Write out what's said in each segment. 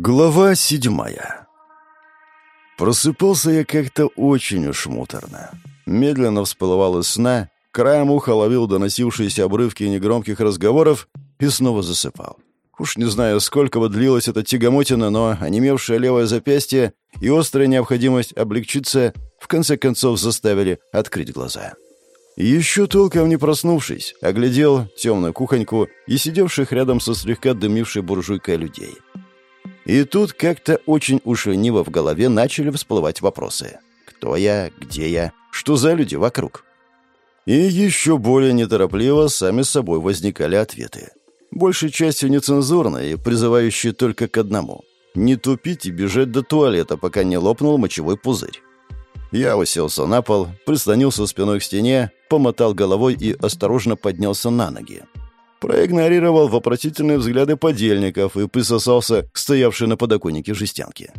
Глава седьмая Просыпался я как-то очень уж муторно. Медленно всплывал из сна, краем уха ловил доносившиеся обрывки негромких разговоров и снова засыпал. Уж не знаю, сколько бы длилась эта тягомотина, но онемевшее левое запястье и острая необходимость облегчиться в конце концов заставили открыть глаза. Еще толком не проснувшись, оглядел темную кухоньку и сидевших рядом со слегка дымившей буржуйкой людей — и тут как-то очень уж лениво в голове начали всплывать вопросы. Кто я? Где я? Что за люди вокруг? И еще более неторопливо сами собой возникали ответы. Большей частью нецензурные, призывающие только к одному — не тупить и бежать до туалета, пока не лопнул мочевой пузырь. Я уселся на пол, прислонился спиной к стене, помотал головой и осторожно поднялся на ноги проигнорировал вопросительные взгляды подельников и присосался к стоявшей на подоконнике жестянке.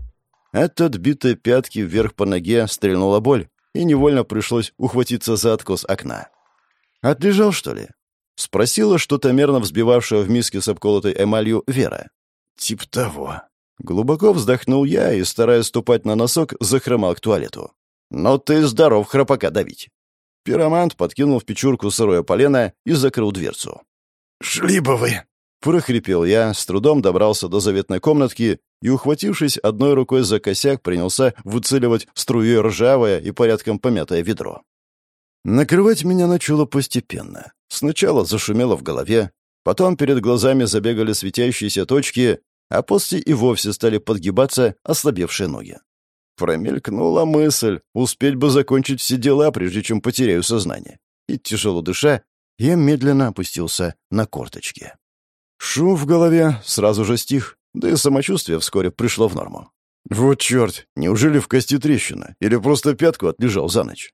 От отбитой пятки вверх по ноге стрельнула боль, и невольно пришлось ухватиться за откос окна. «Отлежал, что ли?» — спросила что-то мерно взбивавшая в миске с обколотой эмалью Вера. «Тип того». Глубоко вздохнул я и, стараясь ступать на носок, захромал к туалету. «Но ты здоров храпака давить». Пиромант подкинул в печурку сырое полено и закрыл дверцу. «Шли бы вы!» — прохрипел я, с трудом добрался до заветной комнатки и, ухватившись одной рукой за косяк, принялся выцеливать струей ржавое и порядком помятое ведро. Накрывать меня начало постепенно. Сначала зашумело в голове, потом перед глазами забегали светящиеся точки, а после и вовсе стали подгибаться ослабевшие ноги. Промелькнула мысль, успеть бы закончить все дела, прежде чем потеряю сознание. И, тяжело дыша, я медленно опустился на корточки. Шум в голове сразу же стих, да и самочувствие вскоре пришло в норму. Вот черт, неужели в кости трещина? Или просто пятку отлежал за ночь?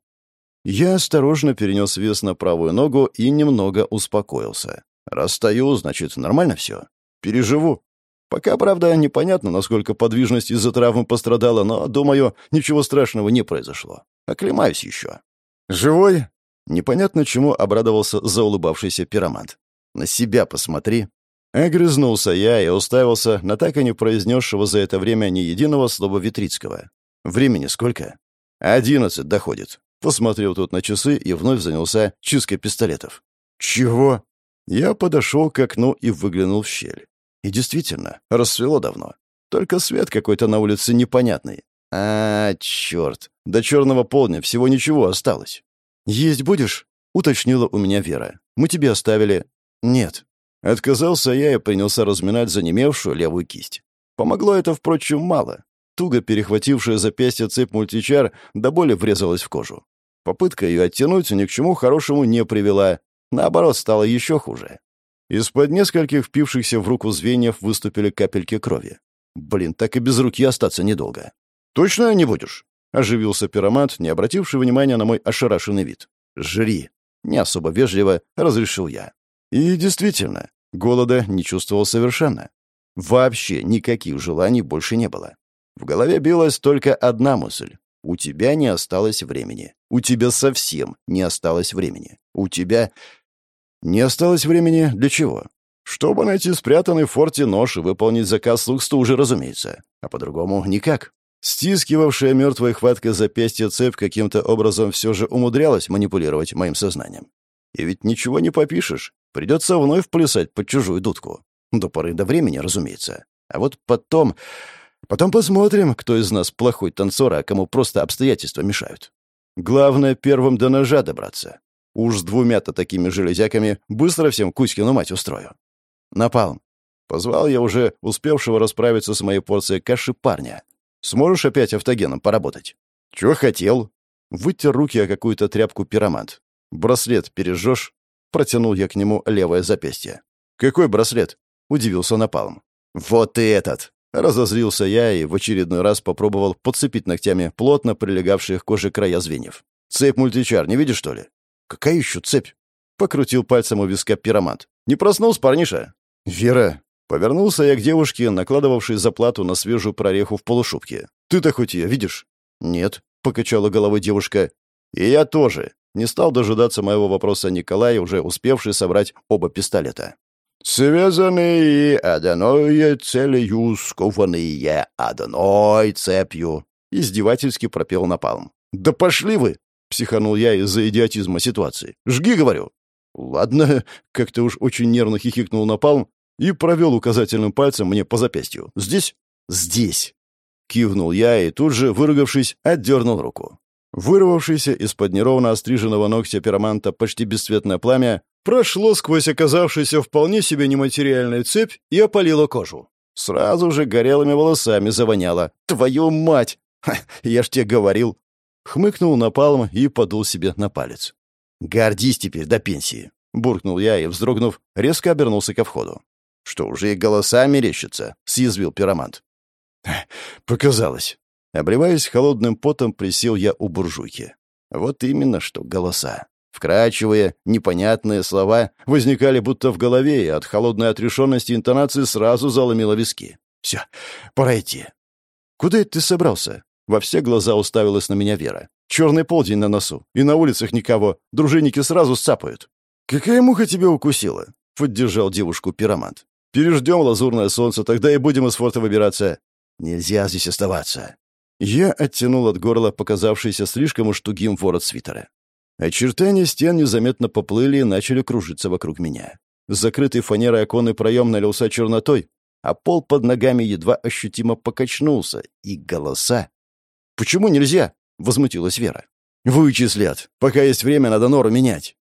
Я осторожно перенес вес на правую ногу и немного успокоился. Раз стою, значит, нормально все. Переживу. Пока, правда, непонятно, насколько подвижность из-за травмы пострадала, но, думаю, ничего страшного не произошло. Оклемаюсь еще. «Живой?» Непонятно чему обрадовался заулыбавшийся пиромант. «На себя посмотри». Огрызнулся я и уставился на так и не произнесшего за это время ни единого слова Витрицкого. «Времени сколько?» «Одиннадцать доходит». Посмотрел тут на часы и вновь занялся чисткой пистолетов. «Чего?» Я подошел к окну и выглянул в щель. И действительно, рассвело давно. Только свет какой-то на улице непонятный. А, черт, до черного полдня всего ничего осталось. «Есть будешь?» — уточнила у меня Вера. «Мы тебе оставили...» «Нет». Отказался я и принялся разминать занемевшую левую кисть. Помогло это, впрочем, мало. Туго перехватившая запястье цепь мультичар до боли врезалась в кожу. Попытка ее оттянуть ни к чему хорошему не привела. Наоборот, стало еще хуже. Из-под нескольких впившихся в руку звеньев выступили капельки крови. Блин, так и без руки остаться недолго. «Точно не будешь?» Оживился пиромат, не обративший внимания на мой ошарашенный вид. «Жри!» Не особо вежливо разрешил я. И действительно, голода не чувствовал совершенно. Вообще никаких желаний больше не было. В голове билась только одна мысль. У тебя не осталось времени. У тебя совсем не осталось времени. У тебя... Не осталось времени для чего? Чтобы найти спрятанный в форте нож и выполнить заказ слугсту уже, разумеется. А по-другому никак. Стискивавшая мертвой хваткой запястье цепь каким-то образом все же умудрялась манипулировать моим сознанием. И ведь ничего не попишешь. Придется вновь плясать под чужую дудку. До поры до времени, разумеется. А вот потом... Потом посмотрим, кто из нас плохой танцор, а кому просто обстоятельства мешают. Главное, первым до ножа добраться. Уж с двумя-то такими железяками быстро всем Кузькину мать устрою. Напалм. Позвал я уже успевшего расправиться с моей порцией каши парня — Сможешь опять автогеном поработать?» «Чего хотел?» Вытер руки о какую-то тряпку пиромант. «Браслет пережжешь?» Протянул я к нему левое запястье. «Какой браслет?» — удивился Напалм. «Вот и этот!» Разозлился я и в очередной раз попробовал подцепить ногтями плотно прилегавшие к коже края звеньев. «Цепь мультичар, не видишь, что ли?» «Какая еще цепь?» Покрутил пальцем у виска пиромант. «Не проснулся, парниша?» «Вера, Повернулся я к девушке, накладывавшей заплату на свежую прореху в полушубке. «Ты-то хоть ее видишь?» «Нет», — покачала головой девушка. «И я тоже». Не стал дожидаться моего вопроса Николай, уже успевший собрать оба пистолета. «Связанные одной целью, скованные одной цепью», — издевательски пропел Напалм. «Да пошли вы!» — психанул я из-за идиотизма ситуации. «Жги, говорю!» «Ладно», — как-то уж очень нервно хихикнул Напалм и провел указательным пальцем мне по запястью. «Здесь?» «Здесь!» — кивнул я и тут же, выругавшись, отдернул руку. Вырвавшееся из-под неровно остриженного ногтя пироманта почти бесцветное пламя прошло сквозь оказавшуюся вполне себе нематериальную цепь и опалило кожу. Сразу же горелыми волосами завоняло. «Твою мать! Ха, я ж тебе говорил!» Хмыкнул напалм и подул себе на палец. «Гордись теперь до пенсии!» Буркнул я и, вздрогнув, резко обернулся ко входу. «Что, уже и голоса мерещатся?» — съязвил пиромант. «Показалось». Обливаясь холодным потом, присел я у буржуйки. Вот именно что голоса. Вкрачивые, непонятные слова возникали будто в голове, и от холодной отрешенности интонации сразу заломило виски. «Все, пора идти». «Куда это ты собрался?» Во все глаза уставилась на меня Вера. «Черный полдень на носу, и на улицах никого. Дружинники сразу сцапают». «Какая муха тебя укусила?» — поддержал девушку пиромант. «Переждем лазурное солнце, тогда и будем из форта выбираться». «Нельзя здесь оставаться». Я оттянул от горла показавшийся слишком уж тугим ворот свитера. Очертания стен незаметно поплыли и начали кружиться вокруг меня. Закрытый фанерой оконный проем налился чернотой, а пол под ногами едва ощутимо покачнулся, и голоса. «Почему нельзя?» — возмутилась Вера. «Вычислят. Пока есть время, надо нору менять».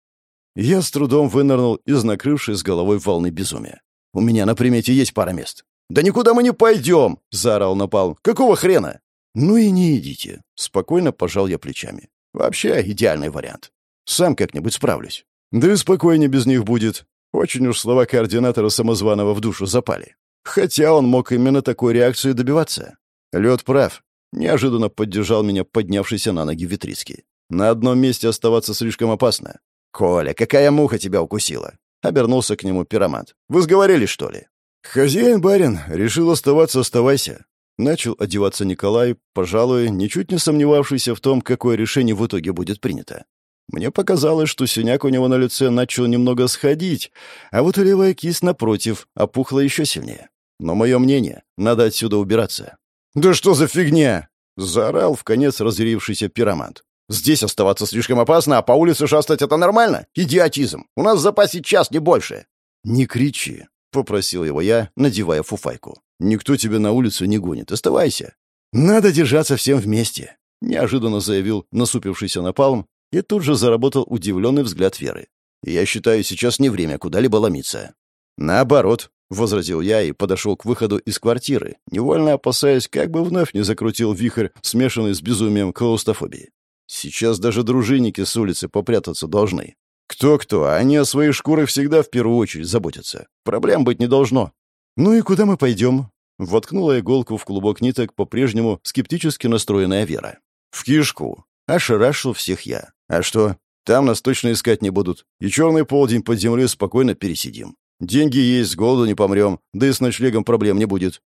Я с трудом вынырнул из накрывшей с головой волны безумия. «У меня на примете есть пара мест». «Да никуда мы не пойдем!» — заорал Напал. «Какого хрена?» «Ну и не идите», — спокойно пожал я плечами. «Вообще идеальный вариант. Сам как-нибудь справлюсь. Да и спокойнее без них будет. Очень уж слова координатора самозваного в душу запали. Хотя он мог именно такой реакции добиваться. Лед прав. Неожиданно поддержал меня поднявшийся на ноги Витрицкий. На одном месте оставаться слишком опасно. «Коля, какая муха тебя укусила?» Обернулся к нему пиромат. «Вы сговорились, что ли?» «Хозяин, барин, решил оставаться, оставайся. Начал одеваться Николай, пожалуй, ничуть не сомневавшийся в том, какое решение в итоге будет принято. Мне показалось, что синяк у него на лице начал немного сходить, а вот левая кисть, напротив, опухла еще сильнее. Но мое мнение — надо отсюда убираться. «Да что за фигня!» — заорал в конец разъярившийся пиромант. «Здесь оставаться слишком опасно, а по улице шастать — это нормально? Идиотизм! У нас в запасе час, не больше!» «Не кричи!» — попросил его я, надевая фуфайку. Никто тебя на улицу не гонит. Оставайся. Надо держаться всем вместе», — неожиданно заявил насупившийся напалм и тут же заработал удивленный взгляд Веры. «Я считаю, сейчас не время куда-либо ломиться». «Наоборот», — возразил я и подошел к выходу из квартиры, невольно опасаясь, как бы вновь не закрутил вихрь, смешанный с безумием клаустрофобии. «Сейчас даже дружинники с улицы попрятаться должны. Кто-кто, а они о своей шкуре всегда в первую очередь заботятся. Проблем быть не должно. «Ну и куда мы пойдем?» Воткнула иголку в клубок ниток по-прежнему скептически настроенная Вера. «В кишку!» Ошарашил всех я. «А что? Там нас точно искать не будут. И черный полдень под землей спокойно пересидим. Деньги есть, с голоду не помрем, да и с ночлегом проблем не будет».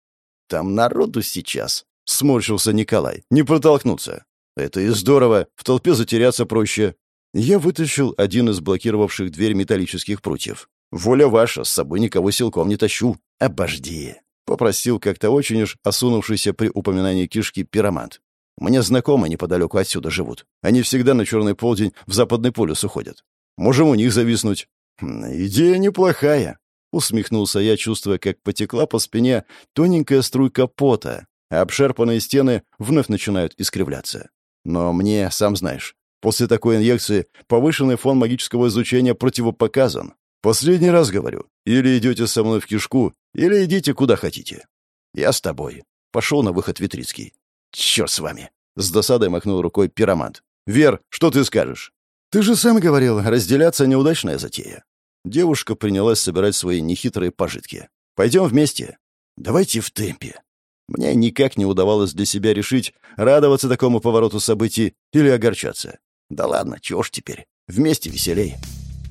«Там народу сейчас», — сморщился Николай. «Не протолкнуться». «Это и здорово. В толпе затеряться проще». Я вытащил один из блокировавших дверь металлических прутьев. «Воля ваша, с собой никого силком не тащу». «Обожди», — попросил как-то очень уж осунувшийся при упоминании кишки пиромант. «Мне знакомы неподалеку отсюда живут. Они всегда на черный полдень в западный полюс уходят. Можем у них зависнуть». «Хм, «Идея неплохая», — усмехнулся я, чувствуя, как потекла по спине тоненькая струйка пота, а обшарпанные стены вновь начинают искривляться. «Но мне, сам знаешь, после такой инъекции повышенный фон магического изучения противопоказан. Последний раз говорю. Или идете со мной в кишку, или идите куда хотите. Я с тобой. Пошел на выход Витрицкий. Черт с вами. С досадой махнул рукой пиромант. Вер, что ты скажешь? Ты же сам говорил, разделяться неудачная затея. Девушка принялась собирать свои нехитрые пожитки. Пойдем вместе. Давайте в темпе. Мне никак не удавалось для себя решить, радоваться такому повороту событий или огорчаться. Да ладно, чего ж теперь. Вместе веселей.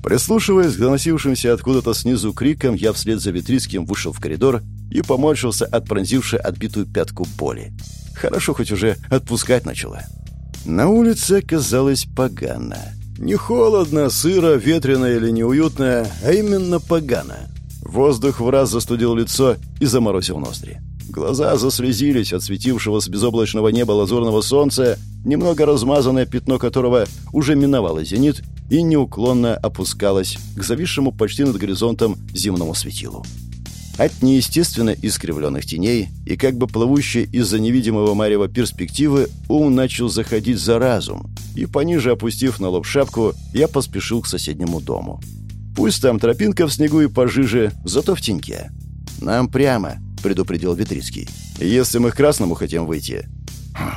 Прислушиваясь к доносившимся откуда-то снизу крикам, я вслед за Витрицким вышел в коридор и поморщился от пронзившей отбитую пятку боли. Хорошо хоть уже отпускать начала. На улице казалось погано. Не холодно, сыро, ветрено или неуютно, а именно погано. Воздух в раз застудил лицо и заморозил ноздри. Глаза заслезились от светившего с безоблачного неба лазурного солнца, немного размазанное пятно которого уже миновало зенит и неуклонно опускалось к зависшему почти над горизонтом земному светилу. От неестественно искривленных теней и как бы плывущей из-за невидимого марева перспективы ум начал заходить за разум, и, пониже опустив на лоб шапку, я поспешил к соседнему дому. Пусть там тропинка в снегу и пожиже, зато в теньке. «Нам прямо», — предупредил Витрицкий. «Если мы к красному хотим выйти...»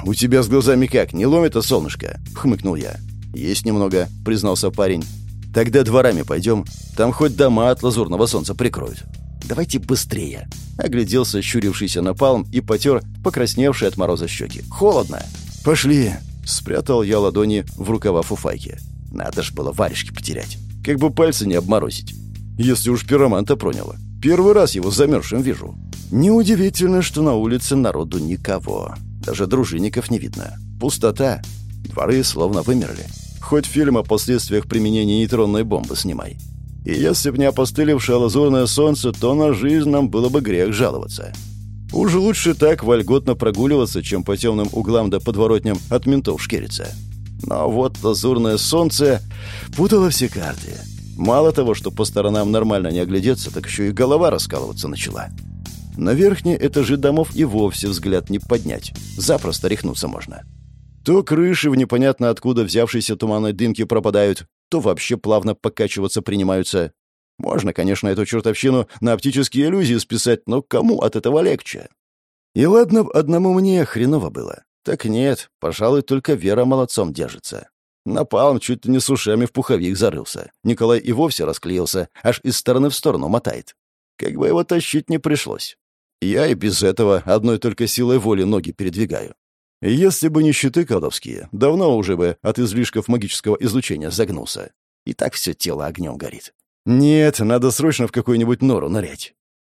«У тебя с глазами как, не ломит а солнышко?» — хмыкнул я. «Есть немного», — признался парень. «Тогда дворами пойдем. Там хоть дома от лазурного солнца прикроют». «Давайте быстрее!» Огляделся щурившийся напалм и потер покрасневшие от мороза щеки. «Холодно!» «Пошли!» Спрятал я ладони в рукава фуфайки. Надо ж было варежки потерять. Как бы пальцы не обморозить. Если уж пироманта проняло. Первый раз его замерзшим вижу. Неудивительно, что на улице народу никого. Даже дружинников не видно. Пустота. Дворы словно вымерли. Хоть фильм о последствиях применения нейтронной бомбы снимай. И если б не опостылевшее лазурное солнце, то на жизнь нам было бы грех жаловаться. Уж лучше так вольготно прогуливаться, чем по темным углам да подворотням от ментов шкериться. Но вот лазурное солнце путало все карты. Мало того, что по сторонам нормально не оглядеться, так еще и голова раскалываться начала. На верхние этажи домов и вовсе взгляд не поднять. Запросто рехнуться можно. То крыши в непонятно откуда взявшейся туманной дымке пропадают, то вообще плавно покачиваться принимаются. Можно, конечно, эту чертовщину на оптические иллюзии списать, но кому от этого легче? И ладно, одному мне хреново было. Так нет, пожалуй, только Вера молодцом держится. Напалм чуть не с ушами в пуховик зарылся. Николай и вовсе расклеился, аж из стороны в сторону мотает. Как бы его тащить не пришлось. Я и без этого одной только силой воли ноги передвигаю. Если бы не щиты колдовские, давно уже бы от излишков магического излучения загнулся. И так все тело огнем горит. Нет, надо срочно в какую-нибудь нору нырять.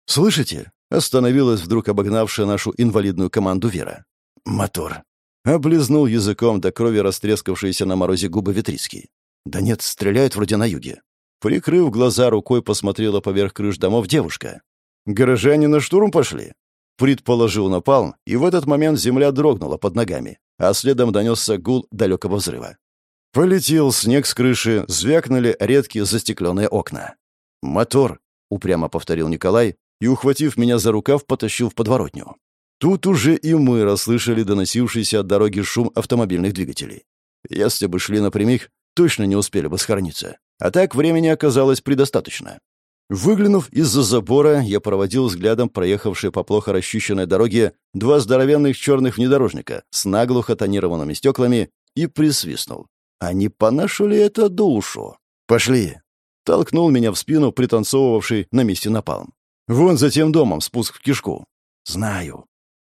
«Слышите?» — остановилась вдруг обогнавшая нашу инвалидную команду Вера. «Мотор». Облизнул языком до крови растрескавшиеся на морозе губы Витрицкий. «Да нет, стреляют вроде на юге». Прикрыв глаза рукой, посмотрела поверх крыш домов девушка. «Горожане на штурм пошли?» Предположил напалм, и в этот момент земля дрогнула под ногами, а следом донесся гул далекого взрыва. Полетел снег с крыши, звякнули редкие застекленные окна. «Мотор», — упрямо повторил Николай, и, ухватив меня за рукав, потащил в подворотню. Тут уже и мы расслышали доносившийся от дороги шум автомобильных двигателей. Если бы шли напрямик, точно не успели бы схорониться. А так времени оказалось предостаточно. Выглянув из-за забора, я проводил взглядом проехавшие по плохо расчищенной дороге два здоровенных черных внедорожника с наглухо тонированными стеклами и присвистнул. А не по нашу ли это душу? «Пошли!» — толкнул меня в спину пританцовывавший на месте напалм. «Вон за тем домом спуск в кишку». «Знаю».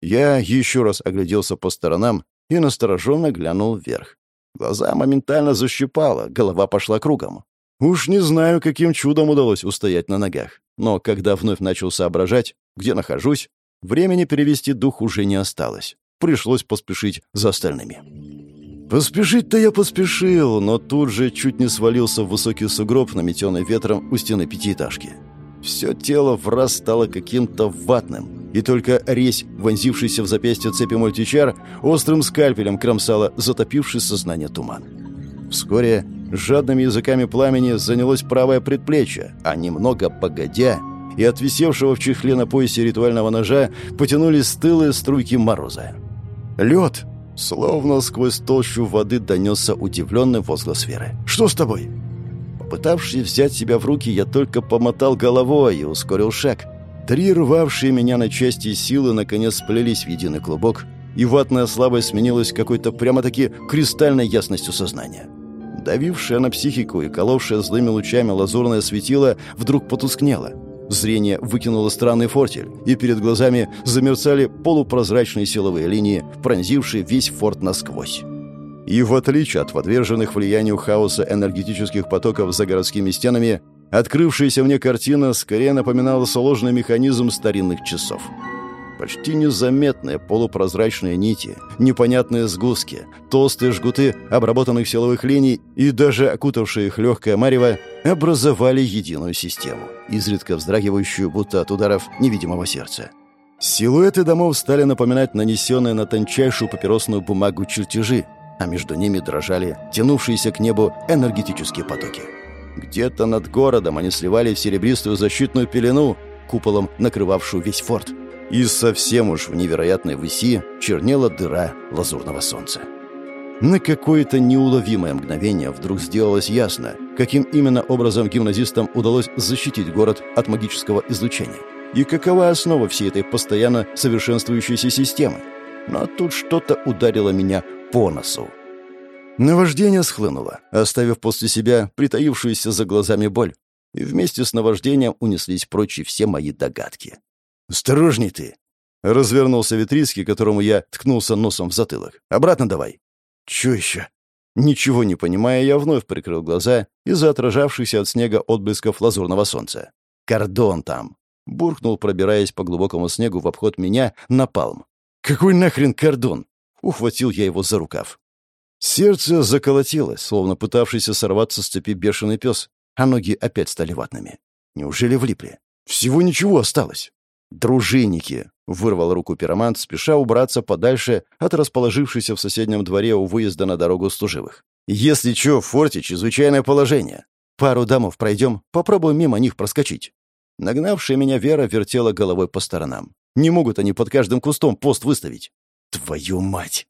Я еще раз огляделся по сторонам и настороженно глянул вверх. Глаза моментально защипало, голова пошла кругом. Уж не знаю, каким чудом удалось устоять на ногах, но когда вновь начал соображать, где нахожусь, времени перевести дух уже не осталось. Пришлось поспешить за остальными. Поспешить-то я поспешил, но тут же чуть не свалился в высокий сугроб, наметенный ветром у стены пятиэтажки. Все тело в раз стало каким-то ватным, и только резь, вонзившийся в запястье цепи мультичар, острым скальпелем кромсала затопивший сознание туман. Вскоре жадными языками пламени занялось правое предплечье, а немного погодя, и от висевшего в чехле на поясе ритуального ножа потянулись стылые струйки мороза. «Лед!» Словно сквозь толщу воды донесся удивленный возглас Веры. «Что с тобой?» Попытавшись взять себя в руки, я только помотал головой и ускорил шаг. Три рвавшие меня на части силы наконец сплелись в единый клубок, и ватная слабость сменилась какой-то прямо-таки кристальной ясностью сознания давившее на психику и коловшее злыми лучами лазурное светило, вдруг потускнело. Зрение выкинуло странный фортель, и перед глазами замерцали полупрозрачные силовые линии, пронзившие весь форт насквозь. И в отличие от подверженных влиянию хаоса энергетических потоков за городскими стенами, открывшаяся мне картина скорее напоминала сложный механизм старинных часов. Почти незаметные полупрозрачные нити, непонятные сгустки, толстые жгуты обработанных силовых линий и даже окутавшие их легкое марево образовали единую систему, изредка вздрагивающую, будто от ударов невидимого сердца. Силуэты домов стали напоминать нанесенные на тончайшую папиросную бумагу чертежи, а между ними дрожали тянувшиеся к небу энергетические потоки. Где-то над городом они сливали в серебристую защитную пелену, куполом накрывавшую весь форт. И совсем уж в невероятной выси чернела дыра лазурного солнца. На какое-то неуловимое мгновение вдруг сделалось ясно, каким именно образом гимназистам удалось защитить город от магического излучения. И какова основа всей этой постоянно совершенствующейся системы. Но тут что-то ударило меня по носу. Наваждение схлынуло, оставив после себя притаившуюся за глазами боль, и вместе с наваждением унеслись прочь все мои догадки. «Осторожней ты!» — развернулся Витрицкий, которому я ткнулся носом в затылок. «Обратно давай!» «Чё еще?» Ничего не понимая, я вновь прикрыл глаза из-за отражавшихся от снега отблесков лазурного солнца. «Кордон там!» — буркнул, пробираясь по глубокому снегу в обход меня на палм. «Какой нахрен кордон?» — ухватил я его за рукав. Сердце заколотилось, словно пытавшийся сорваться с цепи бешеный пес, а ноги опять стали ватными. Неужели влипли? Всего ничего осталось. «Дружинники!» — вырвал руку пиромант, спеша убраться подальше от расположившейся в соседнем дворе у выезда на дорогу служивых. «Если чё, в форте чрезвычайное положение. Пару домов пройдем, попробуем мимо них проскочить». Нагнавшая меня Вера вертела головой по сторонам. «Не могут они под каждым кустом пост выставить». «Твою мать!»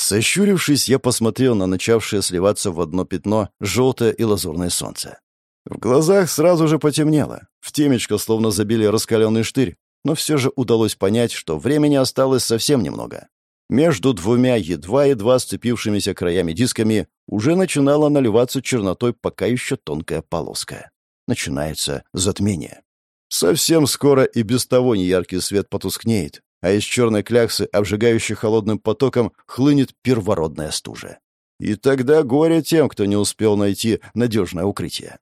Сощурившись, я посмотрел на начавшее сливаться в одно пятно желтое и лазурное солнце. В глазах сразу же потемнело. В темечко словно забили раскаленный штырь, но все же удалось понять, что времени осталось совсем немного. Между двумя едва-едва сцепившимися краями дисками уже начинала наливаться чернотой пока еще тонкая полоска. Начинается затмение. Совсем скоро и без того неяркий свет потускнеет, а из черной кляксы, обжигающей холодным потоком, хлынет первородная стужа. И тогда горе тем, кто не успел найти надежное укрытие.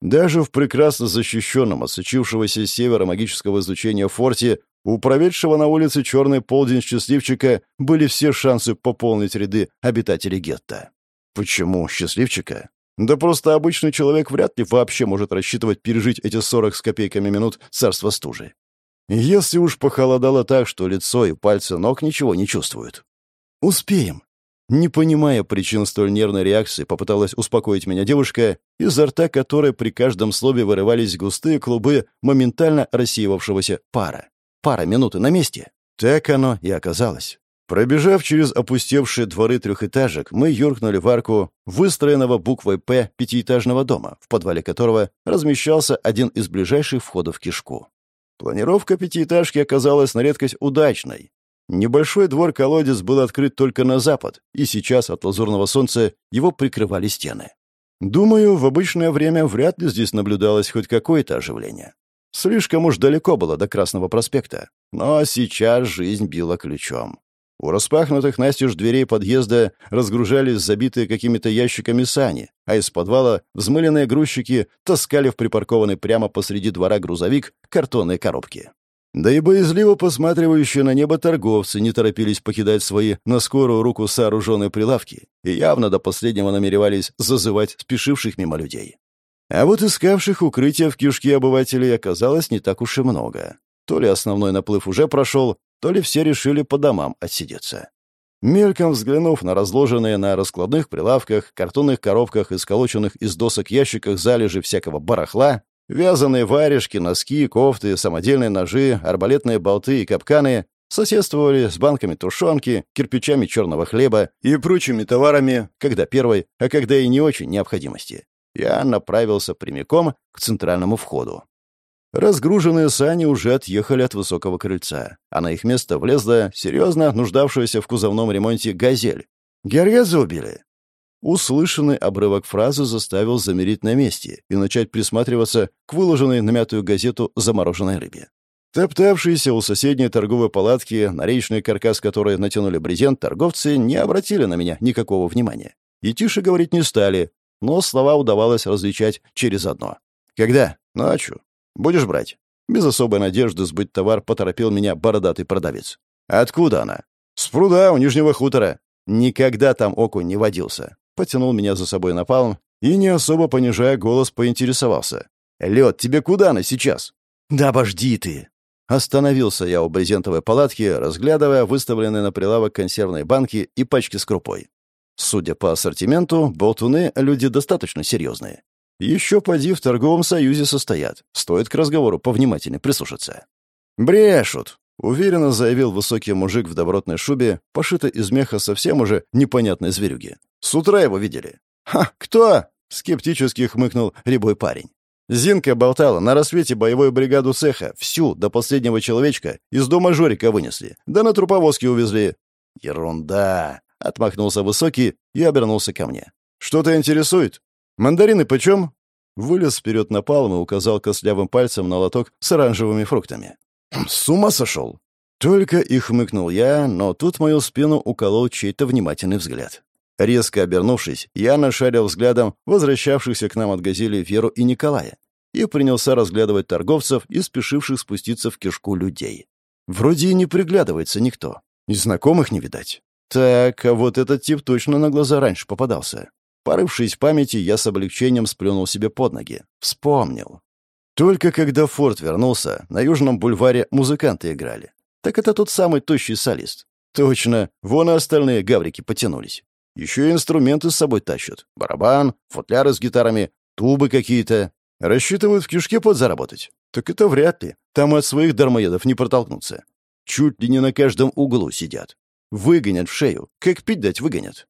Даже в прекрасно защищенном от сочившегося с севера магического излучения форте у проведшего на улице черный полдень счастливчика были все шансы пополнить ряды обитателей гетто. Почему счастливчика? Да просто обычный человек вряд ли вообще может рассчитывать пережить эти сорок с копейками минут царства стужи. Если уж похолодало так, что лицо и пальцы ног ничего не чувствуют. «Успеем». Не понимая причин столь нервной реакции, попыталась успокоить меня девушка, изо рта которой при каждом слове вырывались густые клубы моментально рассеивавшегося пара. Пара минуты на месте. Так оно и оказалось. Пробежав через опустевшие дворы трехэтажек, мы юркнули в арку выстроенного буквой «П» пятиэтажного дома, в подвале которого размещался один из ближайших входов в кишку. Планировка пятиэтажки оказалась на редкость удачной. Небольшой двор-колодец был открыт только на запад, и сейчас от лазурного солнца его прикрывали стены. Думаю, в обычное время вряд ли здесь наблюдалось хоть какое-то оживление. Слишком уж далеко было до Красного проспекта. Но сейчас жизнь била ключом. У распахнутых настежь дверей подъезда разгружались забитые какими-то ящиками сани, а из подвала взмыленные грузчики таскали в припаркованный прямо посреди двора грузовик картонные коробки. Да и боязливо посматривающие на небо торговцы не торопились покидать свои на скорую руку сооруженные прилавки и явно до последнего намеревались зазывать спешивших мимо людей. А вот искавших укрытия в кишке обывателей оказалось не так уж и много. То ли основной наплыв уже прошел, то ли все решили по домам отсидеться. Мельком взглянув на разложенные на раскладных прилавках, картонных коробках и сколоченных из досок ящиках залежи всякого барахла, вязаные варежки, носки, кофты, самодельные ножи, арбалетные болты и капканы соседствовали с банками тушенки, кирпичами черного хлеба и прочими товарами, когда первой, а когда и не очень необходимости. Я направился прямиком к центральному входу. Разгруженные сани уже отъехали от высокого крыльца, а на их место влезла серьезно нуждавшаяся в кузовном ремонте «Газель». «Георгаза убили!» Услышанный обрывок фразы заставил замереть на месте и начать присматриваться к выложенной на мятую газету замороженной рыбе. Топтавшиеся у соседней торговой палатки, на речный каркас которой натянули брезент, торговцы не обратили на меня никакого внимания. И тише говорить не стали, но слова удавалось различать через одно. «Когда? Ночью. Будешь брать?» Без особой надежды сбыть товар поторопил меня бородатый продавец. «Откуда она?» «С пруда, у Нижнего хутора». «Никогда там окунь не водился». Потянул меня за собой на палм и, не особо понижая голос, поинтересовался. «Лед, тебе куда она сейчас?» «Да обожди ты!» Остановился я у брезентовой палатки, разглядывая выставленные на прилавок консервные банки и пачки с крупой. Судя по ассортименту, болтуны — люди достаточно серьезные. Еще поди в торговом союзе состоят. Стоит к разговору повнимательнее прислушаться. «Брешут!» — уверенно заявил высокий мужик в добротной шубе, пошитой из меха совсем уже непонятной зверюги. «С утра его видели». «Ха, кто?» — скептически хмыкнул рябой парень. Зинка болтала, на рассвете боевую бригаду цеха, всю, до последнего человечка, из дома Жорика вынесли, да на труповозке увезли. «Ерунда!» — отмахнулся Высокий и обернулся ко мне. «Что-то интересует? Мандарины почем?» Вылез вперед на палм и указал костлявым пальцем на лоток с оранжевыми фруктами. «С ума сошел!» Только и хмыкнул я, но тут мою спину уколол чей-то внимательный взгляд. Резко обернувшись, я нашарил взглядом возвращавшихся к нам от газели Веру и Николая и принялся разглядывать торговцев и спешивших спуститься в кишку людей. Вроде и не приглядывается никто. И знакомых не видать. Так, а вот этот тип точно на глаза раньше попадался. Порывшись в памяти, я с облегчением сплюнул себе под ноги. Вспомнил. Только когда Форд вернулся, на Южном бульваре музыканты играли. Так это тот самый тощий солист. Точно, вон и остальные гаврики потянулись. Еще и инструменты с собой тащат. Барабан, футляры с гитарами, тубы какие-то. Рассчитывают в кишке подзаработать. Так это вряд ли. Там от своих дармоедов не протолкнуться. Чуть ли не на каждом углу сидят. Выгонят в шею. Как пить дать выгонят.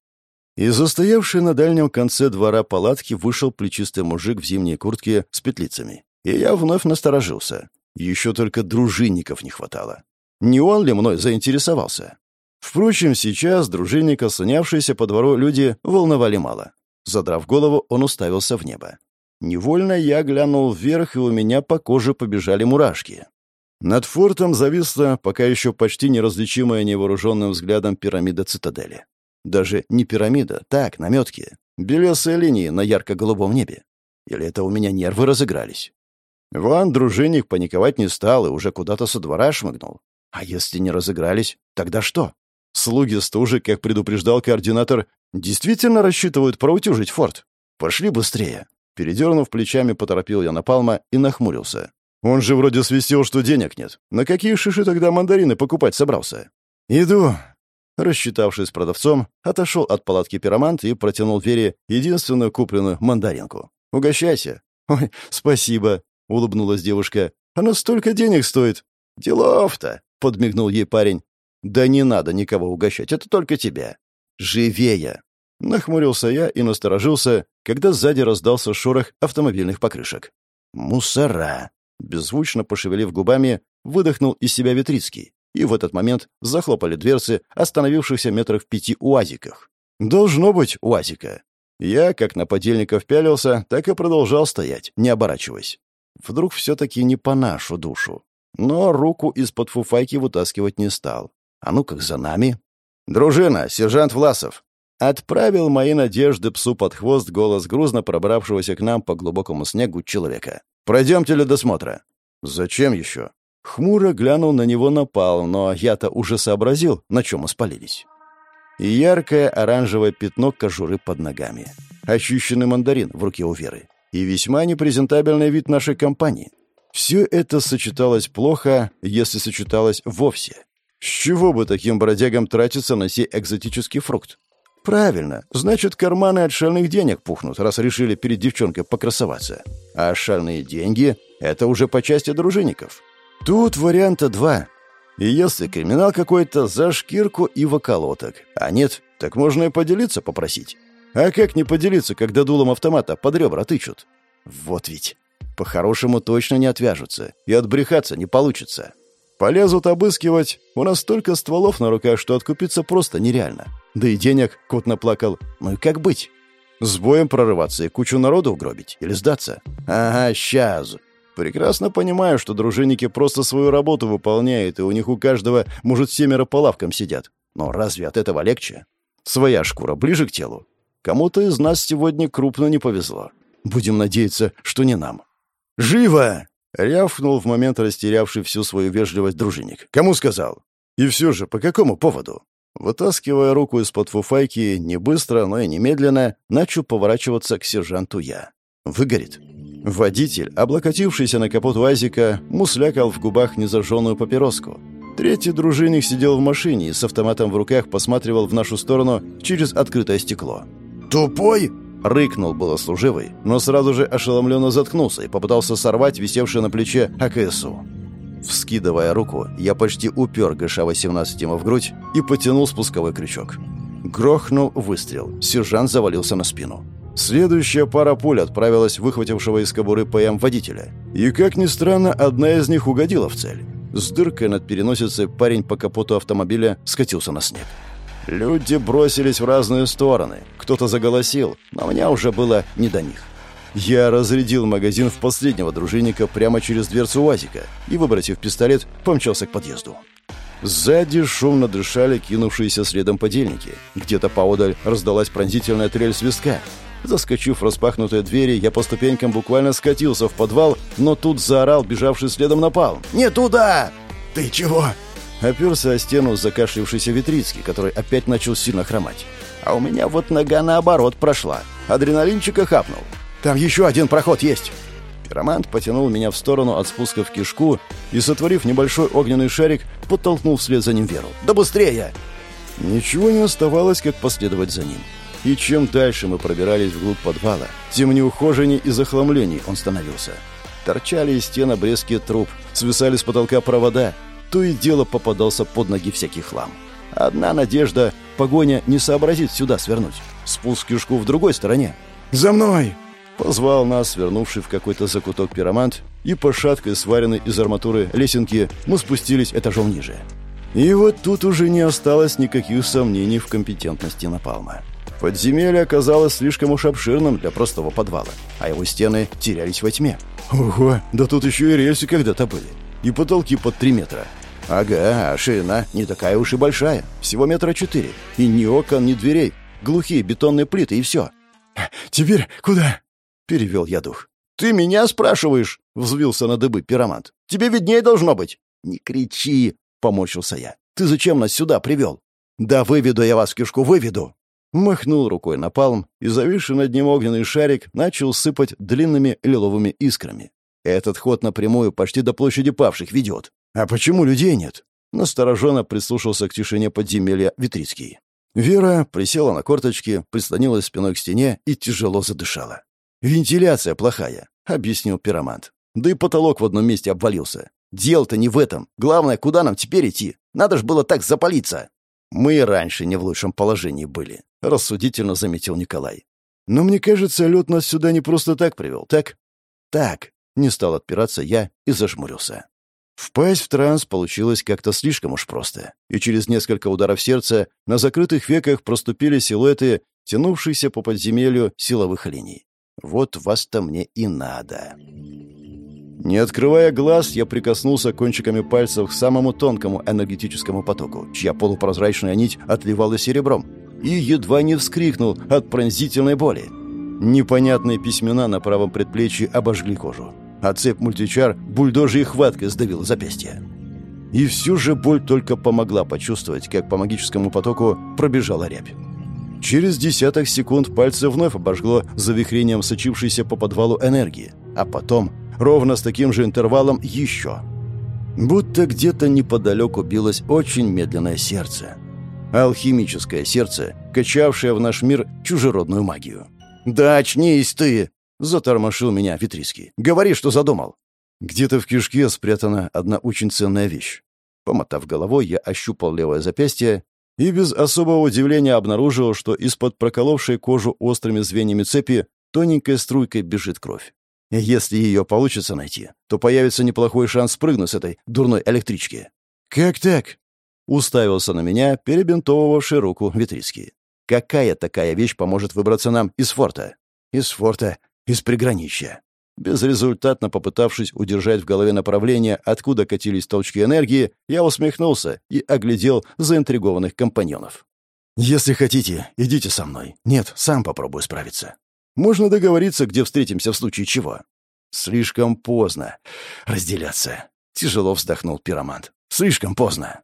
Из застоявшей на дальнем конце двора палатки вышел плечистый мужик в зимней куртке с петлицами. И я вновь насторожился. Еще только дружинников не хватало. Не он ли мной заинтересовался? Впрочем, сейчас дружинника, слонявшиеся по двору люди, волновали мало. Задрав голову, он уставился в небо. Невольно я глянул вверх, и у меня по коже побежали мурашки. Над фортом зависла пока еще почти неразличимая невооруженным взглядом пирамида цитадели. Даже не пирамида, так, наметки. Белесые линии на ярко-голубом небе. Или это у меня нервы разыгрались? Ван, дружинник, паниковать не стал и уже куда-то со двора шмыгнул. А если не разыгрались, тогда что? Слуги стужи, как предупреждал координатор, действительно рассчитывают проутюжить форт. Пошли быстрее. Передернув плечами, поторопил я Напалма и нахмурился. Он же вроде свистел, что денег нет. На какие шиши тогда мандарины покупать собрался? Иду. Рассчитавшись с продавцом, отошел от палатки пиромант и протянул Вере единственную купленную мандаринку. «Угощайся». «Ой, спасибо», — улыбнулась девушка. «Она столько денег стоит». «Делов-то», — подмигнул ей парень. «Да не надо никого угощать, это только тебя». «Живее!» Нахмурился я и насторожился, когда сзади раздался шорох автомобильных покрышек. «Мусора!» Беззвучно пошевелив губами, выдохнул из себя Витрицкий. И в этот момент захлопали дверцы остановившихся метров в пяти уазиках. «Должно быть уазика». Я, как на подельников пялился, так и продолжал стоять, не оборачиваясь. Вдруг все-таки не по нашу душу. Но руку из-под фуфайки вытаскивать не стал. А ну как за нами. «Дружина, сержант Власов!» Отправил мои надежды псу под хвост голос грузно пробравшегося к нам по глубокому снегу человека. «Пройдемте для досмотра». «Зачем еще?» Хмуро глянул на него напал, но я-то уже сообразил, на чем мы спалились. И яркое оранжевое пятно кожуры под ногами. Очищенный мандарин в руке у Веры. И весьма непрезентабельный вид нашей компании. Все это сочеталось плохо, если сочеталось вовсе. С чего бы таким бродягам тратиться на сей экзотический фрукт? Правильно, значит, карманы от шальных денег пухнут, раз решили перед девчонкой покрасоваться. А шальные деньги — это уже по части дружинников. Тут варианта два. И если криминал какой-то, за шкирку и в. А нет, так можно и поделиться попросить. А как не поделиться, когда дулом автомата под ребра тычут? Вот ведь. По-хорошему точно не отвяжутся. И отбрехаться не получится. Полезут обыскивать. У нас столько стволов на руках, что откупиться просто нереально. Да и денег кот наплакал. Ну и как быть? С боем прорываться и кучу народу угробить? Или сдаться? Ага, сейчас. Прекрасно понимаю, что дружинники просто свою работу выполняют, и у них у каждого, может, семеро по лавкам сидят. Но разве от этого легче? Своя шкура ближе к телу. Кому-то из нас сегодня крупно не повезло. Будем надеяться, что не нам. «Живо!» Рявкнул в момент растерявший всю свою вежливость дружинник. «Кому сказал?» «И все же, по какому поводу?» Вытаскивая руку из-под фуфайки, не быстро, но и немедленно, начал поворачиваться к сержанту я. «Выгорит». Водитель, облокотившийся на капот УАЗика, муслякал в губах незажженную папироску. Третий дружинник сидел в машине и с автоматом в руках посматривал в нашу сторону через открытое стекло. «Тупой?» — рыкнул было служивый, но сразу же ошеломленно заткнулся и попытался сорвать висевшее на плече АКСУ. Вскидывая руку, я почти упер ГШ-18 ему в грудь и потянул спусковой крючок. Грохнул выстрел. Сержант завалился на спину. Следующая пара пуль отправилась выхватившего из кобуры ПМ водителя. И, как ни странно, одна из них угодила в цель. С дыркой над переносицей парень по капоту автомобиля скатился на снег. Люди бросились в разные стороны. Кто-то заголосил, но мне уже было не до них. Я разрядил магазин в последнего дружинника прямо через дверцу УАЗика и, выбросив пистолет, помчался к подъезду. Сзади шумно дышали кинувшиеся следом подельники. Где-то поодаль раздалась пронзительная трель свистка. Заскочив в распахнутые двери, я по ступенькам буквально скатился в подвал, но тут заорал бежавший следом напал. «Не туда!» «Ты чего?» Оперся о стену закашлившийся Витрицкий, который опять начал сильно хромать. А у меня вот нога наоборот прошла. Адреналинчика хапнул. «Там еще один проход есть!» Пиромант потянул меня в сторону от спуска в кишку и, сотворив небольшой огненный шарик, подтолкнул вслед за ним Веру. «Да быстрее!» Ничего не оставалось, как последовать за ним. И чем дальше мы пробирались вглубь подвала, тем неухоженней и захламлений он становился. Торчали из стен обрезки труб, свисали с потолка провода, то и дело попадался под ноги всякий хлам. Одна надежда — погоня не сообразит сюда свернуть. Спуск кишку в другой стороне. «За мной!» Позвал нас, свернувший в какой-то закуток пиромант, и по шаткой, сваренной из арматуры лесенки, мы спустились этажом ниже. И вот тут уже не осталось никаких сомнений в компетентности Напалма. Подземелье оказалось слишком уж обширным для простого подвала, а его стены терялись во тьме. Ого, да тут еще и рельсы когда-то были. И потолки под три метра. Ага, а ширина не такая уж и большая. Всего метра четыре. И ни окон, ни дверей. Глухие бетонные плиты, и все. «Теперь куда?» — перевел я дух. «Ты меня спрашиваешь?» — взвился на дыбы пиромант. «Тебе виднее должно быть». «Не кричи!» — поморщился я. «Ты зачем нас сюда привел?» «Да выведу я вас в кишку, выведу!» Махнул рукой на палм, и зависший над ним огненный шарик начал сыпать длинными лиловыми искрами. Этот ход напрямую почти до площади павших ведет. А почему людей нет? Настороженно прислушался к тишине подземелья Витрицкий. Вера присела на корточки, прислонилась спиной к стене и тяжело задышала. «Вентиляция плохая», — объяснил пиромант. «Да и потолок в одном месте обвалился. Дело-то не в этом. Главное, куда нам теперь идти? Надо ж было так запалиться». «Мы раньше не в лучшем положении были», — рассудительно заметил Николай. «Но мне кажется, лед нас сюда не просто так привел, так?» «Так», — не стал отпираться я и зажмурился. Впасть в транс получилось как-то слишком уж просто, и через несколько ударов сердца на закрытых веках проступили силуэты, тянувшиеся по подземелью силовых линий. Вот вас-то мне и надо. Не открывая глаз, я прикоснулся кончиками пальцев к самому тонкому энергетическому потоку, чья полупрозрачная нить отливала серебром, и едва не вскрикнул от пронзительной боли. Непонятные письмена на правом предплечье обожгли кожу, а цепь мультичар бульдожьей хваткой сдавил запястье. И всю же боль только помогла почувствовать, как по магическому потоку пробежала рябь. Через десяток секунд пальцы вновь обожгло завихрением сочившейся по подвалу энергии, а потом ровно с таким же интервалом еще. Будто где-то неподалеку билось очень медленное сердце. Алхимическое сердце, качавшее в наш мир чужеродную магию. «Да очнись ты!» — затормошил меня Витриский. «Говори, что задумал!» Где-то в кишке спрятана одна очень ценная вещь. Помотав головой, я ощупал левое запястье и без особого удивления обнаружил, что из-под проколовшей кожу острыми звеньями цепи тоненькой струйкой бежит кровь. Если ее получится найти, то появится неплохой шанс спрыгнуть с этой дурной электрички. «Как так?» — уставился на меня, перебинтовывавший руку Витрицкий. «Какая такая вещь поможет выбраться нам из форта?» «Из форта, из приграничья». Безрезультатно попытавшись удержать в голове направление, откуда катились толчки энергии, я усмехнулся и оглядел заинтригованных компаньонов. «Если хотите, идите со мной. Нет, сам попробую справиться. Можно договориться, где встретимся в случае чего». Слишком поздно. Разделяться. Тяжело вздохнул пиромант. Слишком поздно.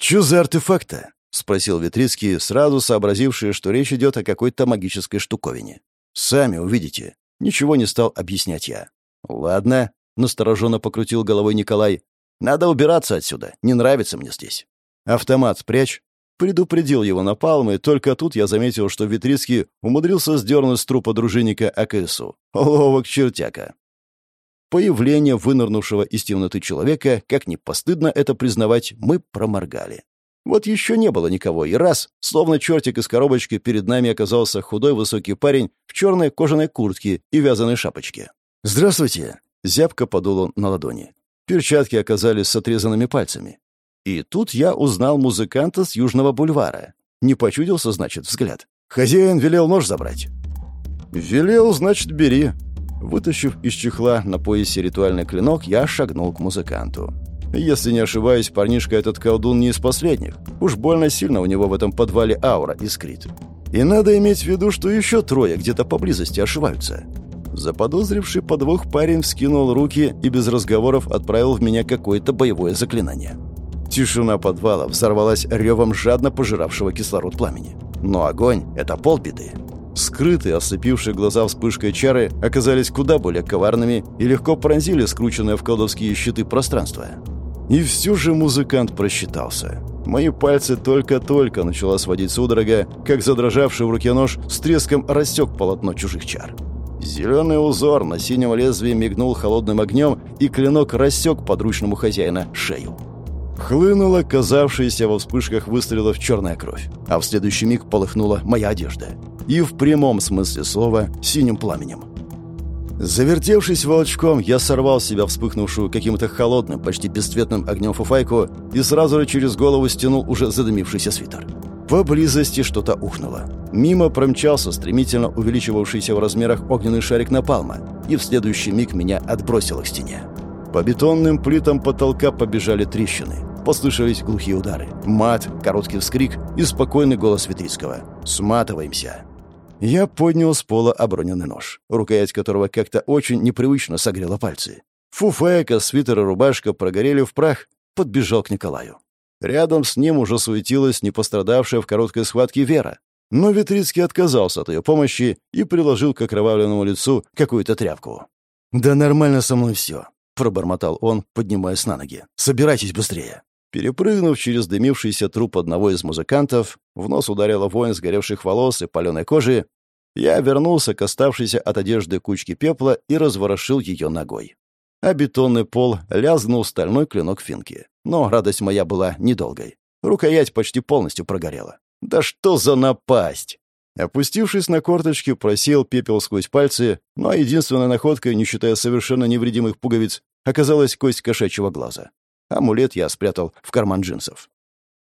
Чё за артефакты? спросил Витрицкий, сразу сообразивший, что речь идет о какой-то магической штуковине. Сами увидите. Ничего не стал объяснять я. Ладно, настороженно покрутил головой Николай. Надо убираться отсюда. Не нравится мне здесь. Автомат спрячь. Предупредил его напалм, и только тут я заметил, что Витрицкий умудрился сдернуть с трупа дружинника АКСУ. Ловок чертяка. Появление вынырнувшего из темноты человека, как ни постыдно это признавать, мы проморгали. Вот еще не было никого, и раз, словно чертик из коробочки, перед нами оказался худой высокий парень в черной кожаной куртке и вязаной шапочке. «Здравствуйте!» — зябко подул он на ладони. Перчатки оказались с отрезанными пальцами. И тут я узнал музыканта с Южного бульвара. Не почудился, значит, взгляд. Хозяин велел нож забрать. «Велел, значит, бери». Вытащив из чехла на поясе ритуальный клинок, я шагнул к музыканту. Если не ошибаюсь, парнишка этот колдун не из последних. Уж больно сильно у него в этом подвале аура искрит. И надо иметь в виду, что еще трое где-то поблизости ошиваются. Заподозривший подвох парень вскинул руки и без разговоров отправил в меня какое-то боевое заклинание. Тишина подвала взорвалась ревом жадно пожиравшего кислород пламени. Но огонь — это полбеды. Скрытые, ослепившие глаза вспышкой чары оказались куда более коварными и легко пронзили скрученное в колдовские щиты пространство. И все же музыкант просчитался. Мои пальцы только-только начала сводить судорога, как задрожавший в руке нож с треском рассек полотно чужих чар. Зеленый узор на синем лезвии мигнул холодным огнем, и клинок рассек подручному хозяина шею. Хлынула казавшаяся во вспышках выстрелов черная кровь, а в следующий миг полыхнула моя одежда. И в прямом смысле слова синим пламенем. Завертевшись волчком, я сорвал с себя вспыхнувшую каким-то холодным, почти бесцветным огнем фуфайку и сразу же через голову стянул уже задымившийся свитер. Поблизости что-то ухнуло. Мимо промчался стремительно увеличивавшийся в размерах огненный шарик напалма, и в следующий миг меня отбросило к стене. По бетонным плитам потолка побежали трещины. Послышались глухие удары. Мат, короткий вскрик и спокойный голос Витрицкого. «Сматываемся!» Я поднял с пола оброненный нож, рукоять которого как-то очень непривычно согрела пальцы. Фуфайка, свитер и рубашка прогорели в прах, подбежал к Николаю. Рядом с ним уже суетилась не пострадавшая в короткой схватке Вера. Но Витрицкий отказался от ее помощи и приложил к окровавленному лицу какую-то тряпку. «Да нормально со мной все», — пробормотал он, поднимаясь на ноги. «Собирайтесь быстрее». Перепрыгнув через дымившийся труп одного из музыкантов, в нос ударила вонь сгоревших волос и паленой кожи, я вернулся к оставшейся от одежды кучке пепла и разворошил ее ногой. А бетонный пол лязнул стальной клинок финки. Но радость моя была недолгой. Рукоять почти полностью прогорела. «Да что за напасть!» Опустившись на корточки, просел пепел сквозь пальцы, а единственной находкой, не считая совершенно невредимых пуговиц, оказалась кость кошачьего глаза. Амулет я спрятал в карман джинсов.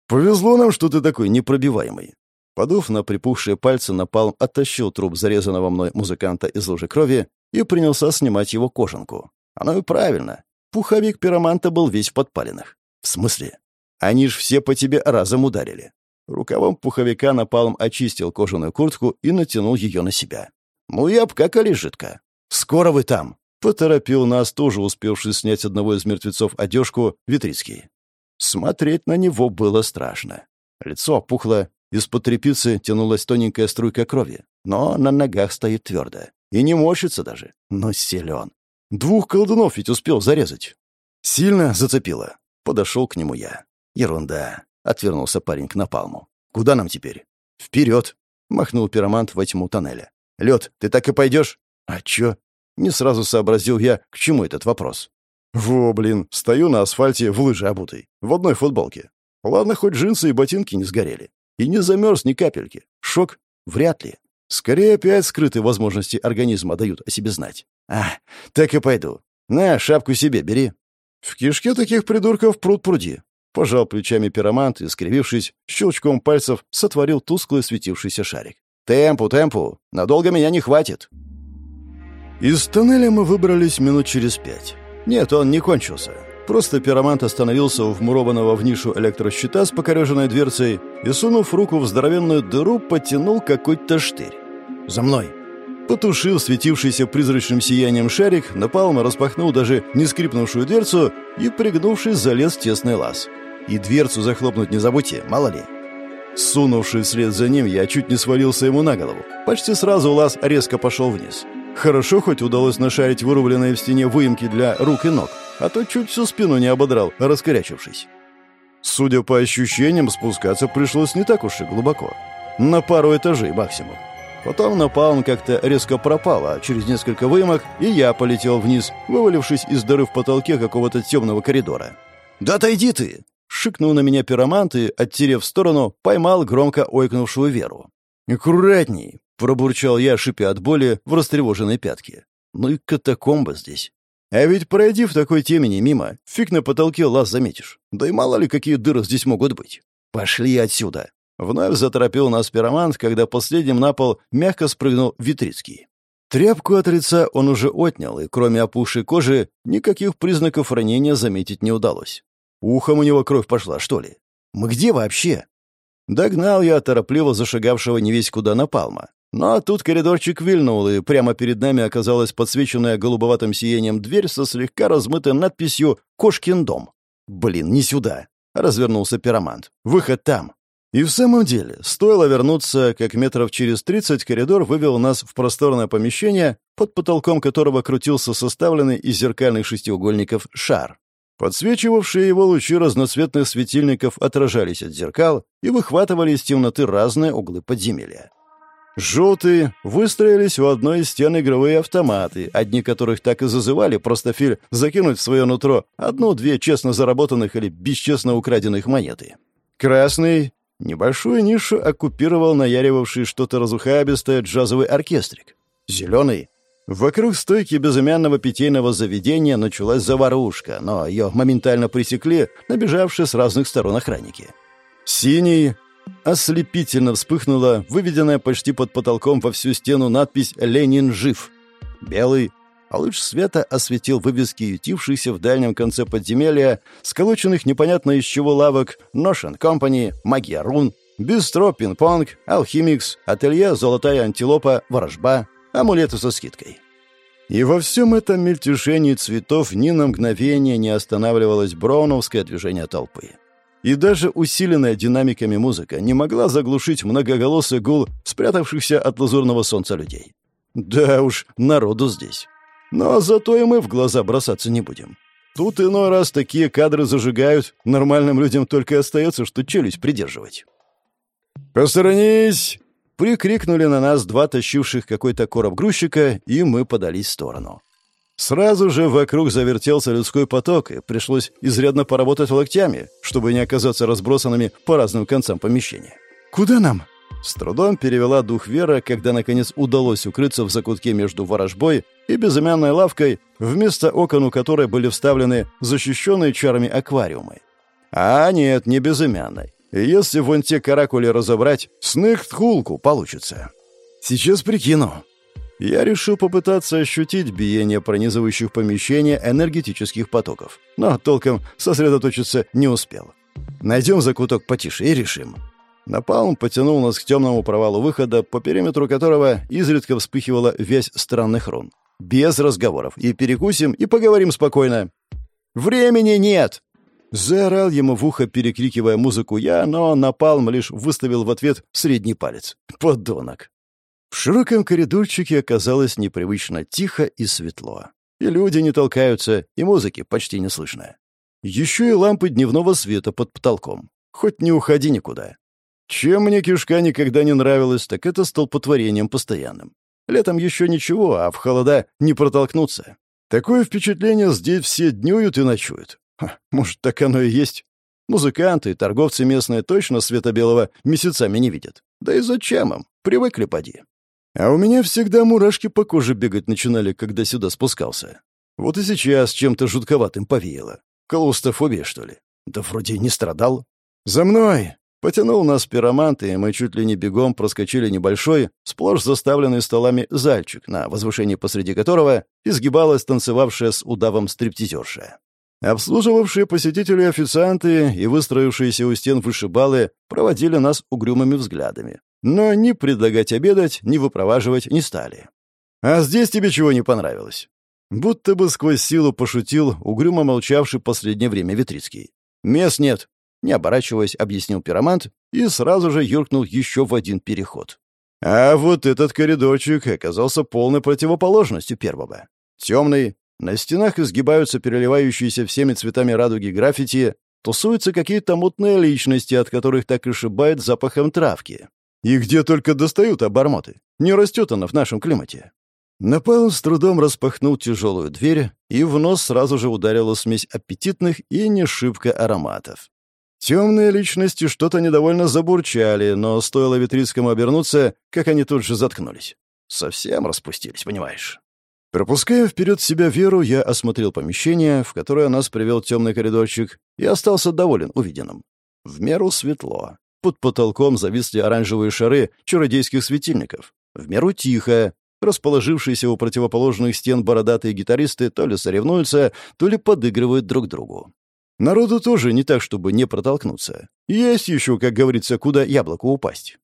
«Повезло нам, что ты такой непробиваемый». Подув на припухшие пальцы, напалм оттащил труп зарезанного мной музыканта из лужи крови и принялся снимать его кожанку. Оно и правильно. Пуховик пироманта был весь в подпалинах. В смысле? Они ж все по тебе разом ударили. Рукавом пуховика напалм очистил кожаную куртку и натянул ее на себя. «Ну, ябка, коли жидко. Скоро вы там!» Поторопил нас, тоже успевший снять одного из мертвецов одежку, Витрицкий. Смотреть на него было страшно. Лицо опухло, из-под трепицы тянулась тоненькая струйка крови, но на ногах стоит твердо. И не морщится даже, но силен. Двух колдунов ведь успел зарезать. Сильно зацепило. Подошел к нему я. Ерунда. Отвернулся парень к напалму. Куда нам теперь? Вперед! Махнул пиромант во тьму тоннеля. Лед, ты так и пойдешь? А чё? Не сразу сообразил я, к чему этот вопрос. Во, блин, стою на асфальте в лыжи обутый, в одной футболке. Ладно, хоть джинсы и ботинки не сгорели. И не замерз ни капельки. Шок? Вряд ли. Скорее, опять скрытые возможности организма дают о себе знать. А, так и пойду. На, шапку себе бери. В кишке таких придурков пруд пруди. Пожал плечами пиромант и, скривившись, щелчком пальцев сотворил тусклый светившийся шарик. «Темпу, темпу! Надолго меня не хватит!» Из тоннеля мы выбрались минут через пять. Нет, он не кончился. Просто пиромант остановился у вмурованного в нишу электрощита с покореженной дверцей и, сунув руку в здоровенную дыру, потянул какой-то штырь. «За мной!» Потушил светившийся призрачным сиянием шарик, напалм распахнул даже не скрипнувшую дверцу и, пригнувшись, залез в тесный лаз. И дверцу захлопнуть не забудьте, мало ли. Сунувшись вслед за ним, я чуть не свалился ему на голову. Почти сразу лаз резко пошел вниз. Хорошо хоть удалось нашарить вырубленные в стене выемки для рук и ног, а то чуть всю спину не ободрал, раскорячившись. Судя по ощущениям, спускаться пришлось не так уж и глубоко. На пару этажей максимум. Потом напалм как-то резко пропал, а через несколько выемок и я полетел вниз, вывалившись из дыры в потолке какого-то темного коридора. «Да отойди ты!» Шикнул на меня пиромант и, оттерев в сторону, поймал громко ойкнувшую Веру. «Аккуратней!» — пробурчал я, шипя от боли в растревоженной пятке. «Ну и катакомба здесь!» А ведь пройди в такой темени мимо, фиг на потолке лаз заметишь. Да и мало ли, какие дыры здесь могут быть. Пошли отсюда. Вновь заторопил нас пиромант, когда последним на пол мягко спрыгнул Витрицкий. Тряпку от лица он уже отнял, и кроме опухшей кожи никаких признаков ранения заметить не удалось. Ухом у него кровь пошла, что ли? Мы где вообще? Догнал я торопливо зашагавшего не весь куда напалма. Но тут коридорчик вильнул, и прямо перед нами оказалась подсвеченная голубоватым сиянием дверь со слегка размытой надписью «Кошкин дом». «Блин, не сюда!» — развернулся пиромант. «Выход там!» И в самом деле, стоило вернуться, как метров через тридцать коридор вывел нас в просторное помещение, под потолком которого крутился составленный из зеркальных шестиугольников шар. Подсвечивавшие его лучи разноцветных светильников отражались от зеркал и выхватывали из темноты разные углы подземелья. Желтые выстроились у одной из стен игровые автоматы, одни которых так и зазывали простофиль закинуть в свое нутро одну-две честно заработанных или бесчестно украденных монеты. Красный небольшую нишу оккупировал наяривавший что-то разухабистое джазовый оркестрик. Зеленый Вокруг стойки безымянного питейного заведения началась заварушка, но ее моментально пресекли набежавшие с разных сторон охранники. Синий Ослепительно вспыхнула выведенная почти под потолком во всю стену надпись «Ленин жив». Белый, а луч света осветил вывески ютившихся в дальнем конце подземелья, сколоченных непонятно из чего лавок Notion Company, Магия Рун, Бистро Пинг-Понг, Алхимикс, Ателье Золотая Антилопа, Ворожба, амулеты со скидкой. И во всем этом мельтешении цветов ни на мгновение не останавливалось броуновское движение толпы и даже усиленная динамиками музыка не могла заглушить многоголосый гул спрятавшихся от лазурного солнца людей. Да уж, народу здесь. Но зато и мы в глаза бросаться не будем. Тут иной раз такие кадры зажигают, нормальным людям только остается, что челюсть придерживать. «Посторонись!» — прикрикнули на нас два тащивших какой-то короб грузчика, и мы подались в сторону. Сразу же вокруг завертелся людской поток, и пришлось изрядно поработать локтями, чтобы не оказаться разбросанными по разным концам помещения. «Куда нам?» С трудом перевела дух Вера, когда, наконец, удалось укрыться в закутке между ворожбой и безымянной лавкой, вместо окон у которой были вставлены защищенные чарами аквариумы. А нет, не безымянной. Если вон те каракули разобрать, сных-тхулку получится. «Сейчас прикину», я решил попытаться ощутить биение пронизывающих помещения энергетических потоков, но толком сосредоточиться не успел. Найдем закуток потише и решим. Напалм потянул нас к темному провалу выхода, по периметру которого изредка вспыхивала вязь странных рун. Без разговоров. И перекусим, и поговорим спокойно. «Времени нет!» Заорал ему в ухо, перекрикивая музыку я, но Напалм лишь выставил в ответ средний палец. Подонок. В широком коридорчике оказалось непривычно тихо и светло. И люди не толкаются, и музыки почти не слышно. Еще и лампы дневного света под потолком. Хоть не уходи никуда. Чем мне кишка никогда не нравилась, так это столпотворением постоянным. Летом еще ничего, а в холода не протолкнуться. Такое впечатление здесь все днюют и ночуют. Ха, может, так оно и есть. Музыканты и торговцы местные точно света белого месяцами не видят. Да и зачем им? Привыкли поди. А у меня всегда мурашки по коже бегать начинали, когда сюда спускался. Вот и сейчас чем-то жутковатым повеяло. Клаустрофобия, что ли? Да вроде не страдал. «За мной!» Потянул нас пиромант, и мы чуть ли не бегом проскочили небольшой, сплошь заставленный столами зальчик, на возвышении посреди которого изгибалась танцевавшая с удавом стриптизерша. Обслуживавшие посетителей официанты и выстроившиеся у стен вышибалы проводили нас угрюмыми взглядами, но ни предлагать обедать, ни выпроваживать не стали. «А здесь тебе чего не понравилось?» Будто бы сквозь силу пошутил угрюмо молчавший последнее время Витрицкий. «Мест нет», — не оборачиваясь, объяснил пиромант и сразу же юркнул еще в один переход. А вот этот коридорчик оказался полной противоположностью первого. Темный, на стенах изгибаются переливающиеся всеми цветами радуги граффити, тусуются какие-то мутные личности, от которых так и шибает запахом травки. И где только достают обормоты. Не растет она в нашем климате. Напалм с трудом распахнул тяжелую дверь, и в нос сразу же ударила смесь аппетитных и не шибко ароматов. Темные личности что-то недовольно забурчали, но стоило Витрицкому обернуться, как они тут же заткнулись. Совсем распустились, понимаешь. Пропуская вперед себя Веру, я осмотрел помещение, в которое нас привел темный коридорчик, и остался доволен увиденным. В меру светло. Под потолком зависли оранжевые шары чародейских светильников. В меру тихо. Расположившиеся у противоположных стен бородатые гитаристы то ли соревнуются, то ли подыгрывают друг другу. Народу тоже не так, чтобы не протолкнуться. Есть еще, как говорится, куда яблоку упасть.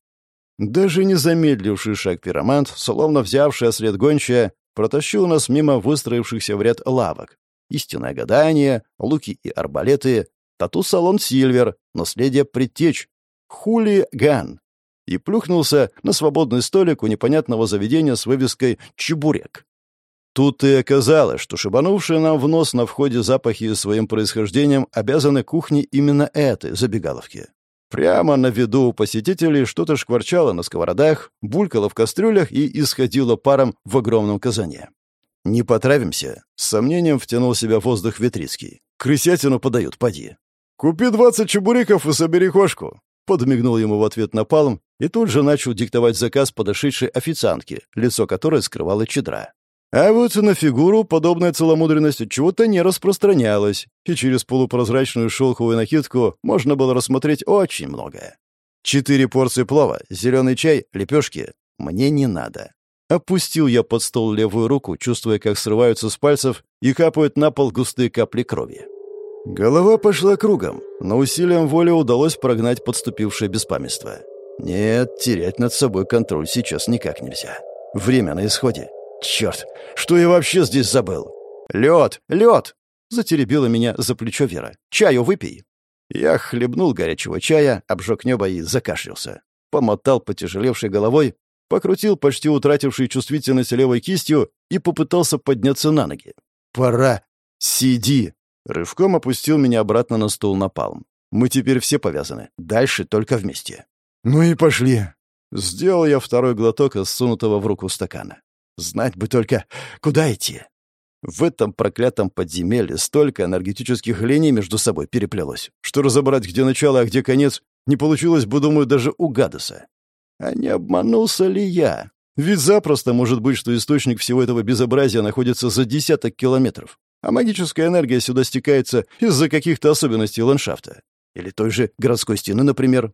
Даже не замедливший шаг пиромант, словно взявший ослед гончая, протащил нас мимо выстроившихся в ряд лавок. Истинное гадание, луки и арбалеты, тату-салон «Сильвер», наследие предтеч, хулиган. И плюхнулся на свободный столик у непонятного заведения с вывеской «Чебурек». Тут и оказалось, что шибанувшие нам в нос на входе запахи своим происхождением обязаны кухне именно этой забегаловки. Прямо на виду у посетителей что-то шкварчало на сковородах, булькало в кастрюлях и исходило паром в огромном казане. «Не потравимся?» — с сомнением втянул себя воздух Ветрицкий. «Крысятину подают, поди». «Купи двадцать чебуреков и собери кошку», — подмигнул ему в ответ напалм и тут же начал диктовать заказ подошедшей официантке, лицо которой скрывала чедра. А вот на фигуру подобная целомудренность чего-то не распространялась, и через полупрозрачную шелковую накидку можно было рассмотреть очень многое. Четыре порции плова, зеленый чай, лепешки. Мне не надо. Опустил я под стол левую руку, чувствуя, как срываются с пальцев и капают на пол густые капли крови. Голова пошла кругом, но усилием воли удалось прогнать подступившее беспамятство. Нет, терять над собой контроль сейчас никак нельзя. Время на исходе. «Черт, что я вообще здесь забыл?» «Лед! Лед!» — затеребила меня за плечо Вера. «Чаю выпей!» Я хлебнул горячего чая, обжег небо и закашлялся. Помотал потяжелевшей головой, покрутил почти утратившей чувствительность левой кистью и попытался подняться на ноги. «Пора! Сиди!» Рывком опустил меня обратно на стул на палм. «Мы теперь все повязаны. Дальше только вместе». «Ну и пошли!» Сделал я второй глоток из сунутого в руку стакана. Знать бы только, куда идти. В этом проклятом подземелье столько энергетических линий между собой переплелось, что разобрать, где начало, а где конец, не получилось бы, думаю, даже у Гадоса. А не обманулся ли я? Ведь запросто может быть, что источник всего этого безобразия находится за десяток километров, а магическая энергия сюда стекается из-за каких-то особенностей ландшафта. Или той же городской стены, например.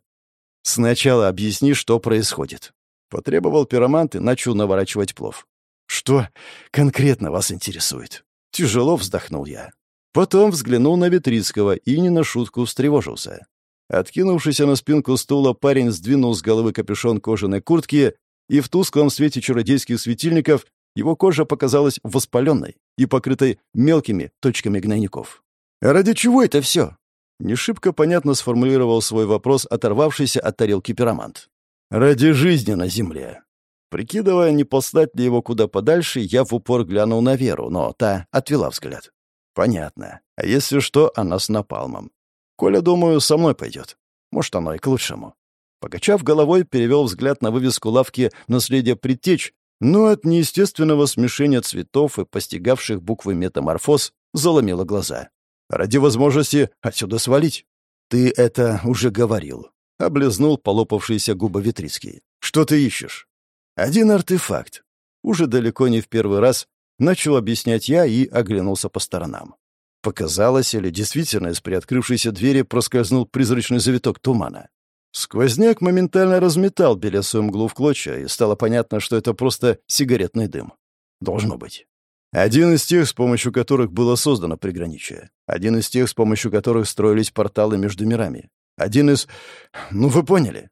Сначала объясни, что происходит. Потребовал пиромант и начал наворачивать плов. «Что конкретно вас интересует?» Тяжело вздохнул я. Потом взглянул на Витрицкого и не на шутку встревожился. Откинувшийся на спинку стула парень сдвинул с головы капюшон кожаной куртки, и в тусклом свете чародейских светильников его кожа показалась воспаленной и покрытой мелкими точками гнойников. «А ради чего это все?» Не понятно сформулировал свой вопрос оторвавшийся от тарелки пиромант. Ради жизни на земле. Прикидывая, не послать ли его куда подальше, я в упор глянул на Веру, но та отвела взгляд. Понятно. А если что, она с напалмом. Коля, думаю, со мной пойдет. Может, оно и к лучшему. Покачав головой, перевел взгляд на вывеску лавки «Наследие предтеч», но от неестественного смешения цветов и постигавших буквы метаморфоз заломило глаза. Ради возможности отсюда свалить. «Ты это уже говорил», — облизнул полопавшиеся губы Витрицкий. «Что ты ищешь?» «Один артефакт». Уже далеко не в первый раз начал объяснять я и оглянулся по сторонам. Показалось, или действительно из приоткрывшейся двери проскользнул призрачный завиток тумана. Сквозняк моментально разметал белесую мглу в клочья, и стало понятно, что это просто сигаретный дым. Должно быть. Один из тех, с помощью которых было создано приграничие. Один из тех, с помощью которых строились порталы между мирами. Один из... Ну, вы поняли.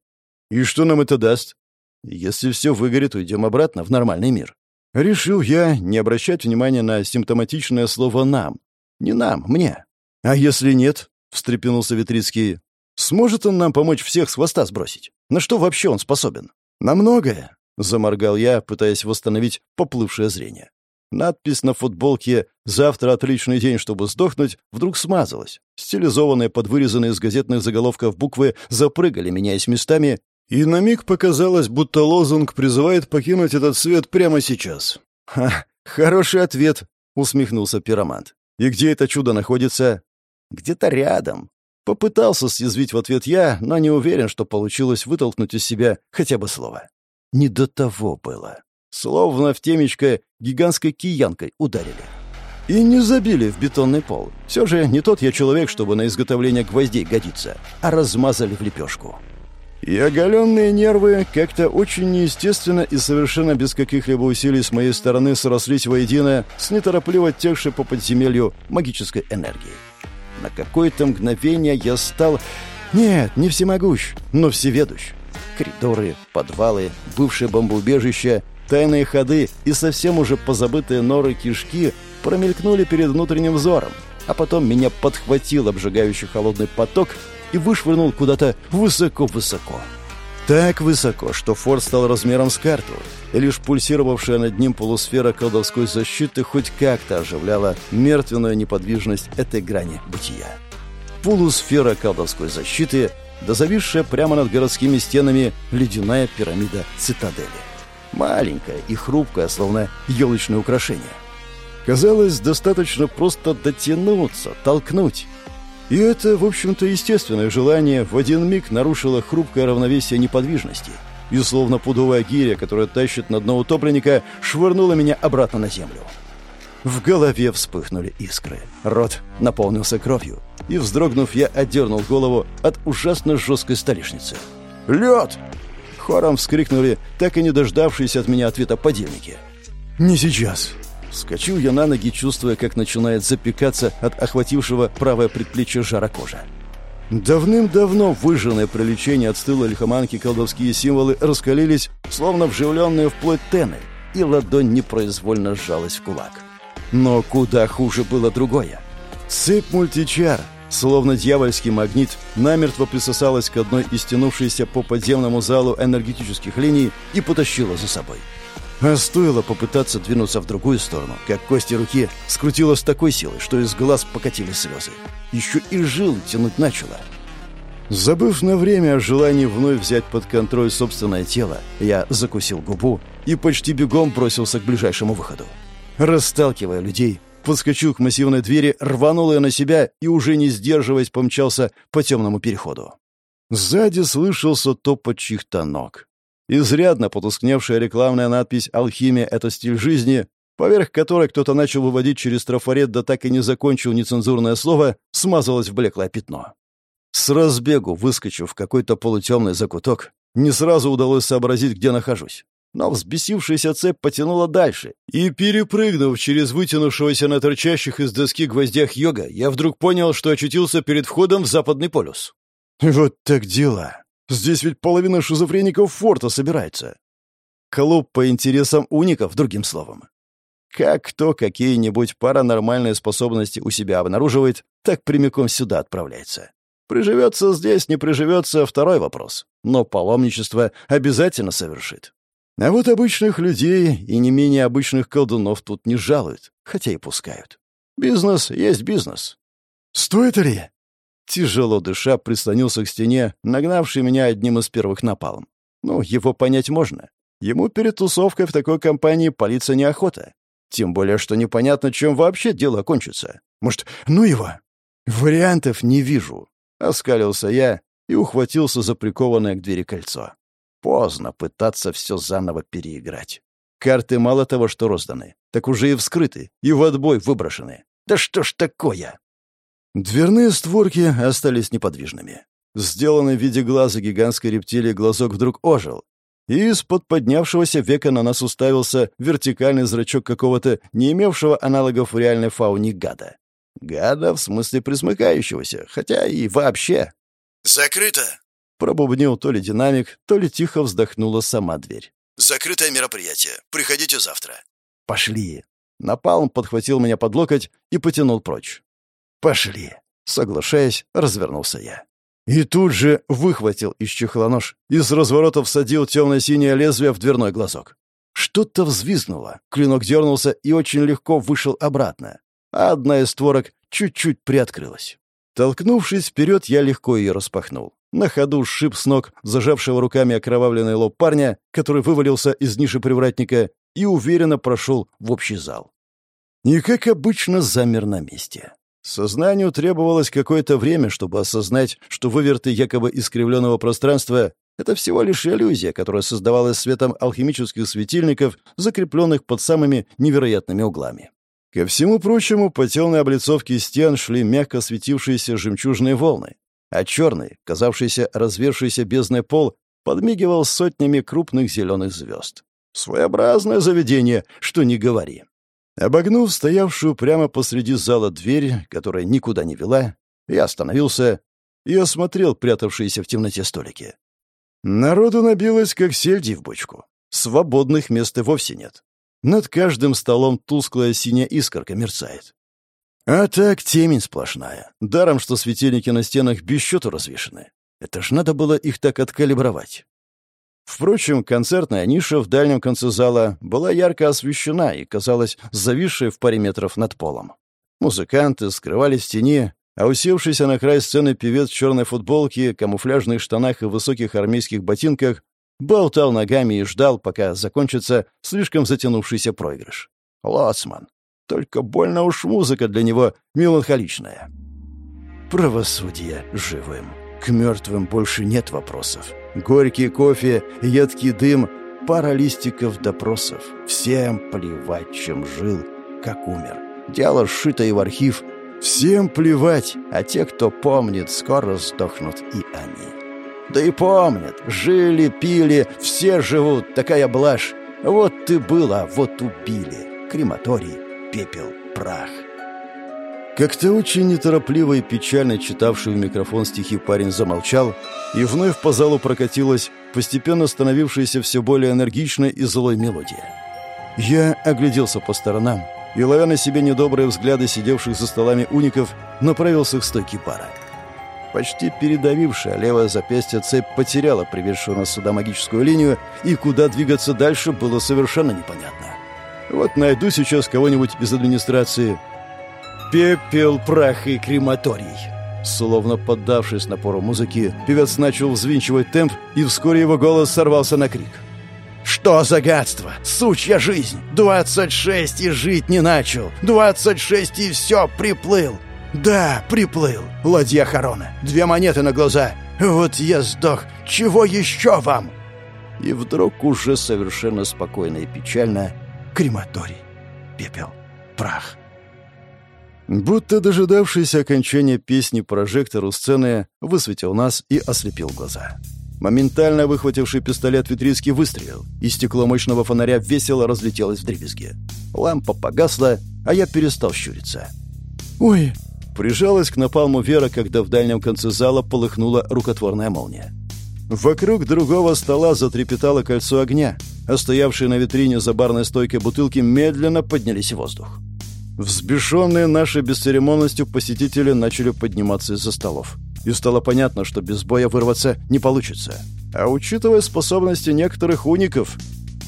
И что нам это даст? Если все выгорит, уйдем обратно в нормальный мир. Решил я не обращать внимания на симптоматичное слово «нам». Не нам, мне. А если нет, — встрепенулся Витрицкий, — сможет он нам помочь всех с хвоста сбросить? На что вообще он способен? На многое, — заморгал я, пытаясь восстановить поплывшее зрение. Надпись на футболке «Завтра отличный день, чтобы сдохнуть» вдруг смазалась. Стилизованные под вырезанные из газетных заголовков буквы запрыгали, меняясь местами, и на миг показалось, будто лозунг призывает покинуть этот свет прямо сейчас. «Ха, хороший ответ», — усмехнулся пиромант. «И где это чудо находится?» «Где-то рядом». Попытался съязвить в ответ я, но не уверен, что получилось вытолкнуть из себя хотя бы слово. Не до того было. Словно в темечко гигантской киянкой ударили. И не забили в бетонный пол. Все же не тот я человек, чтобы на изготовление гвоздей годиться, а размазали в лепешку. И оголенные нервы как-то очень неестественно и совершенно без каких-либо усилий с моей стороны срослись воедино с неторопливо текшей по подземелью магической энергией. На какое-то мгновение я стал... Нет, не всемогущ, но всеведущ. Коридоры, подвалы, бывшее бомбоубежище, тайные ходы и совсем уже позабытые норы кишки промелькнули перед внутренним взором, а потом меня подхватил обжигающий холодный поток и вышвырнул куда-то высоко-высоко. Так высоко, что форт стал размером с карту, и лишь пульсировавшая над ним полусфера колдовской защиты хоть как-то оживляла мертвенную неподвижность этой грани бытия. Полусфера колдовской защиты, да зависшая прямо над городскими стенами ледяная пирамида цитадели. Маленькая и хрупкая, словно елочное украшение. Казалось, достаточно просто дотянуться, толкнуть, и это, в общем-то, естественное желание в один миг нарушило хрупкое равновесие неподвижности. И словно пудовая гиря, которая тащит на дно утопленника, швырнула меня обратно на землю. В голове вспыхнули искры. Рот наполнился кровью. И, вздрогнув, я отдернул голову от ужасно жесткой столешницы. «Лед!» Хором вскрикнули, так и не дождавшиеся от меня ответа подельники. «Не сейчас!» Вскочил я на ноги, чувствуя, как начинает запекаться от охватившего правое предплечье жара кожа. Давным-давно выжженные при лечении от стыла лихоманки колдовские символы раскалились, словно вживленные в плоть тены, и ладонь непроизвольно сжалась в кулак. Но куда хуже было другое. Цепь мультичар, словно дьявольский магнит, намертво присосалась к одной из тянувшейся по подземному залу энергетических линий и потащила за собой. А стоило попытаться двинуться в другую сторону, как кости руки скрутило с такой силой, что из глаз покатились слезы. Еще и жил тянуть начало. Забыв на время о желании вновь взять под контроль собственное тело, я закусил губу и почти бегом бросился к ближайшему выходу. Расталкивая людей, подскочил к массивной двери, рванул ее на себя и, уже не сдерживаясь, помчался по темному переходу. Сзади слышался топот чьих-то ног. Изрядно потускневшая рекламная надпись «Алхимия — это стиль жизни», поверх которой кто-то начал выводить через трафарет, да так и не закончил нецензурное слово, смазалась в блеклое пятно. С разбегу, выскочив в какой-то полутемный закуток, не сразу удалось сообразить, где нахожусь. Но взбесившаяся цепь потянула дальше, и, перепрыгнув через вытянувшегося на торчащих из доски гвоздях йога, я вдруг понял, что очутился перед входом в Западный полюс. Вот так дела. Здесь ведь половина шизофреников форта собирается. Клуб по интересам уников, другим словом. Как кто какие-нибудь паранормальные способности у себя обнаруживает, так прямиком сюда отправляется. Приживется здесь, не приживется — второй вопрос. Но паломничество обязательно совершит. А вот обычных людей и не менее обычных колдунов тут не жалуют, хотя и пускают. Бизнес есть бизнес. «Стоит ли?» Тяжело дыша, прислонился к стене, нагнавший меня одним из первых напалом. Ну, его понять можно. Ему перед тусовкой в такой компании палиться неохота. Тем более, что непонятно, чем вообще дело кончится. Может, ну его? Вариантов не вижу. Оскалился я и ухватился за прикованное к двери кольцо. Поздно пытаться все заново переиграть. Карты мало того, что розданы, так уже и вскрыты, и в отбой выброшены. Да что ж такое? Дверные створки остались неподвижными. Сделанный в виде глаза гигантской рептилии глазок вдруг ожил, и из-под поднявшегося века на нас уставился вертикальный зрачок какого-то не имевшего аналогов в реальной фауне гада. Гада в смысле присмыкающегося, хотя и вообще. «Закрыто!» — пробубнил то ли динамик, то ли тихо вздохнула сама дверь. «Закрытое мероприятие. Приходите завтра». «Пошли!» Напалм подхватил меня под локоть и потянул прочь. «Пошли!» Соглашаясь, развернулся я. И тут же выхватил из чехла нож и с разворота всадил темно-синее лезвие в дверной глазок. Что-то взвизгнуло, клинок дернулся и очень легко вышел обратно, одна из створок чуть-чуть приоткрылась. Толкнувшись вперед, я легко ее распахнул. На ходу сшиб с ног зажавшего руками окровавленный лоб парня, который вывалился из ниши привратника и уверенно прошел в общий зал. И, как обычно, замер на месте. Сознанию требовалось какое-то время, чтобы осознать, что выверты якобы искривленного пространства — это всего лишь иллюзия, которая создавалась светом алхимических светильников, закрепленных под самыми невероятными углами. Ко всему прочему, по темной облицовке стен шли мягко светившиеся жемчужные волны, а черный, казавшийся развершийся бездной пол, подмигивал сотнями крупных зеленых звезд. Своеобразное заведение, что не говори. Обогнув стоявшую прямо посреди зала дверь, которая никуда не вела, я остановился и осмотрел прятавшиеся в темноте столики. Народу набилось, как сельди в бочку. Свободных мест и вовсе нет. Над каждым столом тусклая синяя искорка мерцает. А так темень сплошная. Даром, что светильники на стенах без счету развешаны. Это ж надо было их так откалибровать. Впрочем, концертная ниша в дальнем конце зала была ярко освещена и казалась зависшей в паре метров над полом. Музыканты скрывались в тени, а усевшийся на край сцены певец в черной футболке, камуфляжных штанах и высоких армейских ботинках болтал ногами и ждал, пока закончится слишком затянувшийся проигрыш. Лоцман. Только больно уж музыка для него меланхоличная. Правосудие живым. К мертвым больше нет вопросов. Горький кофе, едкий дым, пара листиков допросов. Всем плевать, чем жил, как умер. Дело сшито и в архив. Всем плевать, а те, кто помнит, скоро сдохнут и они. Да и помнят, жили, пили, все живут, такая блажь. Вот ты была, вот убили. Крематорий, пепел, прах. Как-то очень неторопливо и печально читавший в микрофон стихи парень замолчал, и вновь по залу прокатилась постепенно становившаяся все более энергичной и злой мелодия. Я огляделся по сторонам и, ловя на себе недобрые взгляды сидевших за столами уников, направился к стойке бара. Почти передавившая левое запястье цепь потеряла приведшую нас сюда магическую линию, и куда двигаться дальше было совершенно непонятно. Вот найду сейчас кого-нибудь из администрации — Пепел, прах и крематорий. Словно поддавшись напору музыки, певец начал взвинчивать темп, и вскоре его голос сорвался на крик. «Что за гадство? Сучья жизнь! Двадцать шесть и жить не начал! Двадцать шесть и все, приплыл! Да, приплыл! Ладья Харона! Две монеты на глаза! Вот я сдох! Чего еще вам?» И вдруг уже совершенно спокойно и печально крематорий, пепел, прах — Будто дожидавшийся окончания песни прожектор у сцены высветил нас и ослепил глаза. Моментально выхвативший пистолет Витрицкий выстрелил, и стекло мощного фонаря весело разлетелось в дребезги. Лампа погасла, а я перестал щуриться. «Ой!» Прижалась к напалму Вера, когда в дальнем конце зала полыхнула рукотворная молния. Вокруг другого стола затрепетало кольцо огня, а стоявшие на витрине за барной стойкой бутылки медленно поднялись в воздух. Взбешенные нашей бесцеремонностью посетители начали подниматься из-за столов. И стало понятно, что без боя вырваться не получится. А учитывая способности некоторых уников...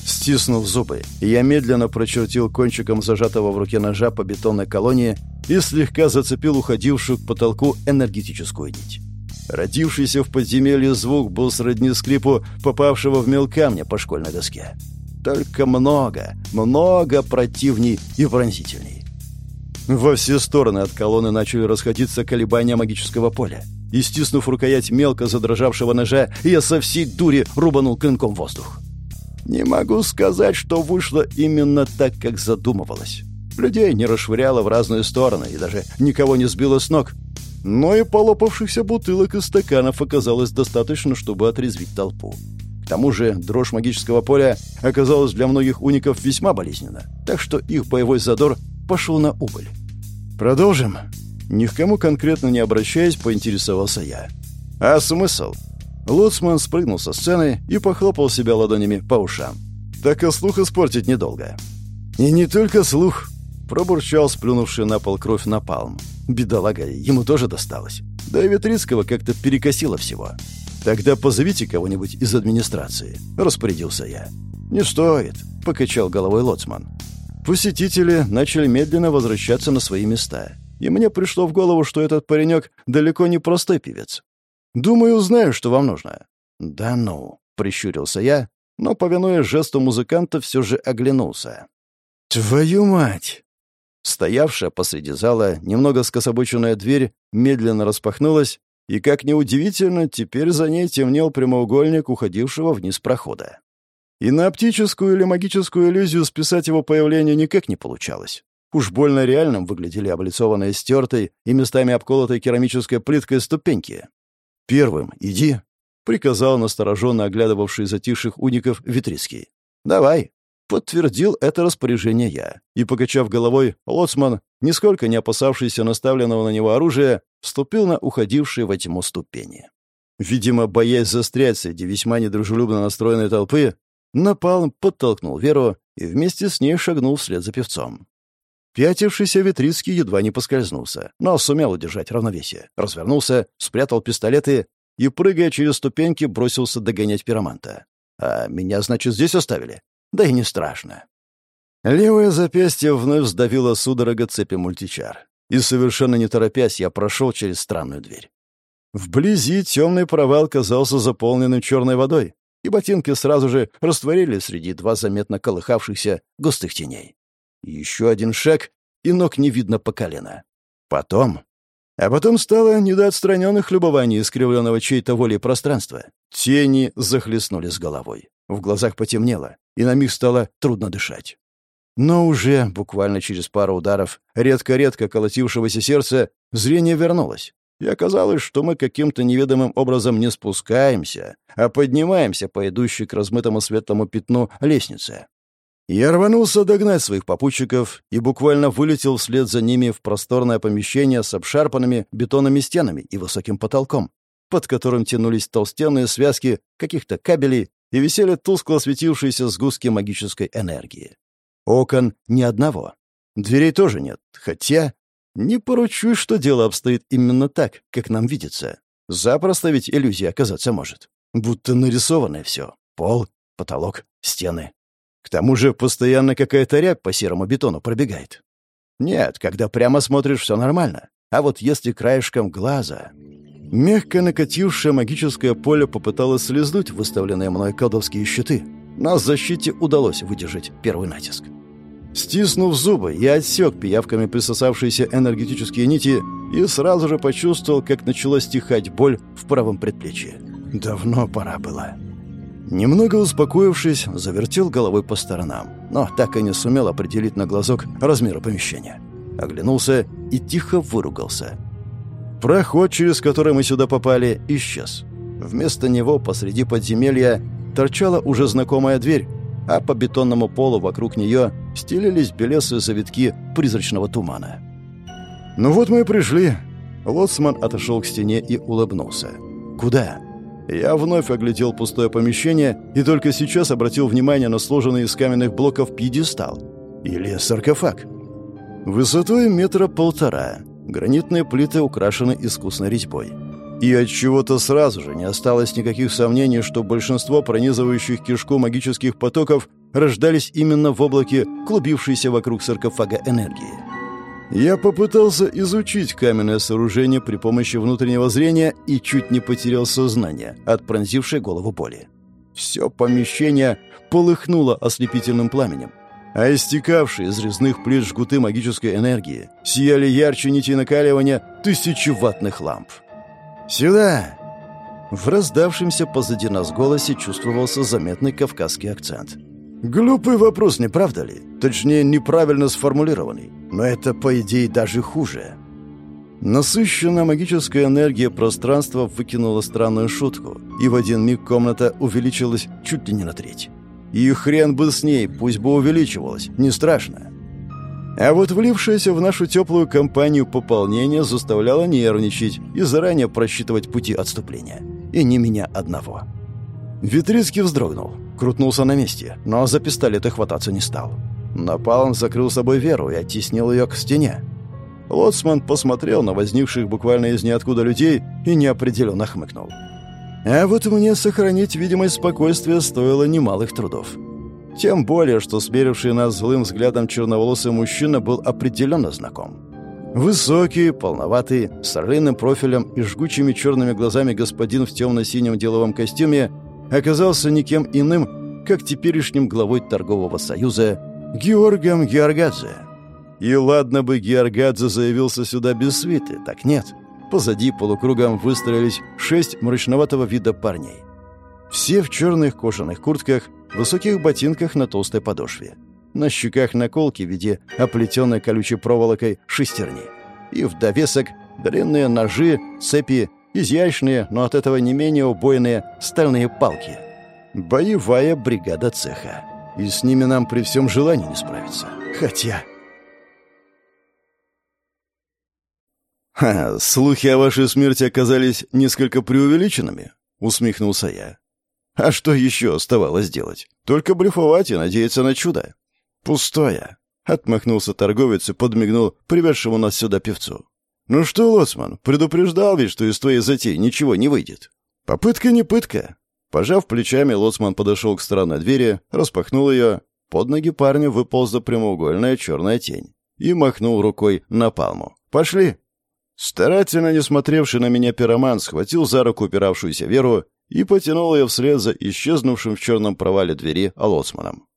Стиснув зубы, я медленно прочертил кончиком зажатого в руке ножа по бетонной колонии и слегка зацепил уходившую к потолку энергетическую нить. Родившийся в подземелье звук был сродни скрипу попавшего в мел камня по школьной доске. Только много, много противней и пронзительней. Во все стороны от колонны начали расходиться колебания магического поля. И, стиснув рукоять мелко задрожавшего ножа, я со всей дури рубанул клинком воздух. Не могу сказать, что вышло именно так, как задумывалось. Людей не расшвыряло в разные стороны и даже никого не сбило с ног. Но и полопавшихся бутылок и стаканов оказалось достаточно, чтобы отрезвить толпу. К тому же дрожь магического поля оказалась для многих уников весьма болезненна, так что их боевой задор пошел на убыль. «Продолжим?» Ни к кому конкретно не обращаясь, поинтересовался я. «А смысл?» Лоцман спрыгнул со сцены и похлопал себя ладонями по ушам. «Так и слух испортить недолго». «И не только слух», — пробурчал сплюнувший на пол кровь напалм. Бедолага, ему тоже досталось. Да и Витрицкого как-то перекосило всего. «Тогда позовите кого-нибудь из администрации», — распорядился я. «Не стоит», — покачал головой лоцман. Посетители начали медленно возвращаться на свои места. И мне пришло в голову, что этот паренек далеко не простой певец. «Думаю, знаю, что вам нужно». «Да ну», — прищурился я, но, повинуясь жесту музыканта, все же оглянулся. «Твою мать!» Стоявшая посреди зала, немного скособоченная дверь медленно распахнулась, и, как ни удивительно, теперь за ней темнел прямоугольник уходившего вниз прохода. И на оптическую или магическую иллюзию списать его появление никак не получалось. Уж больно реальным выглядели облицованные стертой и местами обколотой керамической плиткой ступеньки. «Первым иди», — приказал настороженно оглядывавший затихших уников Витрицкий. «Давай», — подтвердил это распоряжение я. И, покачав головой, лоцман, нисколько не опасавшийся наставленного на него оружия, вступил на уходившие во тьму ступени. Видимо, боясь застрять среди весьма недружелюбно настроенной толпы, Напалм подтолкнул Веру и вместе с ней шагнул вслед за певцом. Пятившийся Витрицкий едва не поскользнулся, но сумел удержать равновесие. Развернулся, спрятал пистолеты и, прыгая через ступеньки, бросился догонять пироманта. «А меня, значит, здесь оставили? Да и не страшно». Левое запястье вновь сдавило судорога цепи мультичар. И совершенно не торопясь, я прошел через странную дверь. Вблизи темный провал казался заполненным черной водой, и ботинки сразу же растворились среди два заметно колыхавшихся густых теней. Еще один шаг, и ног не видно по колено. Потом... А потом стало не до отстраненных любований искривленного чьей-то волей пространства. Тени захлестнули с головой. В глазах потемнело, и на миг стало трудно дышать. Но уже, буквально через пару ударов, редко-редко колотившегося сердца, зрение вернулось. И оказалось, что мы каким-то неведомым образом не спускаемся, а поднимаемся по идущей к размытому светлому пятну лестнице. Я рванулся догнать своих попутчиков и буквально вылетел вслед за ними в просторное помещение с обшарпанными бетонными стенами и высоким потолком, под которым тянулись толстенные связки каких-то кабелей и висели тускло светившиеся сгустки магической энергии. Окон ни одного. Дверей тоже нет, хотя не поручусь, что дело обстоит именно так, как нам видится. Запросто ведь иллюзия оказаться может. Будто нарисованное все. Пол, потолок, стены. К тому же постоянно какая-то рябь по серому бетону пробегает. Нет, когда прямо смотришь, все нормально. А вот если краешком глаза... Мягко накатившее магическое поле попыталось слезнуть выставленные мной колдовские щиты, но защите удалось выдержать первый натиск. Стиснув зубы, я отсек пиявками присосавшиеся энергетические нити и сразу же почувствовал, как начала стихать боль в правом предплечье. Давно пора было. Немного успокоившись, завертел головой по сторонам, но так и не сумел определить на глазок размеры помещения. Оглянулся и тихо выругался. Проход, через который мы сюда попали, исчез. Вместо него посреди подземелья торчала уже знакомая дверь, а по бетонному полу вокруг нее стелились белесые завитки призрачного тумана. «Ну вот мы и пришли». Лоцман отошел к стене и улыбнулся. «Куда?» Я вновь оглядел пустое помещение и только сейчас обратил внимание на сложенный из каменных блоков пьедестал. Или саркофаг. Высотой метра полтора. Гранитные плиты украшены искусной резьбой. И от чего-то сразу же не осталось никаких сомнений, что большинство пронизывающих кишку магических потоков рождались именно в облаке клубившейся вокруг саркофага энергии. Я попытался изучить каменное сооружение при помощи внутреннего зрения и чуть не потерял сознание от пронзившей голову боли. Все помещение полыхнуло ослепительным пламенем, а истекавшие из резных плит жгуты магической энергии сияли ярче нити накаливания тысячи ваттных ламп. «Сюда!» В раздавшемся позади нас голосе чувствовался заметный кавказский акцент. Глупый вопрос, не правда ли? Точнее, неправильно сформулированный. Но это, по идее, даже хуже. Насыщенная магическая энергия пространства выкинула странную шутку, и в один миг комната увеличилась чуть ли не на треть. И хрен бы с ней, пусть бы увеличивалась, не страшно. А вот влившееся в нашу теплую компанию пополнение заставляло нервничать и заранее просчитывать пути отступления. И не меня одного. Витрицкий вздрогнул, крутнулся на месте, но за пистолеты хвататься не стал. Напалм закрыл собой Веру и оттеснил ее к стене. Лоцман посмотрел на возникших буквально из ниоткуда людей и неопределенно хмыкнул. А вот мне сохранить видимость спокойствия стоило немалых трудов. Тем более, что смеривший нас злым взглядом черноволосый мужчина был определенно знаком. Высокий, полноватый, с орлиным профилем и жгучими черными глазами господин в темно-синем деловом костюме оказался никем иным, как теперешним главой торгового союза Георгом Георгадзе. И ладно бы Георгадзе заявился сюда без свиты, так нет. Позади полукругом выстроились шесть мрачноватого вида парней. Все в черных кожаных куртках, высоких ботинках на толстой подошве. На щеках наколки в виде оплетенной колючей проволокой шестерни. И в довесок длинные ножи, цепи, изящные, но от этого не менее убойные стальные палки. Боевая бригада цеха. И с ними нам при всем желании не справиться. Хотя... «Ха, слухи о вашей смерти оказались несколько преувеличенными», — усмехнулся я. «А что еще оставалось делать? Только блефовать и надеяться на чудо». «Пустое», — отмахнулся торговец и подмигнул приведшему нас сюда певцу. «Ну что, Лоцман, предупреждал ведь, что из твоей затеи ничего не выйдет. Попытка не пытка». Пожав плечами, Лоцман подошел к странной двери, распахнул ее. Под ноги парню выползла прямоугольная черная тень и махнул рукой на палму. «Пошли!» Старательно не смотревший на меня пироман схватил за руку упиравшуюся Веру и потянул ее вслед за исчезнувшим в черном провале двери Алоцманом.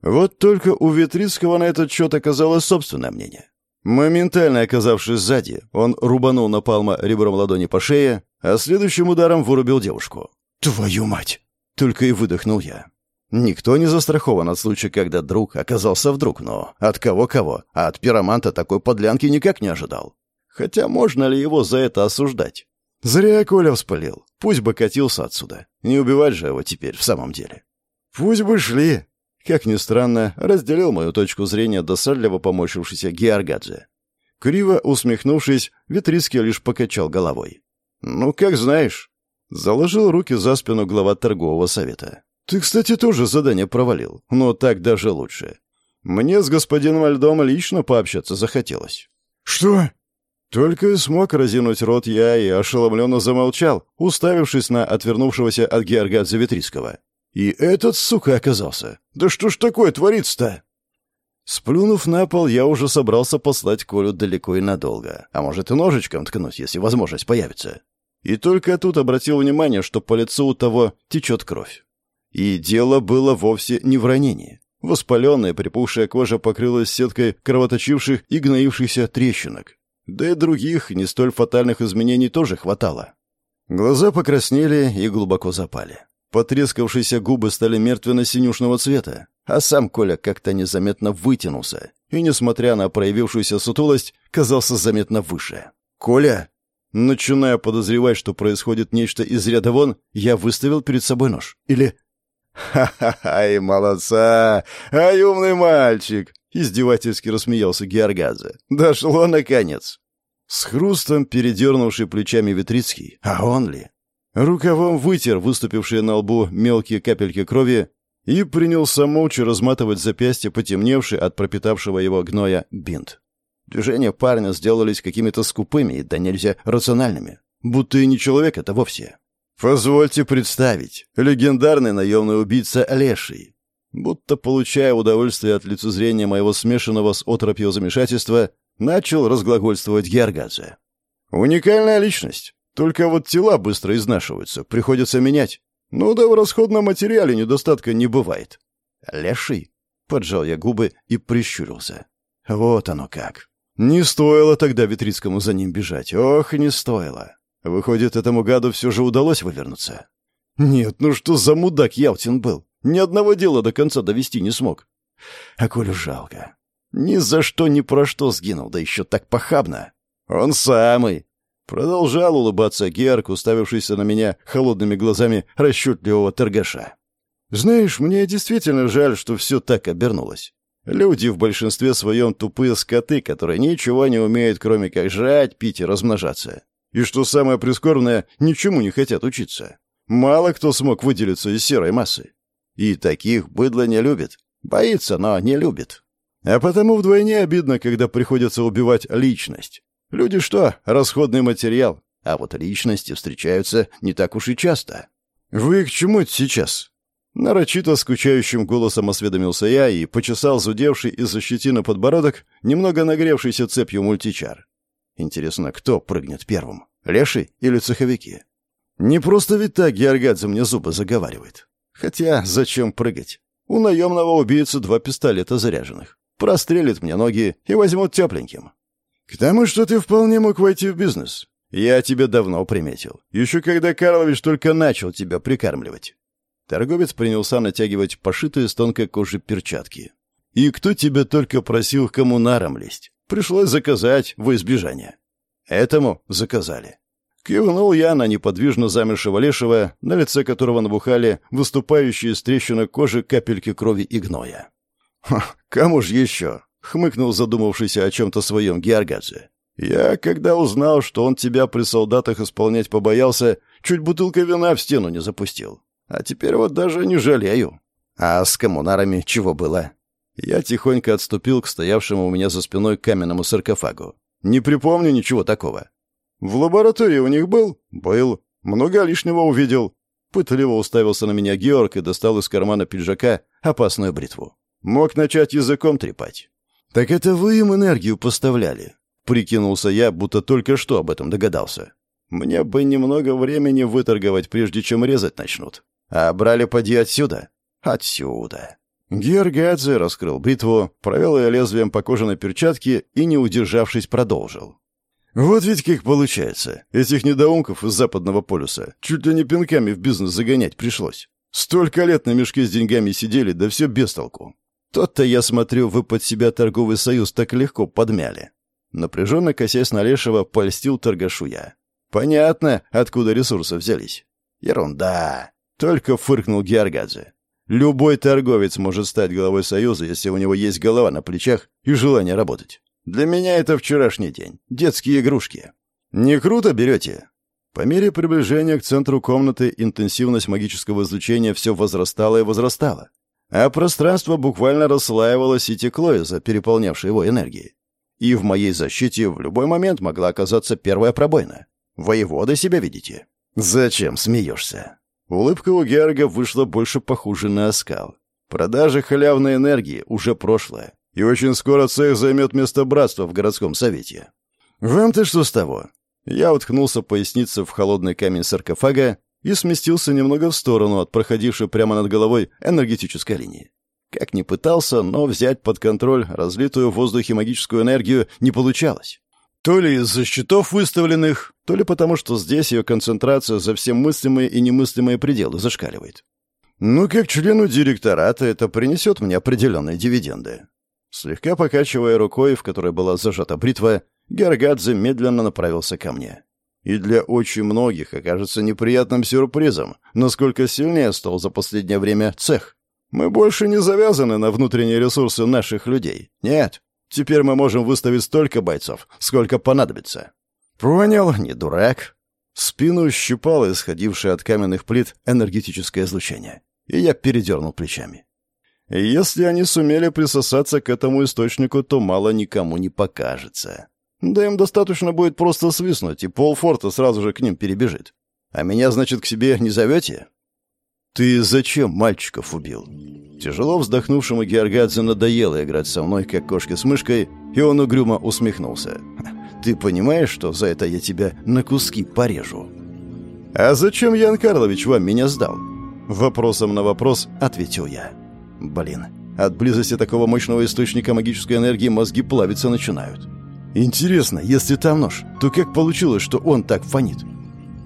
Вот только у Витрицкого на этот счет оказалось собственное мнение. Моментально оказавшись сзади, он рубанул Напалма ребром ладони по шее, а следующим ударом вырубил девушку. «Твою мать!» — только и выдохнул я. Никто не застрахован от случая, когда друг оказался вдруг, но от кого-кого, а от пироманта такой подлянки никак не ожидал. Хотя можно ли его за это осуждать? Зря Коля вспылил. Пусть бы катился отсюда. Не убивать же его теперь в самом деле. Пусть бы шли. Как ни странно, разделил мою точку зрения досадливо поморщившийся Георгадзе. Криво усмехнувшись, Витрицкий лишь покачал головой. «Ну, как знаешь». Заложил руки за спину глава торгового совета. «Ты, кстати, тоже задание провалил, но так даже лучше. Мне с господином Альдом лично пообщаться захотелось». «Что?» Только и смог разинуть рот я и ошеломленно замолчал, уставившись на отвернувшегося от Георгадзе Ветрицкого. И этот, сука, оказался. Да что ж такое творится-то? Сплюнув на пол, я уже собрался послать Колю далеко и надолго. А может и ножичком ткнуть, если возможность появится. И только тут обратил внимание, что по лицу у того течет кровь. И дело было вовсе не в ранении. Воспаленная припухшая кожа покрылась сеткой кровоточивших и гноившихся трещинок. Да и других, не столь фатальных изменений тоже хватало. Глаза покраснели и глубоко запали. Потрескавшиеся губы стали мертвенно-синюшного цвета, а сам Коля как-то незаметно вытянулся и, несмотря на проявившуюся сутулость, казался заметно выше. «Коля!» Начиная подозревать, что происходит нечто из ряда вон, я выставил перед собой нож. Или... «Ха-ха-ха, и молодца! Ай, умный мальчик!» Издевательски рассмеялся Георгадзе. «Дошло, наконец!» С хрустом передернувший плечами Витрицкий. А он ли? Рукавом вытер выступившие на лбу мелкие капельки крови и принялся молча разматывать запястье, потемневший от пропитавшего его гноя бинт. Движения парня сделались какими-то скупыми и да нельзя рациональными. Будто и не человек это вовсе. «Позвольте представить. Легендарный наемный убийца Леший будто получая удовольствие от лицезрения моего смешанного с отропью замешательства, начал разглагольствовать Георгадзе. «Уникальная личность. Только вот тела быстро изнашиваются, приходится менять. Ну да в расходном материале недостатка не бывает». «Леший?» — поджал я губы и прищурился. «Вот оно как. Не стоило тогда Витрицкому за ним бежать. Ох, не стоило. Выходит, этому гаду все же удалось вывернуться». «Нет, ну что за мудак Ялтин был? Ни одного дела до конца довести не смог. А Колю жалко. Ни за что, ни про что сгинул, да еще так похабно. Он самый. Продолжал улыбаться Герк, уставившийся на меня холодными глазами расчетливого торгаша. Знаешь, мне действительно жаль, что все так обернулось. Люди в большинстве своем тупые скоты, которые ничего не умеют, кроме как жрать, пить и размножаться. И что самое прискорбное, ничему не хотят учиться. Мало кто смог выделиться из серой массы. И таких быдло не любит. Боится, но не любит. А потому вдвойне обидно, когда приходится убивать личность. Люди что, расходный материал, а вот личности встречаются не так уж и часто. «Вы к чему сейчас?» Нарочито скучающим голосом осведомился я и почесал зудевший из-за щетины подбородок, немного нагревшийся цепью мультичар. Интересно, кто прыгнет первым? Леший или цеховики? Не просто ведь так Георгадзе мне зубы заговаривает. Хотя зачем прыгать? У наемного убийцы два пистолета заряженных. Прострелит мне ноги и возьмут тепленьким. К тому, что ты вполне мог войти в бизнес. Я тебя давно приметил. Еще когда Карлович только начал тебя прикармливать. Торговец принялся натягивать пошитые с тонкой кожи перчатки. И кто тебя только просил к коммунарам лезть? Пришлось заказать во избежание. Этому заказали. Кивнул я на неподвижно замершего лешего, на лице которого набухали выступающие из трещины кожи капельки крови и гноя. «Ха, кому ж еще?» — хмыкнул задумавшийся о чем-то своем Георгадзе. «Я, когда узнал, что он тебя при солдатах исполнять побоялся, чуть бутылка вина в стену не запустил. А теперь вот даже не жалею. А с коммунарами чего было?» Я тихонько отступил к стоявшему у меня за спиной каменному саркофагу. «Не припомню ничего такого». «В лаборатории у них был?» «Был. Много лишнего увидел». Пытливо уставился на меня Георг и достал из кармана пиджака опасную бритву. Мог начать языком трепать. «Так это вы им энергию поставляли?» Прикинулся я, будто только что об этом догадался. «Мне бы немного времени выторговать, прежде чем резать начнут. А брали поди отсюда?» «Отсюда». Георгадзе раскрыл бритву, провел ее лезвием по кожаной перчатке и, не удержавшись, продолжил. «Вот ведь как получается. Этих недоумков из Западного полюса чуть ли не пинками в бизнес загонять пришлось. Столько лет на мешке с деньгами сидели, да все без толку. Тот-то, я смотрю, вы под себя торговый союз так легко подмяли. Напряженно косясь на Лешего, польстил торгашу я. Понятно, откуда ресурсы взялись. Ерунда. Только фыркнул Георгадзе. Любой торговец может стать главой союза, если у него есть голова на плечах и желание работать. Для меня это вчерашний день. Детские игрушки. Не круто берете? По мере приближения к центру комнаты интенсивность магического излучения все возрастала и возрастала а пространство буквально расслаивалось и текло из-за переполнявшей его энергии. И в моей защите в любой момент могла оказаться первая пробоина. Воевода себя видите? Зачем смеешься? Улыбка у Георга вышла больше похуже на оскал. Продажа халявной энергии уже прошлое, и очень скоро цех займет место братства в городском совете. Вам-то что с того? Я уткнулся поясницей в холодный камень саркофага и сместился немного в сторону от проходившей прямо над головой энергетической линии. Как ни пытался, но взять под контроль разлитую в воздухе магическую энергию не получалось. То ли из-за щитов выставленных, то ли потому, что здесь ее концентрация за все мыслимые и немыслимые пределы зашкаливает. Ну, как члену директората это принесет мне определенные дивиденды. Слегка покачивая рукой, в которой была зажата бритва, Гергадзе медленно направился ко мне и для очень многих окажется неприятным сюрпризом, насколько сильнее стал за последнее время цех. Мы больше не завязаны на внутренние ресурсы наших людей. Нет, теперь мы можем выставить столько бойцов, сколько понадобится. Понял, не дурак. Спину щипало исходившее от каменных плит энергетическое излучение, и я передернул плечами. Если они сумели присосаться к этому источнику, то мало никому не покажется. Да им достаточно будет просто свистнуть, и полфорта сразу же к ним перебежит. А меня, значит, к себе не зовете? Ты зачем мальчиков убил? Тяжело вздохнувшему Георгадзе надоело играть со мной, как кошки с мышкой, и он угрюмо усмехнулся. Ты понимаешь, что за это я тебя на куски порежу? А зачем Ян Карлович вам меня сдал? Вопросом на вопрос ответил я. Блин, от близости такого мощного источника магической энергии мозги плавиться начинают. Интересно, если там нож, то как получилось, что он так фонит?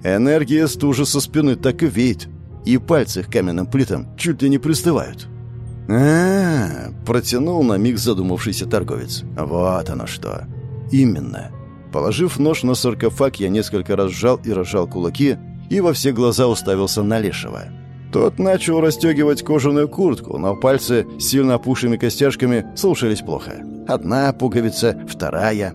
Энергия стужи со спины так и веет, и пальцы к каменным плитам чуть ли не пристывают. а, -а, -а протянул на миг задумавшийся торговец. «Вот оно что!» «Именно!» Положив нож на саркофаг, я несколько раз сжал и разжал кулаки и во все глаза уставился на Лешего. Тот начал расстегивать кожаную куртку, но пальцы с сильно опухшими костяшками слушались плохо. Одна пуговица, вторая.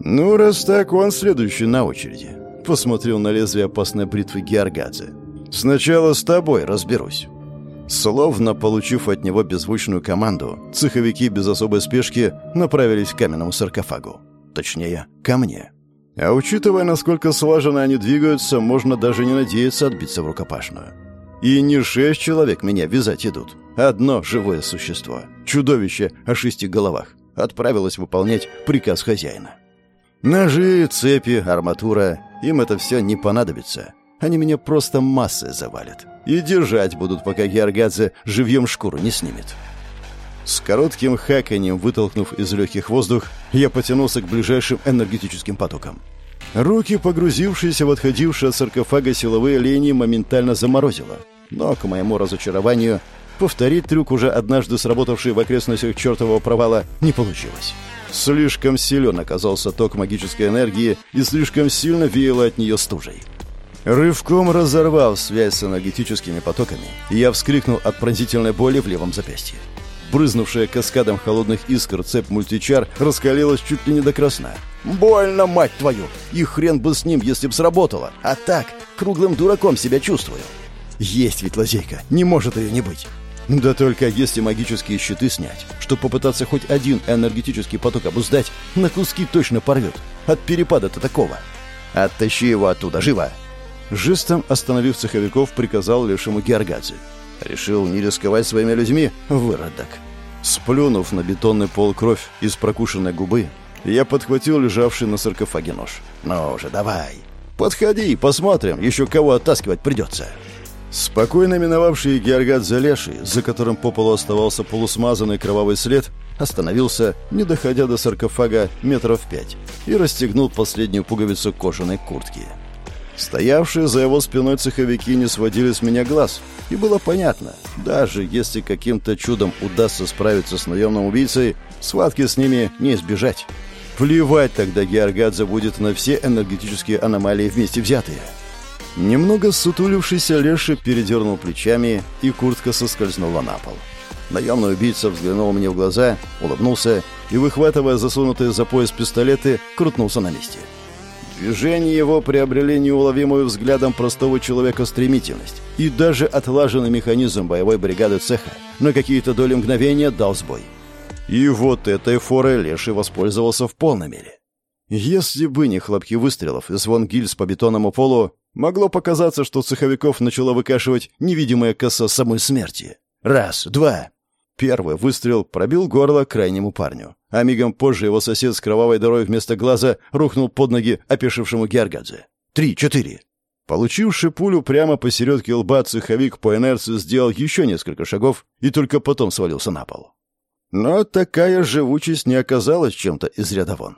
«Ну, раз так, он следующий на очереди», — посмотрел на лезвие опасной бритвы Георгадзе. «Сначала с тобой разберусь». Словно получив от него беззвучную команду, цеховики без особой спешки направились к каменному саркофагу. Точнее, ко мне. А учитывая, насколько слаженно они двигаются, можно даже не надеяться отбиться в рукопашную. И не шесть человек меня вязать идут. Одно живое существо, чудовище о шести головах, отправилось выполнять приказ хозяина. Ножи, цепи, арматура — им это все не понадобится. Они меня просто массой завалят. И держать будут, пока Георгадзе живьем шкуру не снимет. С коротким хаканьем, вытолкнув из легких воздух, я потянулся к ближайшим энергетическим потокам. Руки, погрузившиеся в отходившие от саркофага силовые линии, моментально заморозило. Но, к моему разочарованию, повторить трюк, уже однажды сработавший в окрестностях чертового провала, не получилось. Слишком силен оказался ток магической энергии и слишком сильно веяло от нее стужей. Рывком разорвав связь с энергетическими потоками, я вскрикнул от пронзительной боли в левом запястье. Брызнувшая каскадом холодных искр цепь мультичар раскалилась чуть ли не до красна. «Больно, мать твою! И хрен бы с ним, если б сработало! А так, круглым дураком себя чувствую!» «Есть ведь лазейка, не может ее не быть!» Да только если магические щиты снять, чтобы попытаться хоть один энергетический поток обуздать, на куски точно порвет. От перепада-то такого. «Оттащи его оттуда, живо!» Жестом остановив цеховиков, приказал лешему Георгадзе. Решил не рисковать своими людьми? Выродок. Сплюнув на бетонный пол кровь из прокушенной губы, я подхватил лежавший на саркофаге нож. «Ну уже, давай! Подходи, посмотрим, еще кого оттаскивать придется!» Спокойно миновавший Георгадзе леший, за которым по полу оставался полусмазанный кровавый след, остановился, не доходя до саркофага метров пять, и расстегнул последнюю пуговицу кожаной куртки. Стоявшие за его спиной цеховики не сводили с меня глаз, и было понятно, даже если каким-то чудом удастся справиться с наемным убийцей, схватки с ними не избежать. Плевать тогда Георгадзе будет на все энергетические аномалии вместе взятые. Немного сутулившийся Леша передернул плечами, и куртка соскользнула на пол. Наемный убийца взглянул мне в глаза, улыбнулся и, выхватывая засунутые за пояс пистолеты, крутнулся на месте. — Движения его приобрели неуловимую взглядом простого человека стремительность, и даже отлаженный механизм боевой бригады цеха на какие-то доли мгновения дал сбой. И вот этой форой Леший воспользовался в полной мере. Если бы не хлопки выстрелов и звон гильз по бетонному полу, могло показаться, что цеховиков начала выкашивать невидимая коса самой смерти. Раз, два. Первый выстрел пробил горло крайнему парню а мигом позже его сосед с кровавой дырой вместо глаза рухнул под ноги опешившему Георгадзе. Три, четыре. Получивший пулю прямо посередке лба цеховик по инерции сделал еще несколько шагов и только потом свалился на пол. Но такая живучесть не оказалась чем-то из ряда вон.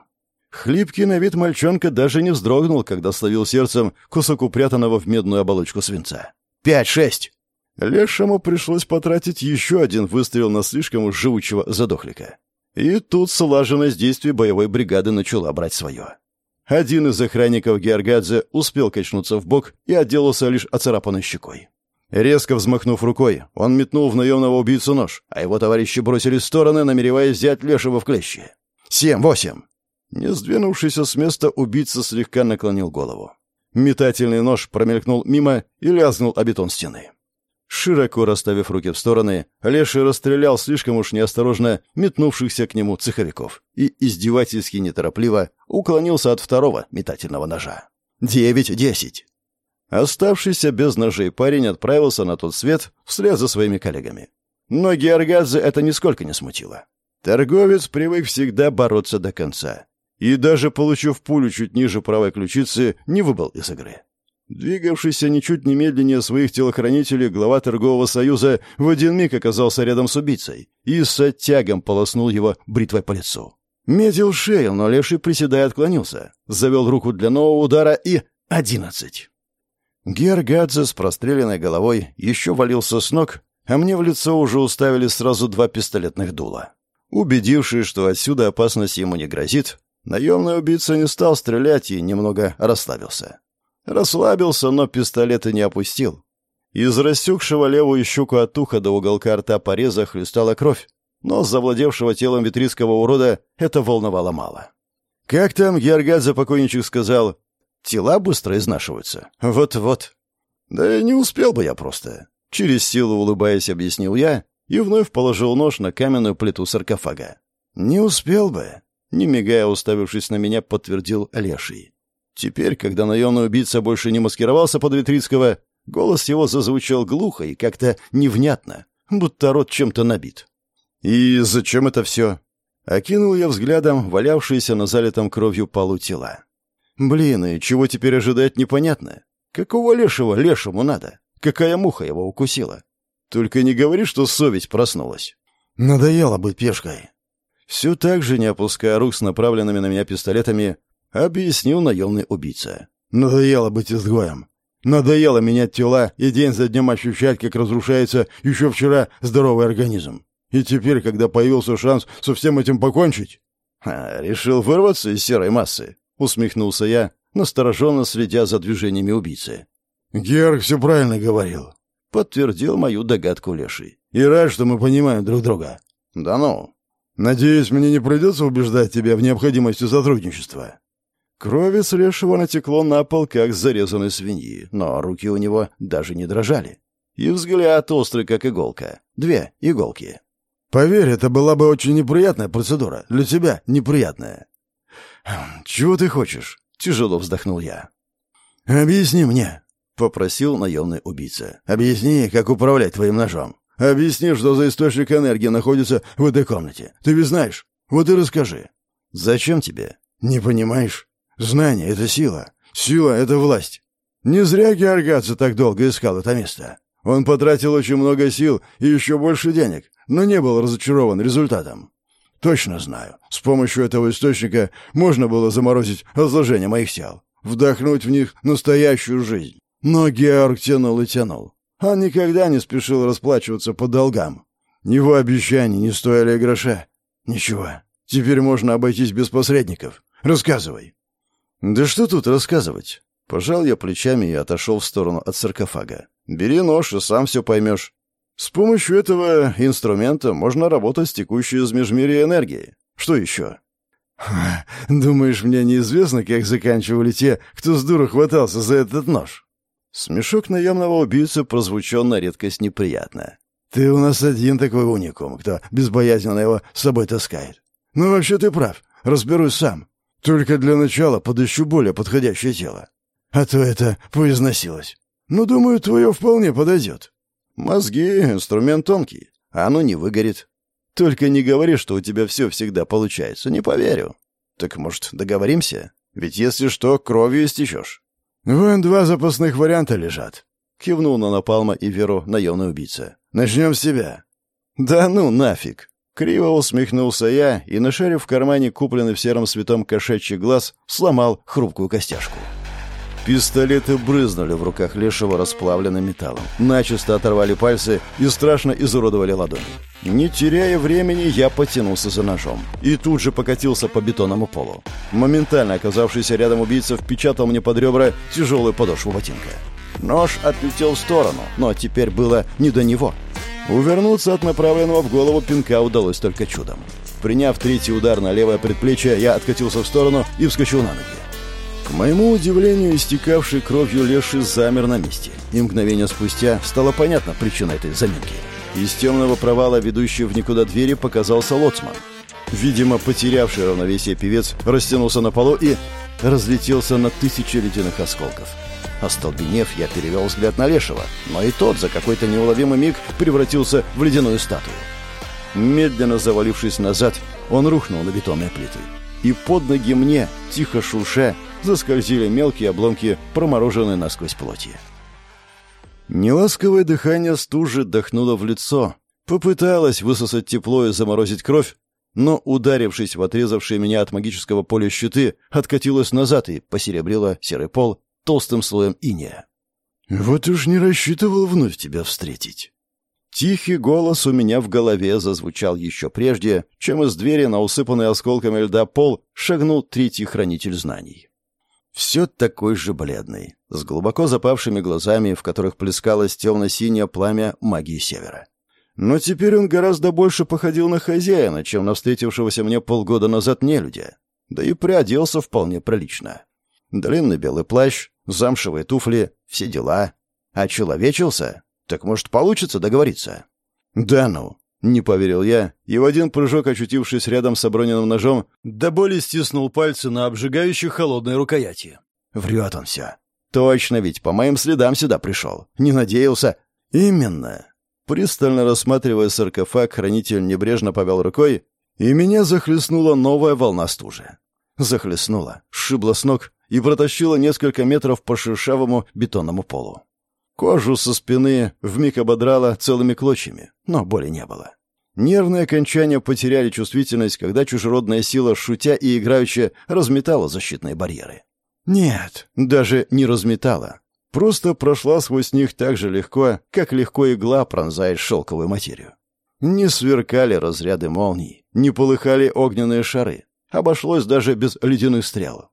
Хлипкий на вид мальчонка даже не вздрогнул, когда словил сердцем кусок упрятанного в медную оболочку свинца. «Пять, шесть!» Лешему пришлось потратить еще один выстрел на слишком уж живучего задохлика. И тут слаженность действий боевой бригады начала брать свое. Один из охранников Георгадзе успел качнуться в бок и отделался лишь оцарапанной щекой. Резко взмахнув рукой, он метнул в наемного убийцу нож, а его товарищи бросили в стороны, намереваясь взять Лешего в клещи. «Семь, восемь!» Не сдвинувшийся с места, убийца слегка наклонил голову. Метательный нож промелькнул мимо и лязнул о бетон стены. Широко расставив руки в стороны, Леший расстрелял слишком уж неосторожно метнувшихся к нему цеховиков и издевательски неторопливо уклонился от второго метательного ножа. «Девять, десять!» Оставшийся без ножей парень отправился на тот свет вслед за своими коллегами. Но Георгадзе это нисколько не смутило. Торговец привык всегда бороться до конца. И даже получив пулю чуть ниже правой ключицы, не выбыл из игры. Двигавшийся ничуть не медленнее своих телохранителей, глава торгового союза в один миг оказался рядом с убийцей и с оттягом полоснул его бритвой по лицу. Метил шею, но леший, приседая, отклонился. Завел руку для нового удара и... Одиннадцать. Гергадзе с простреленной головой еще валился с ног, а мне в лицо уже уставили сразу два пистолетных дула. Убедившись, что отсюда опасность ему не грозит, наемный убийца не стал стрелять и немного расслабился. Расслабился, но пистолет и не опустил. Из рассекшего левую щеку от уха до уголка рта пореза хлестала кровь, но завладевшего телом витрийского урода это волновало мало. «Как там Георгадзе покойничек сказал? Тела быстро изнашиваются. Вот-вот». «Да не успел бы я просто. Через силу улыбаясь, объяснил я и вновь положил нож на каменную плиту саркофага. «Не успел бы», — не мигая уставившись на меня, подтвердил Леший. Теперь, когда наемный убийца больше не маскировался под Витрицкого, голос его зазвучал глухо и как-то невнятно, будто рот чем-то набит. «И зачем это все?» Окинул я взглядом валявшиеся на залитом кровью полу тела. «Блин, и чего теперь ожидать непонятно. Какого лешего лешему надо? Какая муха его укусила? Только не говори, что совесть проснулась». «Надоело быть пешкой». Все так же, не опуская рук с направленными на меня пистолетами, объяснил наемный убийца. «Надоело быть изгоем. Надоело менять тела и день за днем ощущать, как разрушается еще вчера здоровый организм. И теперь, когда появился шанс со всем этим покончить... А, решил вырваться из серой массы, усмехнулся я, настороженно следя за движениями убийцы. Герк все правильно говорил. Подтвердил мою догадку Леший. И рад, что мы понимаем друг друга. Да ну. Надеюсь, мне не придется убеждать тебя в необходимости сотрудничества. Крови с Лешего натекло на пол, как зарезанной свиньи, но руки у него даже не дрожали. И взгляд острый, как иголка. Две иголки. Поверь, это была бы очень неприятная процедура. Для тебя неприятная. Чего ты хочешь? Тяжело вздохнул я. Объясни мне, попросил наемный убийца. Объясни, как управлять твоим ножом. Объясни, что за источник энергии находится в этой комнате. Ты ведь знаешь. Вот и расскажи. Зачем тебе? Не понимаешь? Знание — это сила. Сила — это власть. Не зря Георгадзе так долго искал это место. Он потратил очень много сил и еще больше денег, но не был разочарован результатом. Точно знаю, с помощью этого источника можно было заморозить разложение моих тел, вдохнуть в них настоящую жизнь. Но Георг тянул и тянул. Он никогда не спешил расплачиваться по долгам. Его обещания не стоили гроша. Ничего, теперь можно обойтись без посредников. Рассказывай. Да что тут рассказывать? Пожал я плечами и отошел в сторону от саркофага. Бери нож и сам все поймешь. С помощью этого инструмента можно работать с текущей из межмирия энергией. Что еще? Думаешь, мне неизвестно, как заканчивали те, кто с дуру хватался за этот нож? Смешок наемного убийцы прозвучал на редкость неприятно. Ты у нас один такой уникум, кто безбоязненно его с собой таскает. Ну, вообще ты прав. Разберусь сам. Только для начала подыщу более подходящее тело. А то это поизносилось. Ну, думаю, твое вполне подойдет. Мозги — инструмент тонкий, а оно не выгорит. Только не говори, что у тебя все всегда получается, не поверю. Так, может, договоримся? Ведь если что, кровью истечешь. Вон два запасных варианта лежат. Кивнул на Напалма и Веру наемный убийца. Начнем с себя. Да ну нафиг. Криво усмехнулся я и, нашарив в кармане купленный в сером святом кошачий глаз, сломал хрупкую костяшку. Пистолеты брызнули в руках Лешего расплавленным металлом. Начисто оторвали пальцы и страшно изуродовали ладони. Не теряя времени, я потянулся за ножом. И тут же покатился по бетонному полу. Моментально оказавшийся рядом убийца впечатал мне под ребра тяжелую подошву ботинка. Нож отлетел в сторону, но теперь было не до него. Увернуться от направленного в голову пинка удалось только чудом. Приняв третий удар на левое предплечье, я откатился в сторону и вскочил на ноги. К моему удивлению, истекавший кровью леший замер на месте, и мгновение спустя стала понятна причина этой заминки. Из темного провала, ведущей в никуда двери, показался лоцман. Видимо, потерявший равновесие певец растянулся на полу и разлетелся на тысячи ледяных осколков. Остолбенев, я перевел взгляд на Лешего, но и тот за какой-то неуловимый миг превратился в ледяную статую. Медленно завалившись назад, он рухнул на бетонные плиты. И под ноги мне, тихо шурша, заскользили мелкие обломки, промороженной насквозь плоти. Неласковое дыхание стужи дохнуло в лицо. Попыталась высосать тепло и заморозить кровь, но, ударившись в отрезавшие меня от магического поля щиты, откатилась назад и посеребрила серый пол толстым слоем иния. «Вот уж не рассчитывал вновь тебя встретить». Тихий голос у меня в голове зазвучал еще прежде, чем из двери на усыпанный осколками льда пол шагнул третий хранитель знаний. Все такой же бледный, с глубоко запавшими глазами, в которых плескалось темно-синее пламя магии Севера. Но теперь он гораздо больше походил на хозяина, чем на встретившегося мне полгода назад нелюдя. Да и приоделся вполне прилично. Длинный белый плащ, замшевые туфли, все дела. А человечился? Так может, получится договориться? Да ну, не поверил я, и в один прыжок, очутившись рядом с оброненным ножом, до боли стиснул пальцы на обжигающей холодной рукояти. Врет он все. Точно ведь, по моим следам сюда пришел. Не надеялся. Именно. Пристально рассматривая саркофаг, хранитель небрежно повел рукой, и меня захлестнула новая волна стужи. Захлестнула, сшибла с ног и протащила несколько метров по шершавому бетонному полу. Кожу со спины вмиг ободрала целыми клочьями, но боли не было. Нервные окончания потеряли чувствительность, когда чужеродная сила, шутя и играючи, разметала защитные барьеры. Нет, даже не разметала. Просто прошла сквозь них так же легко, как легко игла пронзает шелковую материю. Не сверкали разряды молний, не полыхали огненные шары. Обошлось даже без ледяных стрел.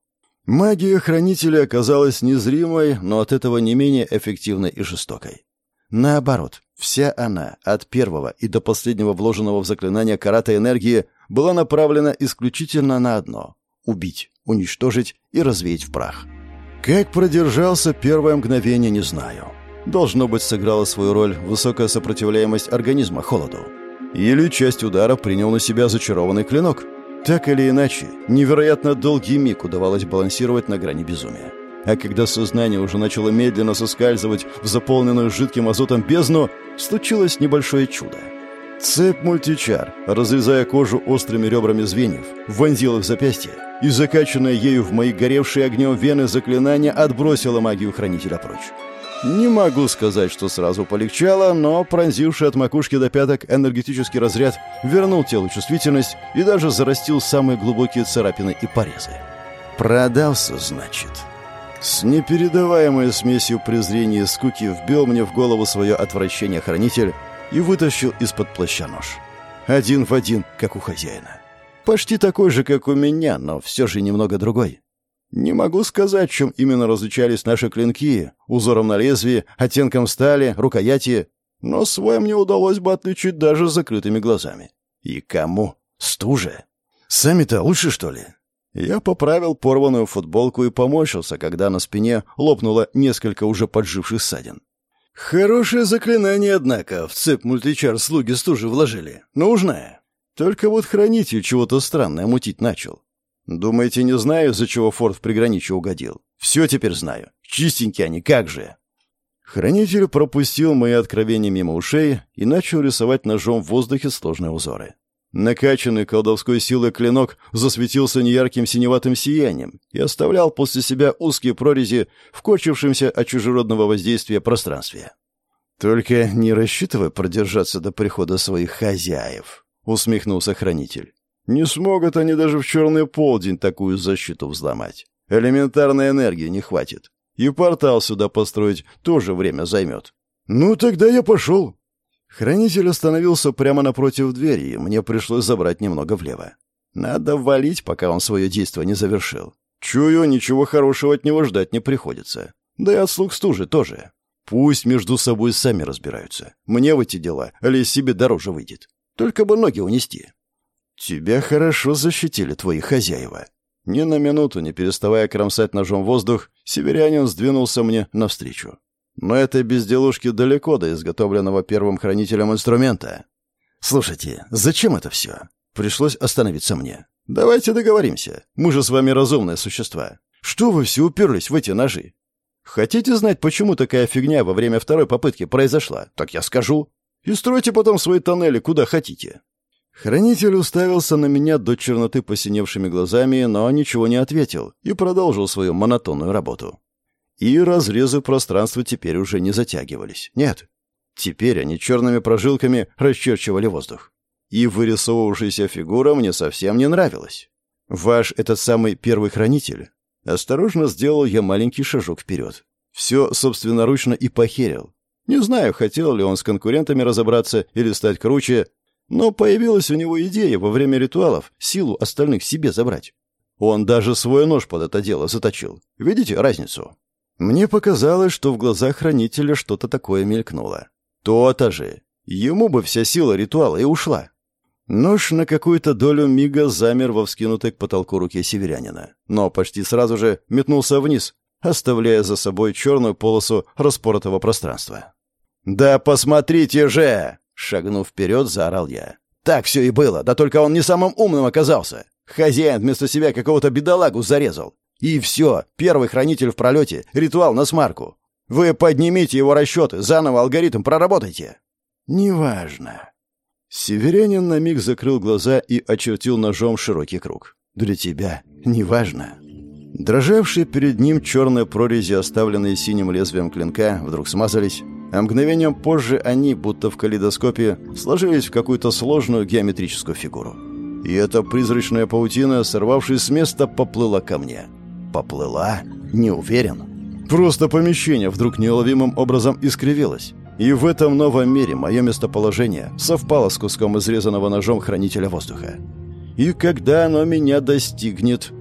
Магия Хранителя оказалась незримой, но от этого не менее эффективной и жестокой. Наоборот, вся она, от первого и до последнего вложенного в заклинание карата энергии, была направлена исключительно на одно — убить, уничтожить и развеять в прах. Как продержался первое мгновение, не знаю. Должно быть, сыграла свою роль высокая сопротивляемость организма холоду. Или часть удара принял на себя зачарованный клинок — так или иначе, невероятно долгий миг удавалось балансировать на грани безумия. А когда сознание уже начало медленно соскальзывать в заполненную жидким азотом бездну, случилось небольшое чудо. Цепь мультичар, разрезая кожу острыми ребрами звеньев, вонзила в запястье, и закачанная ею в мои горевшие огнем вены заклинание отбросило магию хранителя прочь. Не могу сказать, что сразу полегчало, но пронзивший от макушки до пяток энергетический разряд вернул телу чувствительность и даже зарастил самые глубокие царапины и порезы. Продался, значит. С непередаваемой смесью презрения и скуки вбил мне в голову свое отвращение хранитель и вытащил из-под плаща нож. Один в один, как у хозяина. Почти такой же, как у меня, но все же немного другой. Не могу сказать, чем именно различались наши клинки, узором на лезвии, оттенком стали, рукояти, но свой мне удалось бы отличить даже с закрытыми глазами. И кому? Стуже? Сами-то лучше, что ли? Я поправил порванную футболку и поморщился, когда на спине лопнуло несколько уже подживших ссадин. Хорошее заклинание, однако, в цепь мультичар слуги стужи вложили. Нужное. Только вот хранитель чего-то странное мутить начал. Думаете, не знаю, из-за чего Форд в приграничье угодил? Все теперь знаю. Чистенькие они, как же!» Хранитель пропустил мои откровения мимо ушей и начал рисовать ножом в воздухе сложные узоры. Накачанный колдовской силой клинок засветился неярким синеватым сиянием и оставлял после себя узкие прорези в корчившемся от чужеродного воздействия пространстве. «Только не рассчитывай продержаться до прихода своих хозяев», — усмехнулся хранитель. Не смогут они даже в черный полдень такую защиту взломать. Элементарной энергии не хватит. И портал сюда построить тоже время займет. Ну, тогда я пошел. Хранитель остановился прямо напротив двери, и мне пришлось забрать немного влево. Надо валить, пока он свое действие не завершил. Чую, ничего хорошего от него ждать не приходится. Да и от слуг стужи тоже. Пусть между собой сами разбираются. Мне в эти дела, или себе дороже выйдет. Только бы ноги унести. «Тебя хорошо защитили твои хозяева». Ни на минуту, не переставая кромсать ножом воздух, северянин сдвинулся мне навстречу. Но этой безделушки далеко до изготовленного первым хранителем инструмента. «Слушайте, зачем это все?» Пришлось остановиться мне. «Давайте договоримся. Мы же с вами разумные существа. Что вы все уперлись в эти ножи? Хотите знать, почему такая фигня во время второй попытки произошла? Так я скажу. И стройте потом свои тоннели куда хотите. Хранитель уставился на меня до черноты посиневшими глазами, но ничего не ответил и продолжил свою монотонную работу. И разрезы пространства теперь уже не затягивались. Нет. Теперь они черными прожилками расчерчивали воздух. И вырисовывавшаяся фигура мне совсем не нравилась. Ваш этот самый первый хранитель. Осторожно сделал я маленький шажок вперед. Все собственноручно и похерил. Не знаю, хотел ли он с конкурентами разобраться или стать круче, но появилась у него идея во время ритуалов силу остальных себе забрать. Он даже свой нож под это дело заточил. Видите разницу? Мне показалось, что в глазах хранителя что-то такое мелькнуло. То-то же. Ему бы вся сила ритуала и ушла. Нож на какую-то долю мига замер во вскинутой к потолку руке северянина, но почти сразу же метнулся вниз, оставляя за собой черную полосу распоротого пространства. «Да посмотрите же!» — шагнув вперед, заорал я. «Так все и было, да только он не самым умным оказался. Хозяин вместо себя какого-то бедолагу зарезал. И все, первый хранитель в пролете, ритуал на смарку. Вы поднимите его расчеты, заново алгоритм проработайте». «Неважно». Северянин на миг закрыл глаза и очертил ножом широкий круг. «Для тебя неважно». Дрожавшие перед ним черные прорези, оставленные синим лезвием клинка, вдруг смазались, а мгновением позже они, будто в калейдоскопе, сложились в какую-то сложную геометрическую фигуру. И эта призрачная паутина, сорвавшись с места, поплыла ко мне. Поплыла? Не уверен. Просто помещение вдруг неуловимым образом искривилось. И в этом новом мире мое местоположение совпало с куском изрезанного ножом хранителя воздуха. И когда оно меня достигнет...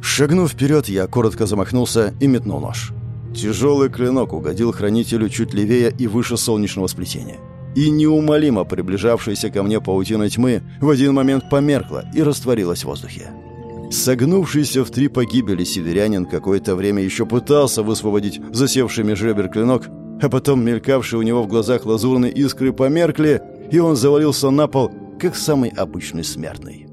Шагнув вперед, я коротко замахнулся и метнул нож. Тяжелый клинок угодил хранителю чуть левее и выше солнечного сплетения. И неумолимо приближавшаяся ко мне паутина тьмы в один момент померкла и растворилась в воздухе. Согнувшийся в три погибели северянин какое-то время еще пытался высвободить засевший меж ребер клинок, а потом мелькавшие у него в глазах лазурные искры померкли, и он завалился на пол, как самый обычный смертный.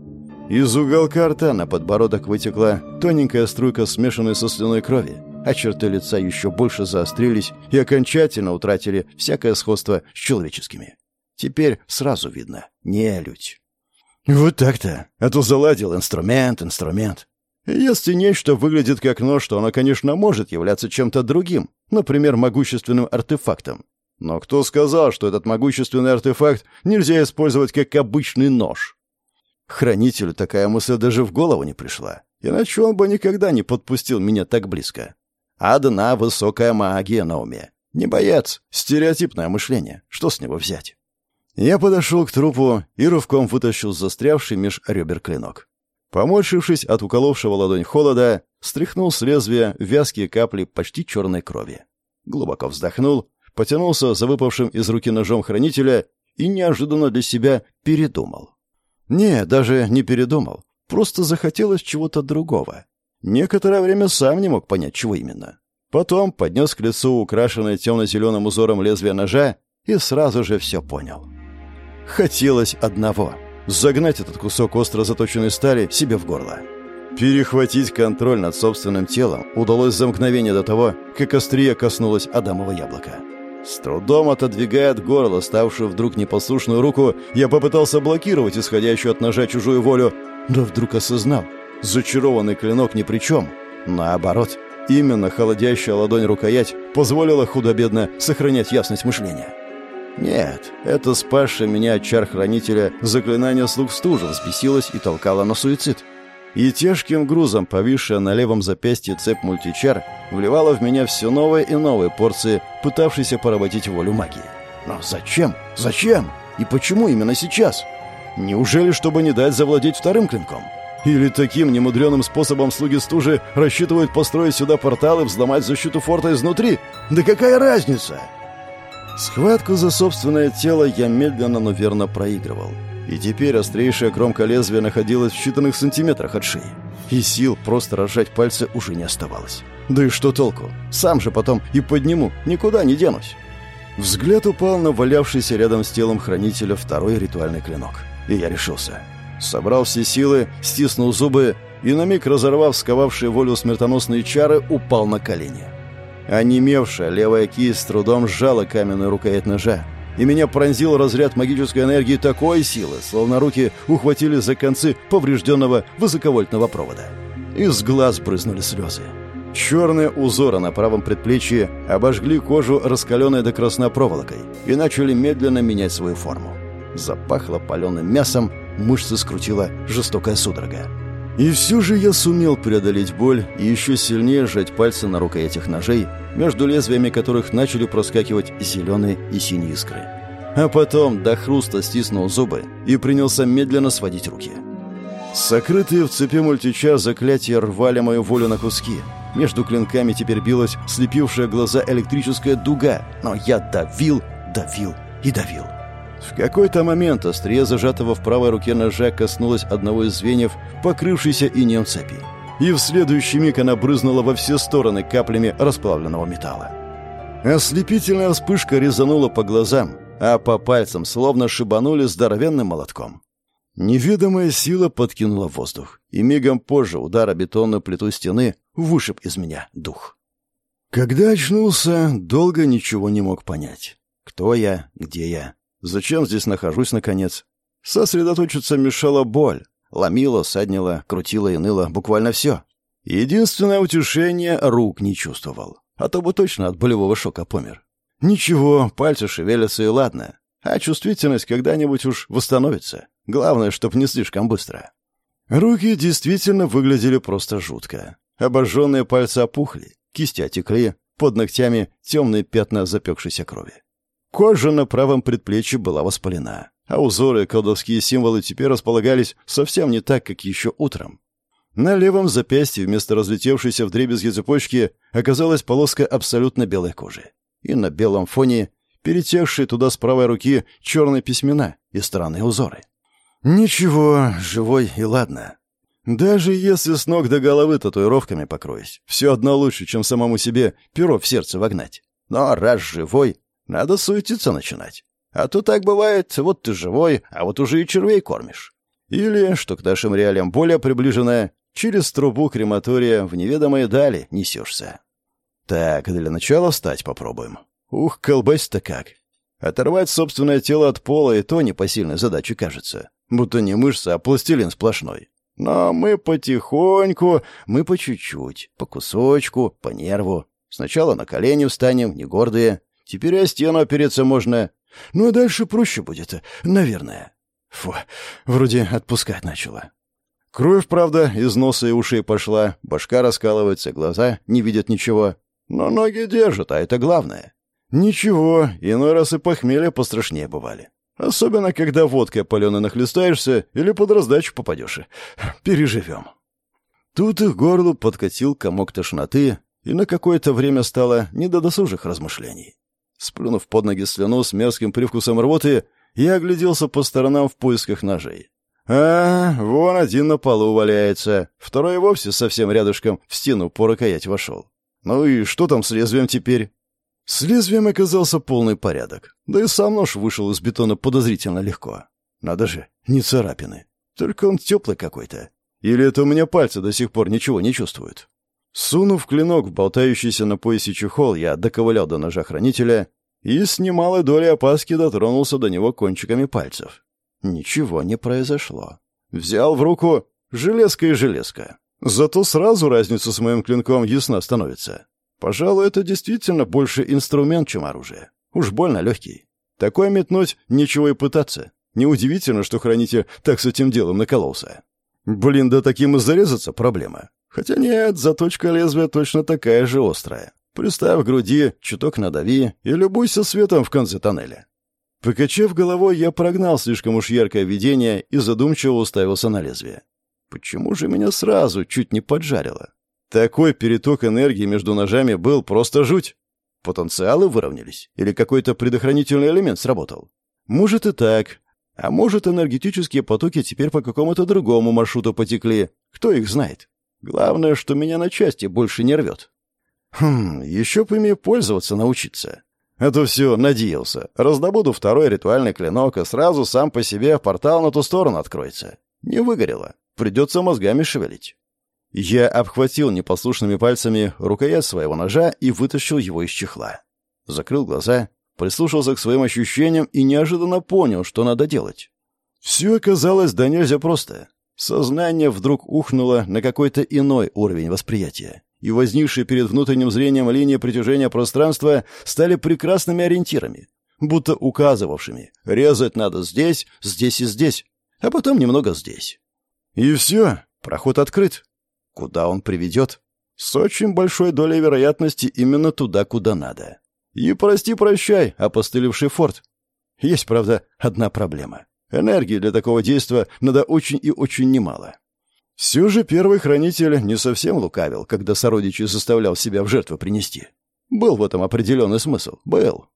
Из уголка рта на подбородок вытекла тоненькая струйка смешанной со слюной крови, а черты лица еще больше заострились и окончательно утратили всякое сходство с человеческими. Теперь сразу видно — не людь. Вот так-то. А то заладил инструмент, инструмент. Если нечто выглядит как нож, то оно, конечно, может являться чем-то другим, например, могущественным артефактом. Но кто сказал, что этот могущественный артефакт нельзя использовать как обычный нож? Хранителю такая мысль даже в голову не пришла, иначе он бы никогда не подпустил меня так близко. Одна высокая магия на уме. Не боец, стереотипное мышление. Что с него взять? Я подошел к трупу и рывком вытащил застрявший меж ребер клинок. Поморщившись от уколовшего ладонь холода, стряхнул с лезвия вязкие капли почти черной крови. Глубоко вздохнул, потянулся за выпавшим из руки ножом хранителя и неожиданно для себя передумал. Не, даже не передумал. Просто захотелось чего-то другого. Некоторое время сам не мог понять, чего именно. Потом поднес к лицу украшенное темно-зеленым узором лезвие ножа и сразу же все понял. Хотелось одного — загнать этот кусок остро заточенной стали себе в горло. Перехватить контроль над собственным телом удалось за мгновение до того, как острие коснулось Адамова яблока. С трудом отодвигая от горла ставшую вдруг непослушную руку, я попытался блокировать исходящую от ножа чужую волю, но вдруг осознал — Зачарованный клинок ни при чем. Наоборот, именно холодящая ладонь рукоять позволила худо-бедно сохранять ясность мышления. Нет, это спасшее меня от чар-хранителя заклинание слуг стужа взбесилось и толкало на суицид. И тяжким грузом, повисшая на левом запястье цепь мультичар, вливала в меня все новые и новые порции, пытавшиеся поработить волю магии. Но зачем? Зачем? И почему именно сейчас? Неужели, чтобы не дать завладеть вторым клинком? Или таким немудреным способом слуги стужи рассчитывают построить сюда портал и взломать защиту форта изнутри? Да какая разница? Схватку за собственное тело я медленно, но верно проигрывал. И теперь острейшая кромка лезвия находилась в считанных сантиметрах от шеи. И сил просто разжать пальцы уже не оставалось. Да и что толку? Сам же потом и подниму, никуда не денусь. Взгляд упал на валявшийся рядом с телом хранителя второй ритуальный клинок. И я решился. Собрал все силы, стиснул зубы и, на миг разорвав сковавшие волю смертоносные чары, упал на колени. Онемевшая левая кисть с трудом сжала каменную рукоять ножа, и меня пронзил разряд магической энергии такой силы, словно руки ухватили за концы поврежденного высоковольтного провода. Из глаз брызнули слезы. Черные узоры на правом предплечье обожгли кожу раскаленной до красна проволокой и начали медленно менять свою форму. Запахло паленым мясом, мышцы скрутила жестокая судорога. И все же я сумел преодолеть боль и еще сильнее сжать пальцы на рукоятях ножей, между лезвиями которых начали проскакивать зеленые и синие искры. А потом до хруста стиснул зубы и принялся медленно сводить руки. Сокрытые в цепи мультича заклятия рвали мою волю на куски. Между клинками теперь билась слепившая глаза электрическая дуга, но я давил, давил и давил. В какой-то момент острие зажатого в правой руке ножа коснулось одного из звеньев, покрывшейся инеем цепи. И в следующий миг она брызнула во все стороны каплями расплавленного металла. Ослепительная вспышка резанула по глазам, а по пальцам словно шибанули здоровенным молотком. Неведомая сила подкинула воздух, и мигом позже удар о бетонную плиту стены вышиб из меня дух. Когда очнулся, долго ничего не мог понять. Кто я, где я, зачем здесь нахожусь, наконец. Сосредоточиться мешала боль. Ломила, саднила, крутила и ныла буквально все. Единственное утешение — рук не чувствовал а то бы точно от болевого шока помер. Ничего, пальцы шевелятся и ладно, а чувствительность когда-нибудь уж восстановится. Главное, чтоб не слишком быстро. Руки действительно выглядели просто жутко. Обожженные пальцы опухли, кисти отекли, под ногтями темные пятна запекшейся крови. Кожа на правом предплечье была воспалена, а узоры и колдовские символы теперь располагались совсем не так, как еще утром. На левом запястье вместо разлетевшейся вдребезги цепочки оказалась полоска абсолютно белой кожи. И на белом фоне перетекшие туда с правой руки черные письмена и странные узоры. Ничего, живой и ладно. Даже если с ног до головы татуировками покроюсь, все одно лучше, чем самому себе перо в сердце вогнать. Но раз живой, надо суетиться начинать. А то так бывает, вот ты живой, а вот уже и червей кормишь. Или, что к нашим реалиям более приближенное, Через трубу крематория в неведомые дали несешься. Так, для начала встать попробуем. Ух, колбась-то как. Оторвать собственное тело от пола и то непосильной задачей кажется. Будто не мышца, а пластилин сплошной. Но мы потихоньку, мы по чуть-чуть, по кусочку, по нерву. Сначала на колени встанем, не гордые. Теперь о стену опереться можно. Ну, а дальше проще будет, наверное. Фу, вроде отпускать начала. Кровь, правда, из носа и ушей пошла, башка раскалывается, глаза не видят ничего. Но ноги держат, а это главное. Ничего, иной раз и похмелья пострашнее бывали. Особенно, когда водкой паленой нахлестаешься или под раздачу попадешь. Переживем. Тут их горлу подкатил комок тошноты, и на какое-то время стало не до досужих размышлений. Сплюнув под ноги слюну с мерзким привкусом рвоты, я огляделся по сторонам в поисках ножей. «А, вон один на полу валяется, второй вовсе совсем рядышком в стену по рукоять вошел. Ну и что там с лезвием теперь?» С лезвием оказался полный порядок. Да и сам нож вышел из бетона подозрительно легко. Надо же, не царапины. Только он теплый какой-то. Или это у меня пальцы до сих пор ничего не чувствуют? Сунув клинок в болтающийся на поясе чехол, я доковылял до ножа хранителя и с немалой долей опаски дотронулся до него кончиками пальцев. Ничего не произошло. Взял в руку железка и железка. Зато сразу разница с моим клинком ясна становится. Пожалуй, это действительно больше инструмент, чем оружие. Уж больно легкий. Такое метнуть, ничего и пытаться. Неудивительно, что хранитель так с этим делом накололся. Блин, да таким и зарезаться проблема. Хотя нет, заточка лезвия точно такая же острая. Приставь к груди, чуток надави и любуйся светом в конце тоннеля. Покачав головой, я прогнал слишком уж яркое видение и задумчиво уставился на лезвие. Почему же меня сразу чуть не поджарило? Такой переток энергии между ножами был просто жуть. Потенциалы выровнялись? Или какой-то предохранительный элемент сработал? Может и так. А может, энергетические потоки теперь по какому-то другому маршруту потекли. Кто их знает? Главное, что меня на части больше не рвет. Хм, еще бы ими пользоваться научиться. А то все, надеялся. Раздобуду второй ритуальный клинок, и сразу сам по себе портал на ту сторону откроется. Не выгорело. Придется мозгами шевелить. Я обхватил непослушными пальцами рукоять своего ножа и вытащил его из чехла. Закрыл глаза, прислушался к своим ощущениям и неожиданно понял, что надо делать. Все оказалось да нельзя просто. Сознание вдруг ухнуло на какой-то иной уровень восприятия и возникшие перед внутренним зрением линии притяжения пространства стали прекрасными ориентирами, будто указывавшими «резать надо здесь, здесь и здесь, а потом немного здесь». И все, проход открыт. Куда он приведет? С очень большой долей вероятности именно туда, куда надо. И прости-прощай, опостылевший форт. Есть, правда, одна проблема. Энергии для такого действия надо очень и очень немало. Все же первый хранитель не совсем лукавил, когда сородичи заставлял себя в жертву принести. Был в этом определенный смысл. Был.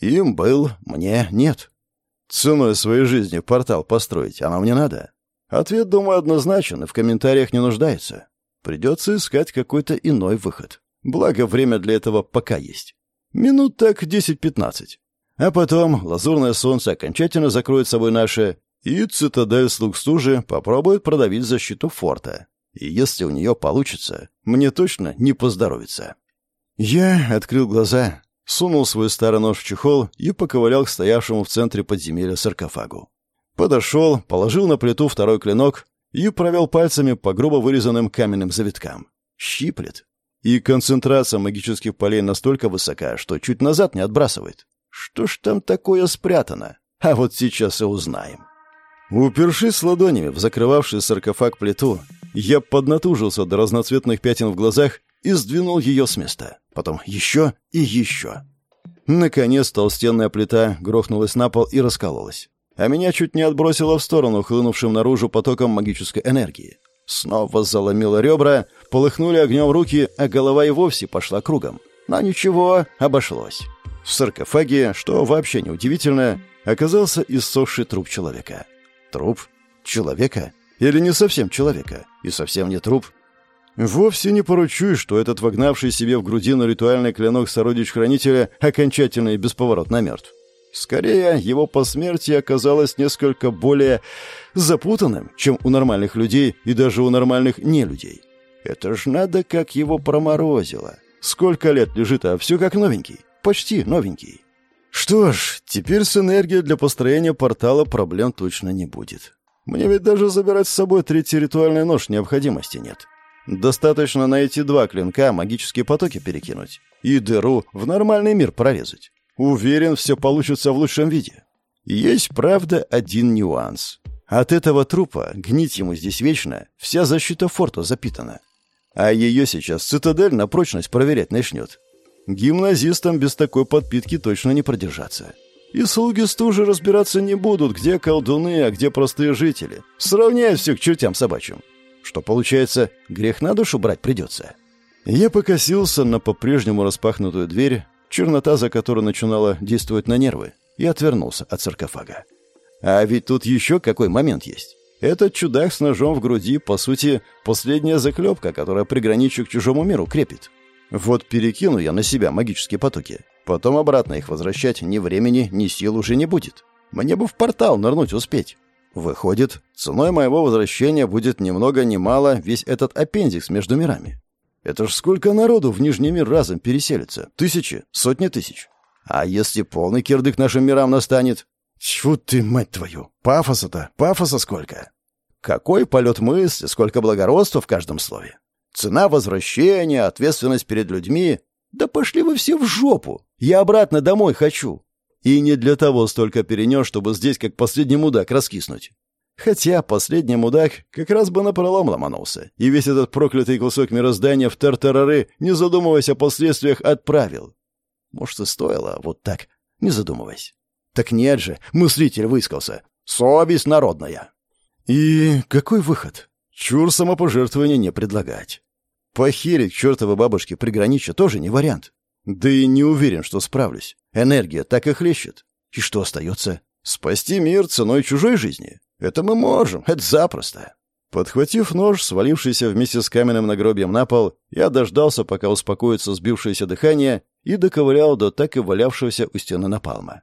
Им был, мне нет. Ценой своей жизни портал построить, оно мне надо. Ответ, думаю, однозначен и в комментариях не нуждается. Придется искать какой-то иной выход. Благо, время для этого пока есть. Минут так 10-15. А потом лазурное солнце окончательно закроет собой наше, и цитадель слуг стужи попробует продавить защиту форта. И если у нее получится, мне точно не поздоровится. Я открыл глаза, сунул свой старый нож в чехол и поковылял к стоявшему в центре подземелья саркофагу. Подошел, положил на плиту второй клинок и провел пальцами по грубо вырезанным каменным завиткам. Щиплет. И концентрация магических полей настолько высока, что чуть назад не отбрасывает. Что ж там такое спрятано? А вот сейчас и узнаем. Упершись ладонями в закрывавший саркофаг плиту, я поднатужился до разноцветных пятен в глазах и сдвинул ее с места. Потом еще и еще. Наконец толстенная плита грохнулась на пол и раскололась. А меня чуть не отбросило в сторону хлынувшим наружу потоком магической энергии. Снова заломило ребра, полыхнули огнем руки, а голова и вовсе пошла кругом. Но ничего, обошлось. В саркофаге, что вообще неудивительно, оказался иссохший труп человека. Труп? Человека? Или не совсем человека? И совсем не труп? Вовсе не поручусь, что этот вогнавший себе в грудину ритуальный клинок сородич-хранителя окончательно и бесповоротно мертв. Скорее, его посмертие оказалось несколько более запутанным, чем у нормальных людей и даже у нормальных нелюдей. Это ж надо, как его проморозило. Сколько лет лежит, а все как новенький. Почти новенький. Что ж, теперь с энергией для построения портала проблем точно не будет. Мне ведь даже забирать с собой третий ритуальный нож необходимости нет. Достаточно найти два клинка, магические потоки перекинуть. И дыру в нормальный мир прорезать. Уверен, все получится в лучшем виде. Есть, правда, один нюанс. От этого трупа, гнить ему здесь вечно, вся защита форта запитана. А ее сейчас цитадель на прочность проверять начнет. Гимназистам без такой подпитки точно не продержаться. И слуги стужи разбираться не будут, где колдуны, а где простые жители. Сравняют всех к чертям собачьим. Что получается, грех на душу брать придется. Я покосился на по-прежнему распахнутую дверь, чернота за которой начинала действовать на нервы, и отвернулся от саркофага. А ведь тут еще какой момент есть. Этот чудак с ножом в груди, по сути, последняя заклепка, которая приграничу к чужому миру крепит. Вот перекину я на себя магические потоки. Потом обратно их возвращать ни времени, ни сил уже не будет. Мне бы в портал нырнуть успеть. Выходит, ценой моего возвращения будет ни много ни мало весь этот аппендикс между мирами. Это ж сколько народу в Нижний мир разом переселится? Тысячи? Сотни тысяч? А если полный кирдык нашим мирам настанет? Тьфу ты, мать твою! Пафоса-то, пафоса сколько! Какой полет мысли, сколько благородства в каждом слове! Цена возвращения, ответственность перед людьми. Да пошли вы все в жопу! Я обратно домой хочу! И не для того столько перенес, чтобы здесь как последний мудак раскиснуть. Хотя последний мудак как раз бы напролом ломанулся, и весь этот проклятый кусок мироздания в тартарары, не задумываясь о последствиях, отправил. Может, и стоило вот так, не задумываясь. Так нет же, мыслитель выискался. Совесть народная. И какой выход? Чур самопожертвования не предлагать. Похерить чертовой бабушке приграничья тоже не вариант. Да и не уверен, что справлюсь. Энергия так и хлещет. И что остается? Спасти мир ценой чужой жизни? Это мы можем, это запросто. Подхватив нож, свалившийся вместе с каменным нагробием на пол, я дождался, пока успокоится сбившееся дыхание, и доковырял до так и валявшегося у стены напалма.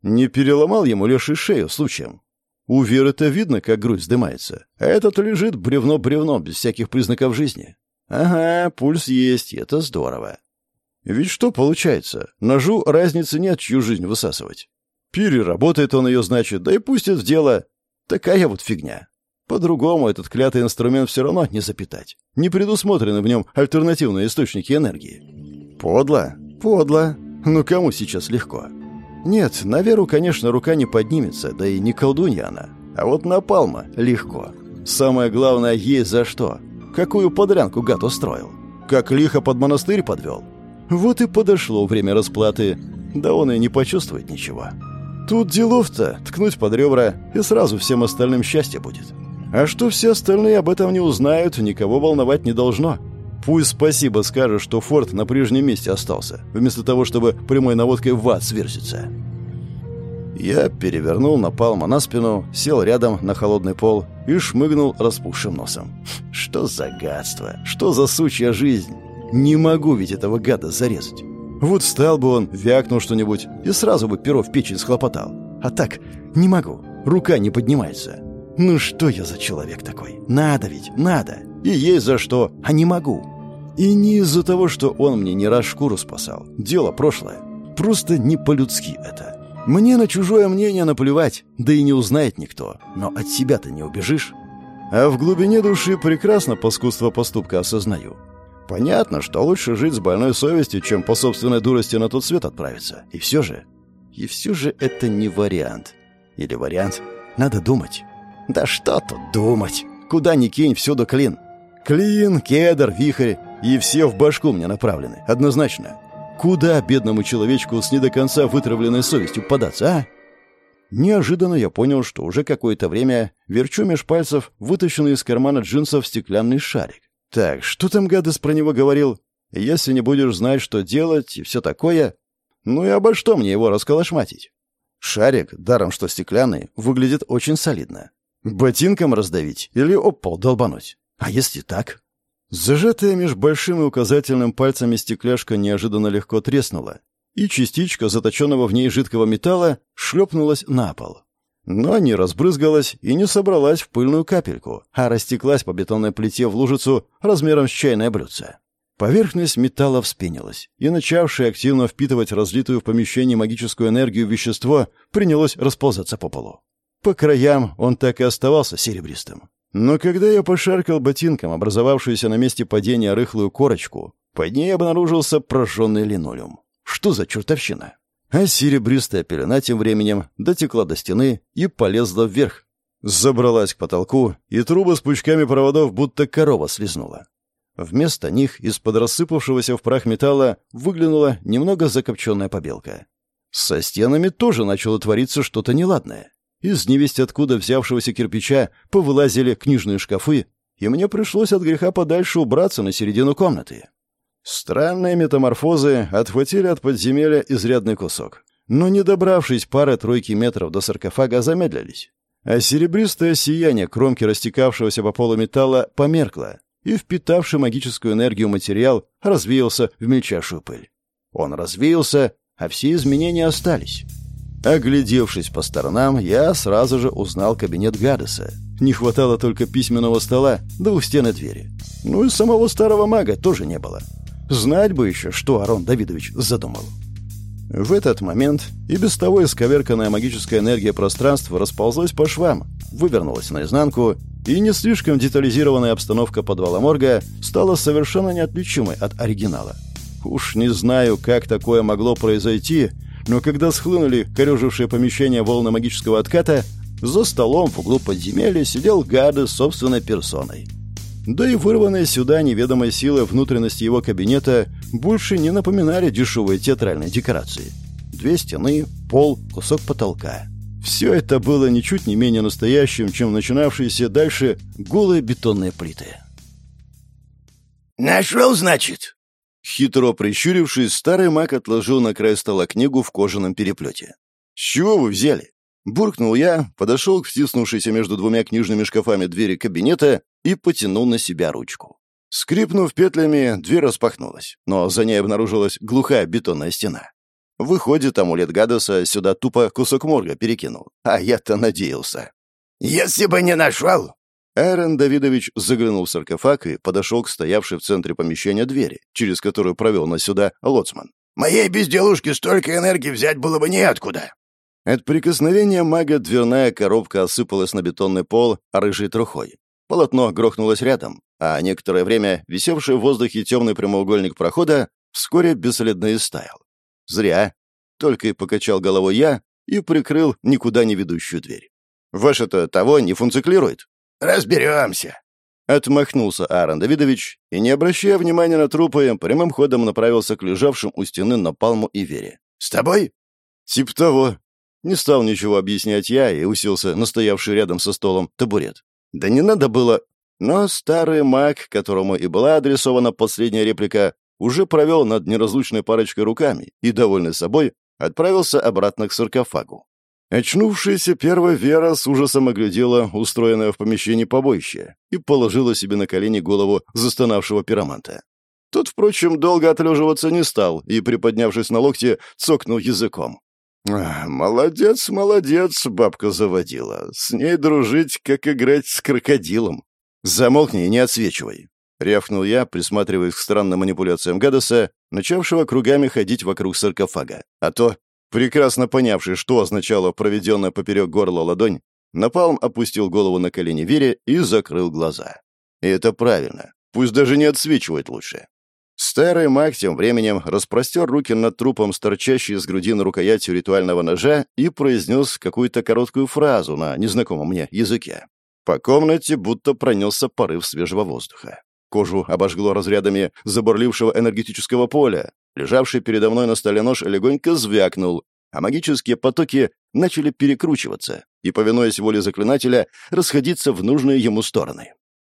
Не переломал ему леший шею случаем. У Веры-то видно, как грудь вздымается, а этот лежит бревно-бревно, без всяких признаков жизни. Ага, пульс есть, это здорово. Ведь что получается? Ножу разницы нет, чью жизнь высасывать. Переработает он ее, значит, да и пустит в дело. Такая вот фигня. По-другому этот клятый инструмент все равно не запитать. Не предусмотрены в нем альтернативные источники энергии. Подло? Подло. Ну кому сейчас легко? Нет, на Веру, конечно, рука не поднимется, да и не колдунья она. А вот на Палма легко. Самое главное, есть за что. Какую подрянку гад устроил. Как лихо под монастырь подвел. Вот и подошло время расплаты. Да он и не почувствует ничего. Тут делов-то ткнуть под ребра, и сразу всем остальным счастье будет. А что все остальные об этом не узнают, никого волновать не должно. Пусть спасибо скажет, что форт на прежнем месте остался, вместо того, чтобы прямой наводкой в ад сверзиться. Я перевернул напалма на спину, сел рядом на холодный пол и шмыгнул распухшим носом. Что за гадство? Что за сучья жизнь? Не могу ведь этого гада зарезать. Вот стал бы он, вякнул что-нибудь и сразу бы перо в печень схлопотал. А так, не могу, рука не поднимается. Ну что я за человек такой? Надо ведь, надо. И есть за что, а не могу. И не из-за того, что он мне не раз шкуру спасал. Дело прошлое. Просто не по-людски это. Мне на чужое мнение наплевать, да и не узнает никто. Но от себя-то не убежишь. А в глубине души прекрасно паскудство поступка осознаю. Понятно, что лучше жить с больной совестью, чем по собственной дурости на тот свет отправиться. И все же... И все же это не вариант. Или вариант. Надо думать. Да что тут думать? Куда ни кинь, всюду клин. Клин, кедр, вихрь. И все в башку мне направлены. Однозначно. Куда бедному человечку с не до конца вытравленной совестью податься, а? Неожиданно я понял, что уже какое-то время верчу меж пальцев вытащенный из кармана джинсов стеклянный шарик. Так, что там гадос про него говорил? Если не будешь знать, что делать и все такое, ну и обо что мне его расколошматить? Шарик, даром что стеклянный, выглядит очень солидно. Ботинком раздавить или об пол долбануть? А если так? Зажатая меж большим и указательным пальцами стекляшка неожиданно легко треснула, и частичка заточенного в ней жидкого металла шлепнулась на пол. Но не разбрызгалась и не собралась в пыльную капельку, а растеклась по бетонной плите в лужицу размером с чайное блюдце. Поверхность металла вспенилась, и начавшее активно впитывать разлитую в помещении магическую энергию вещество принялось расползаться по полу. По краям он так и оставался серебристым. Но когда я пошаркал ботинком образовавшуюся на месте падения рыхлую корочку, под ней обнаружился прожженный линолеум. Что за чертовщина? А серебристая пелена тем временем дотекла до стены и полезла вверх. Забралась к потолку, и трубы с пучками проводов будто корова слезнула. Вместо них из-под рассыпавшегося в прах металла выглянула немного закопченная побелка. Со стенами тоже начало твориться что-то неладное. Из невесть откуда взявшегося кирпича повылазили книжные шкафы, и мне пришлось от греха подальше убраться на середину комнаты. Странные метаморфозы отхватили от подземелья изрядный кусок, но, не добравшись пары-тройки метров до саркофага, замедлились. А серебристое сияние кромки растекавшегося по полу металла померкло, и впитавший магическую энергию материал развеялся в мельчайшую пыль. Он развеялся, а все изменения остались. Оглядевшись по сторонам, я сразу же узнал кабинет Гадеса. Не хватало только письменного стола, двух стен и двери. Ну и самого старого мага тоже не было. Знать бы еще, что Арон Давидович задумал. В этот момент и без того исковерканная магическая энергия пространства расползлась по швам, вывернулась наизнанку, и не слишком детализированная обстановка подвала морга стала совершенно неотличимой от оригинала. Уж не знаю, как такое могло произойти, но когда схлынули корежившие помещение волны магического отката, за столом в углу подземелья сидел Гады собственной персоной. Да и вырванные сюда неведомой силой внутренности его кабинета больше не напоминали дешевые театральные декорации. Две стены, пол, кусок потолка. Все это было ничуть не менее настоящим, чем начинавшиеся дальше голые бетонные плиты. «Нашел, значит?» Хитро прищурившись, старый маг отложил на край стола книгу в кожаном переплете. «С чего вы взяли?» Буркнул я, подошел к втиснувшейся между двумя книжными шкафами двери кабинета и потянул на себя ручку. Скрипнув петлями, дверь распахнулась, но за ней обнаружилась глухая бетонная стена. Выходит, амулет Гадоса сюда тупо кусок морга перекинул. А я-то надеялся. «Если бы не нашел!» Эрен Давидович заглянул в саркофаг и подошел к стоявшей в центре помещения двери, через которую провел нас сюда лоцман. «Моей безделушке столько энергии взять было бы неоткуда!» От прикосновения мага дверная коробка осыпалась на бетонный пол рыжей трухой. Полотно грохнулось рядом, а некоторое время висевший в воздухе темный прямоугольник прохода вскоре бесследно истаял. Зря. Только и покачал головой я и прикрыл никуда не ведущую дверь. «Ваше-то того не функционирует?» «Разберемся», Отмахнулся Аарон Давидович и, не обращая внимания на трупы, прямым ходом направился к лежавшим у стены Напалму и Вере. «С тобой?» «Тип того», не стал ничего объяснять я и уселся на стоявший рядом со столом табурет. Да не надо было... Но старый маг, которому и была адресована последняя реплика, уже провел над неразлучной парочкой руками и, довольный собой, отправился обратно к саркофагу. Очнувшаяся первая Вера с ужасом оглядела устроенное в помещении побоище и положила себе на колени голову застонавшего пироманта. Тот, впрочем, долго отлеживаться не стал и, приподнявшись на локте, цокнул языком. «Молодец, молодец, бабка заводила. С ней дружить, как играть с крокодилом. Замолкни и не отсвечивай. Рявкнул я, присматриваясь к странным манипуляциям Гадоса, начавшего кругами ходить вокруг саркофага. А то, прекрасно понявший, что означало проведенная поперек горла ладонь, Напалм опустил голову на колени Вере и закрыл глаза. И это правильно. Пусть даже не отсвечивает лучше. Старый маг тем временем распростер руки над трупом, торчащей из грудины рукоятью ритуального ножа, и произнес какую-то короткую фразу на незнакомом мне языке. По комнате будто пронесся порыв свежего воздуха. Кожу обожгло разрядами забурлившего энергетического поля. Лежавший передо мной на столе нож легонько звякнул, а магические потоки начали перекручиваться и, повинуясь воле заклинателя, расходиться в нужные ему стороны.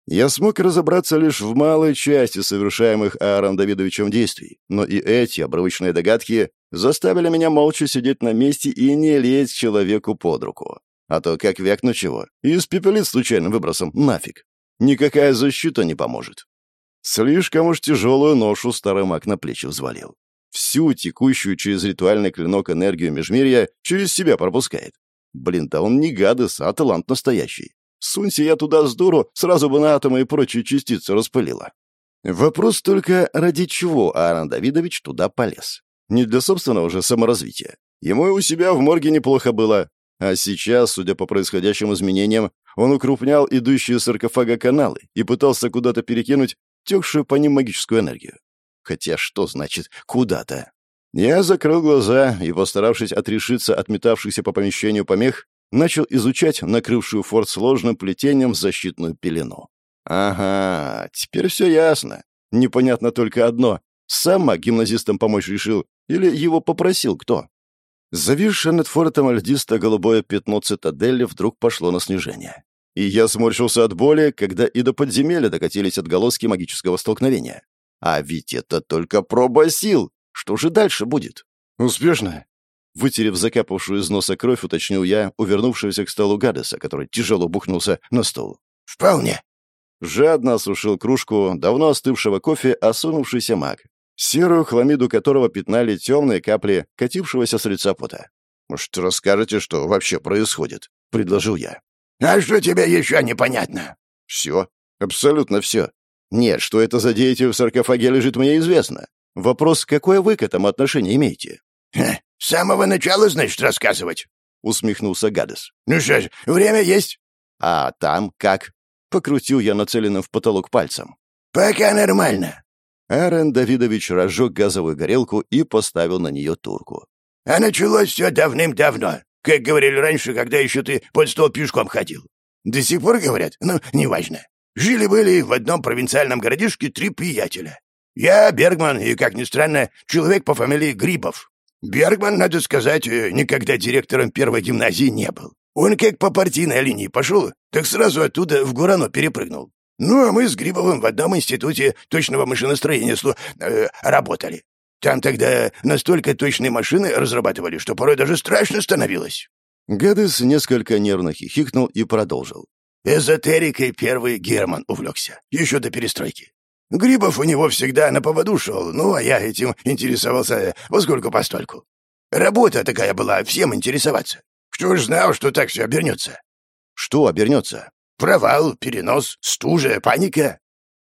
Я смог разобраться лишь в малой части совершаемых Аарон Давидовичем действий, но и эти обрывочные догадки заставили меня молча сидеть на месте и не лезть человеку под руку. А то как вякну чего, и испепелит случайным выбросом нафиг. Никакая защита не поможет. Слишком уж тяжелую ношу старый маг на плечи взвалил. Всю текущую через ритуальный клинок энергию межмирья через себя пропускает. Блин, да он не гадос, а талант настоящий. Сунься я туда с дуру, сразу бы на атомы и прочие частицы распылила. Вопрос только, ради чего Аарон Давидович туда полез? Не для собственного же саморазвития. Ему и у себя в морге неплохо было. А сейчас, судя по происходящим изменениям, он укрупнял идущие с саркофага каналы и пытался куда-то перекинуть текшую по ним магическую энергию. Хотя что значит «куда-то»? Я закрыл глаза и, постаравшись отрешиться от метавшихся по помещению помех, начал изучать накрывшую форт сложным плетением защитную пелену. Ага, теперь все ясно. Непонятно только одно. Сам гимназистам помочь решил или его попросил кто? Зависшее над фортом льдисто-голубое пятно цитадели вдруг пошло на снижение. И я сморщился от боли, когда и до подземелья докатились отголоски магического столкновения. А ведь это только проба сил. Что же дальше будет? Успешно? Вытерев закапавшую из носа кровь, уточнил я, увернувшегося к столу Гадеса, который тяжело бухнулся на стол. «Вполне». Жадно осушил кружку давно остывшего кофе осунувшийся маг, серую хламиду которого пятнали темные капли катившегося с лица пота. «Может, расскажете, что вообще происходит?» — предложил я. «А что тебе еще непонятно?» «Все. Абсолютно все. Нет, что это за деятель в саркофаге лежит, мне известно. Вопрос, какое вы к этому отношение имеете?» Ха, «С самого начала, значит, рассказывать?» — усмехнулся Гадес. «Ну что ж, время есть». «А там как?» — покрутил я нацеленным в потолок пальцем. «Пока нормально. Арен Давидович разжег газовую горелку и поставил на нее турку. «А началось все давным-давно, как говорили раньше, когда еще ты под стол пешком ходил. До сих пор говорят, ну, неважно. Жили-были в одном провинциальном городишке три приятеля. Я Бергман и, как ни странно, человек по фамилии Грибов. Бергман, надо сказать, э, никогда директором первой гимназии не был. Он как по партийной линии пошел, так сразу оттуда в Гурано перепрыгнул. Ну, а мы с Грибовым в одном институте точного машиностроения э, работали. Там тогда настолько точные машины разрабатывали, что порой даже страшно становилось». Гадес несколько нервно хихикнул и продолжил. Эзотерикой первый Герман увлекся, еще до перестройки. Грибов у него всегда на поводу шел, ну, а я этим интересовался поскольку постольку. Работа такая была, всем интересоваться. Кто ж знал, что так все обернется? Что обернется? Провал, перенос, стужа, паника.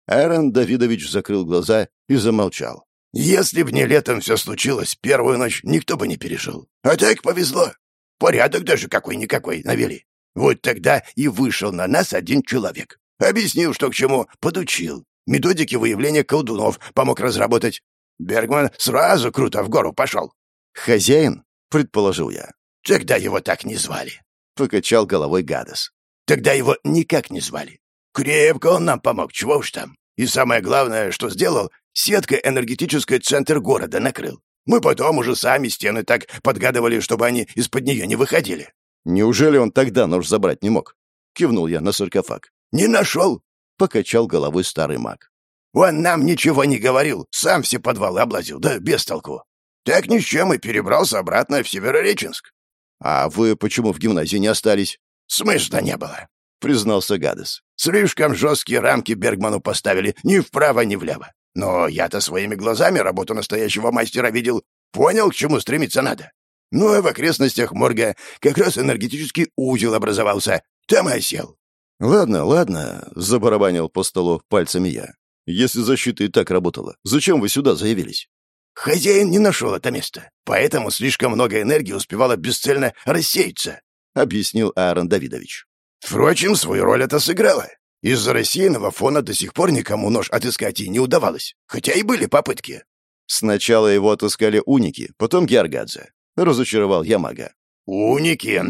Аарон Давидович закрыл глаза и замолчал. Если б не летом все случилось, первую ночь никто бы не пережил. А так повезло. Порядок даже какой-никакой навели. Вот тогда и вышел на нас один человек. Объяснил, что к чему, подучил. Методики выявления колдунов помог разработать. Бергман сразу круто в гору пошел. «Хозяин?» — предположил я. «Тогда его так не звали», — покачал головой Гадес. Тогда его никак не звали. Крепко он нам помог, чего уж там. И самое главное, что сделал, сеткой энергетический центр города накрыл. Мы потом уже сами стены так подгадывали, чтобы они из-под нее не выходили. Неужели он тогда нож забрать не мог? Кивнул я на саркофаг. Не нашел, покачал головой старый маг. Он нам ничего не говорил, сам все подвалы облазил, да без толку. Так ни с чем и перебрался обратно в Северореченск. А вы почему в гимназии не остались? «Смысла не было», — признался Гадес. «Слишком жесткие рамки Бергману поставили ни вправо, ни влево. Но я-то своими глазами работу настоящего мастера видел. Понял, к чему стремиться надо. Ну, а в окрестностях морга как раз энергетический узел образовался. Там и осел. «Ладно, ладно», — забарабанил по столу пальцами я. «Если защита и так работала, зачем вы сюда заявились?» «Хозяин не нашел это место, поэтому слишком много энергии успевало бесцельно рассеяться», — объяснил Аарон Давидович. «Впрочем, свою роль это сыграло. Из-за рассеянного фона до сих пор никому нож отыскать и не удавалось, хотя и были попытки». Сначала его отыскали уники, потом Георгадзе. Разочаровал я мага. «Уники?»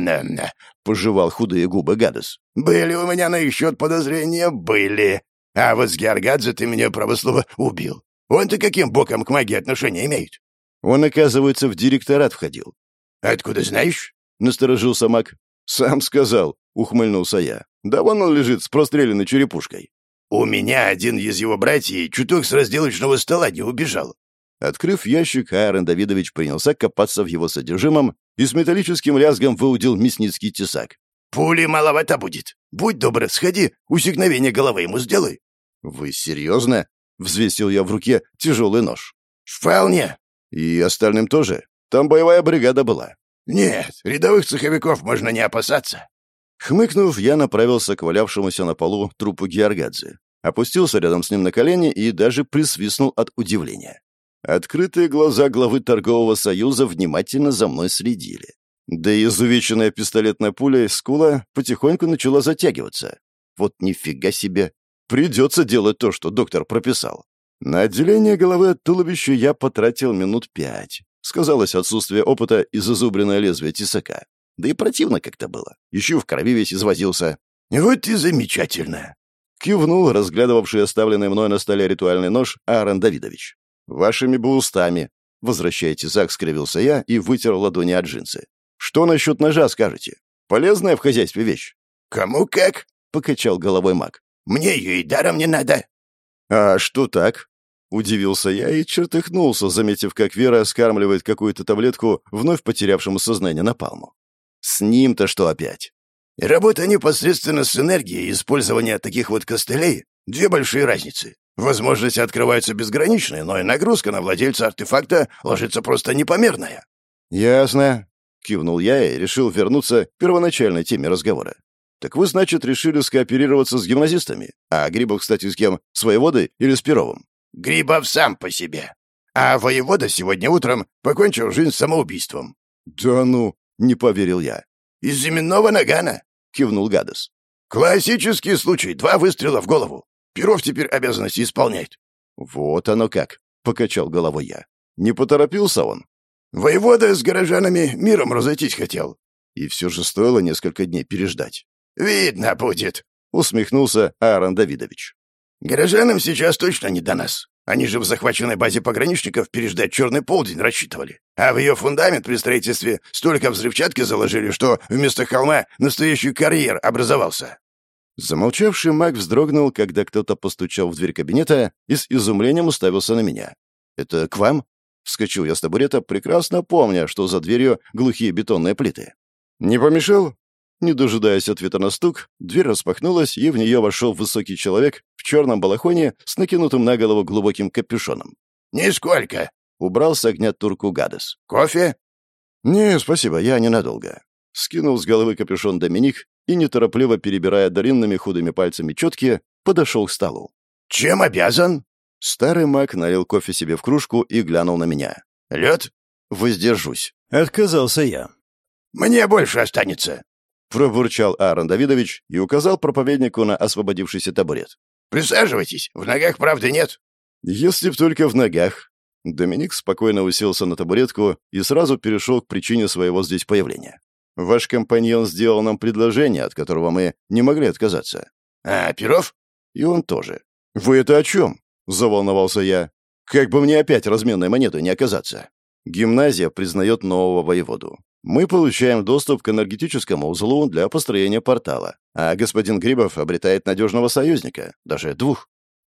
— пожевал худые губы Гадес. «Были у меня на их счет подозрения, были. А вот с Георгадзе ты меня, право слово, убил. Он-то каким боком к магии отношения имеет?» Он, оказывается, в директорат входил. «Откуда знаешь?» — насторожился маг. «Сам сказал», — ухмыльнулся я. «Да вон он лежит с простреленной черепушкой». «У меня один из его братьев чуток с разделочного стола не убежал. Открыв ящик, Аарон Давидович принялся копаться в его содержимом и с металлическим лязгом выудил мясницкий тесак. «Пули маловато будет. Будь добр, сходи, усекновение головы ему сделай». «Вы серьезно?» — взвесил я в руке тяжелый нож. «Вполне». «И остальным тоже? Там боевая бригада была». «Нет, рядовых цеховиков можно не опасаться». Хмыкнув, я направился к валявшемуся на полу трупу Георгадзе. Опустился рядом с ним на колени и даже присвистнул от удивления. Открытые глаза главы торгового союза внимательно за мной следили. Да и изувеченная пистолетной пулей скула потихоньку начала затягиваться. Вот нифига себе. Придется делать то, что доктор прописал. На отделение головы от туловища я потратил минут пять. Сказалось отсутствие опыта и зазубренное лезвие тесака. Да и противно как-то было. Еще в крови весь извозился. «Вот и замечательно!» Кивнул разглядывавший оставленный мной на столе ритуальный нож Аарон Давидович. «Вашими бы устами!» Возвращайте, Зак, скривился я и вытер ладони от джинсы. «Что насчет ножа скажете? Полезная в хозяйстве вещь?» «Кому как?» — покачал головой маг. «Мне ее и даром не надо». «А что так?» Удивился я и чертыхнулся, заметив, как Вера скармливает какую-то таблетку вновь потерявшему сознание на палму. «С ним-то что опять?» «Работа непосредственно с энергией и использование таких вот костылей — две большие разницы. Возможности открываются безграничные, но и нагрузка на владельца артефакта ложится просто непомерная. «Ясно», — кивнул я и решил вернуться к первоначальной теме разговора. «Так вы, значит, решили скооперироваться с гимназистами? А Грибов, кстати, с кем? С воеводой или с Перовым?» «Грибов сам по себе. А воевода сегодня утром покончил жизнь самоубийством». «Да ну!» — не поверил я. «Из земного нагана», — кивнул Гадес. «Классический случай. Два выстрела в голову. Перов теперь обязанности исполняет». «Вот оно как», — покачал головой я. «Не поторопился он?» «Воевода с горожанами миром разойтись хотел». И все же стоило несколько дней переждать. «Видно будет», — усмехнулся Аарон Давидович. «Горожанам сейчас точно не до нас. Они же в захваченной базе пограничников переждать черный полдень рассчитывали. А в ее фундамент при строительстве столько взрывчатки заложили, что вместо холма настоящий карьер образовался. Замолчавший маг вздрогнул, когда кто-то постучал в дверь кабинета и с изумлением уставился на меня. «Это к вам?» Вскочил я с табурета, прекрасно помня, что за дверью глухие бетонные плиты. «Не помешал?» Не дожидаясь ответа на стук, дверь распахнулась, и в нее вошел высокий человек в черном балахоне с накинутым на голову глубоким капюшоном. «Нисколько!» — убрал с огня турку Гадес. «Кофе?» «Не, спасибо, я ненадолго». Скинул с головы капюшон Доминик и, неторопливо перебирая длинными худыми пальцами четкие, подошел к столу. «Чем обязан?» Старый маг налил кофе себе в кружку и глянул на меня. «Лед?» «Воздержусь». Отказался я. «Мне больше останется», — пробурчал Аарон Давидович и указал проповеднику на освободившийся табурет. «Присаживайтесь, в ногах правды нет». «Если б только в ногах». Доминик спокойно уселся на табуретку и сразу перешел к причине своего здесь появления. Ваш компаньон сделал нам предложение, от которого мы не могли отказаться. А, Перов? И он тоже. Вы это о чем? Заволновался я. Как бы мне опять разменной монетой не оказаться. Гимназия признает нового воеводу. Мы получаем доступ к энергетическому узлу для построения портала, а господин Грибов обретает надежного союзника, даже двух.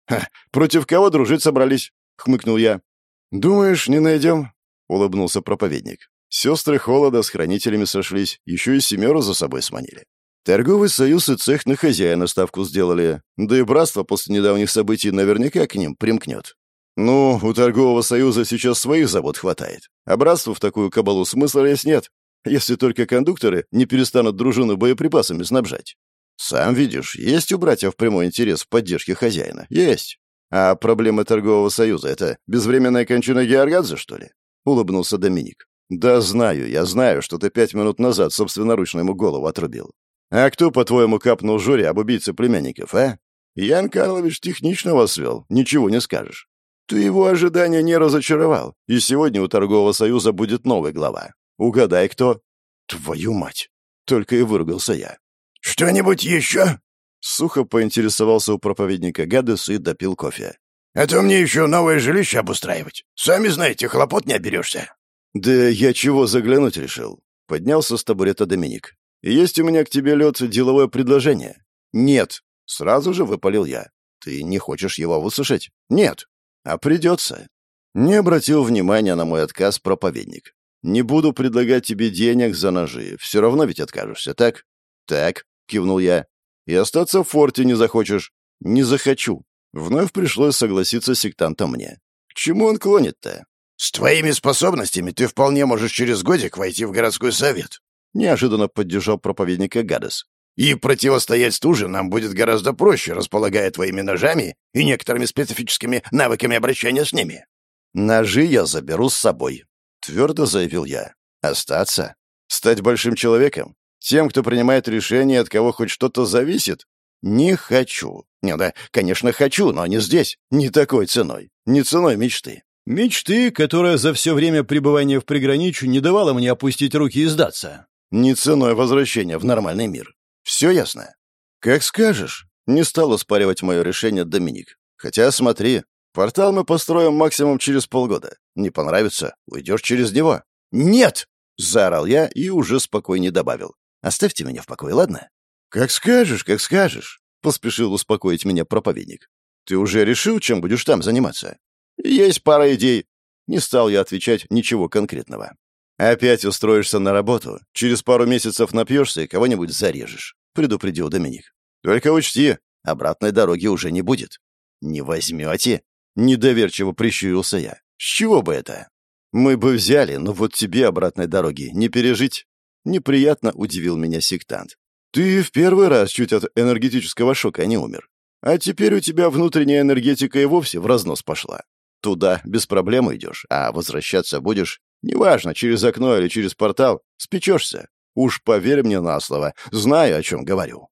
«Ха, против кого дружить собрались?» — хмыкнул я. «Думаешь, не найдем?» — улыбнулся проповедник. Сестры Холода с хранителями сошлись, еще и семеру за собой сманили. Торговый союз и цех на хозяина ставку сделали, да и братство после недавних событий наверняка к ним примкнет. Ну, у торгового союза сейчас своих забот хватает. А братству в такую кабалу смысла лезть нет, если только кондукторы не перестанут дружину боеприпасами снабжать. Сам видишь, есть у братьев прямой интерес в поддержке хозяина. Есть. А проблемы торгового союза — это безвременная кончина Георгадзе, что ли? Улыбнулся Доминик. Да знаю, я знаю, что ты пять минут назад собственноручно ему голову отрубил. А кто, по-твоему, капнул Жоре об убийце племянников, а? Ян Карлович технично вас свел, ничего не скажешь. Ты его ожидания не разочаровал, и сегодня у торгового союза будет новый глава. Угадай, кто? Твою мать! Только и выругался я. «Что-нибудь еще?» Сухо поинтересовался у проповедника Гадес и допил кофе. «А то мне еще новое жилище обустраивать. Сами знаете, хлопот не оберешься». «Да я чего заглянуть решил?» Поднялся с табурета Доминик. «Есть у меня к тебе, лед, деловое предложение». «Нет». Сразу же выпалил я. «Ты не хочешь его выслушать?» «Нет». «А придется». Не обратил внимания на мой отказ проповедник. «Не буду предлагать тебе денег за ножи. Все равно ведь откажешься, так?» «Так», — кивнул я. «И остаться в форте не захочешь?» «Не захочу». Вновь пришлось согласиться сектантом мне. «К чему он клонит-то?» «С твоими способностями ты вполне можешь через годик войти в городской совет», — неожиданно поддержал проповедника Гадес. «И противостоять стуже нам будет гораздо проще, располагая твоими ножами и некоторыми специфическими навыками обращения с ними». «Ножи я заберу с собой», — твердо заявил я. «Остаться? Стать большим человеком? Тем, кто принимает решения, от кого хоть что-то зависит? Не хочу. Не, да, конечно, хочу, но не здесь. Не такой ценой. Не ценой мечты. Мечты, которая за все время пребывания в приграничью не давала мне опустить руки и сдаться. Не ценой возвращения в нормальный мир. Все ясно? Как скажешь. Не стал оспаривать мое решение Доминик. Хотя, смотри, портал мы построим максимум через полгода. Не понравится, уйдешь через него. Нет! Заорал я и уже спокойнее добавил. Оставьте меня в покое, ладно? Как скажешь, как скажешь, поспешил успокоить меня проповедник. Ты уже решил, чем будешь там заниматься? «Есть пара идей». Не стал я отвечать ничего конкретного. «Опять устроишься на работу, через пару месяцев напьешься и кого-нибудь зарежешь», — предупредил Доминик. «Только учти, обратной дороги уже не будет». «Не возьмете?» — недоверчиво прищурился я. «С чего бы это?» «Мы бы взяли, но вот тебе обратной дороги не пережить». Неприятно удивил меня сектант. «Ты в первый раз чуть от энергетического шока не умер. А теперь у тебя внутренняя энергетика и вовсе в разнос пошла. Туда без проблем идешь, а возвращаться будешь, неважно, через окно или через портал, спечешься. Уж поверь мне на слово, знаю, о чем говорю».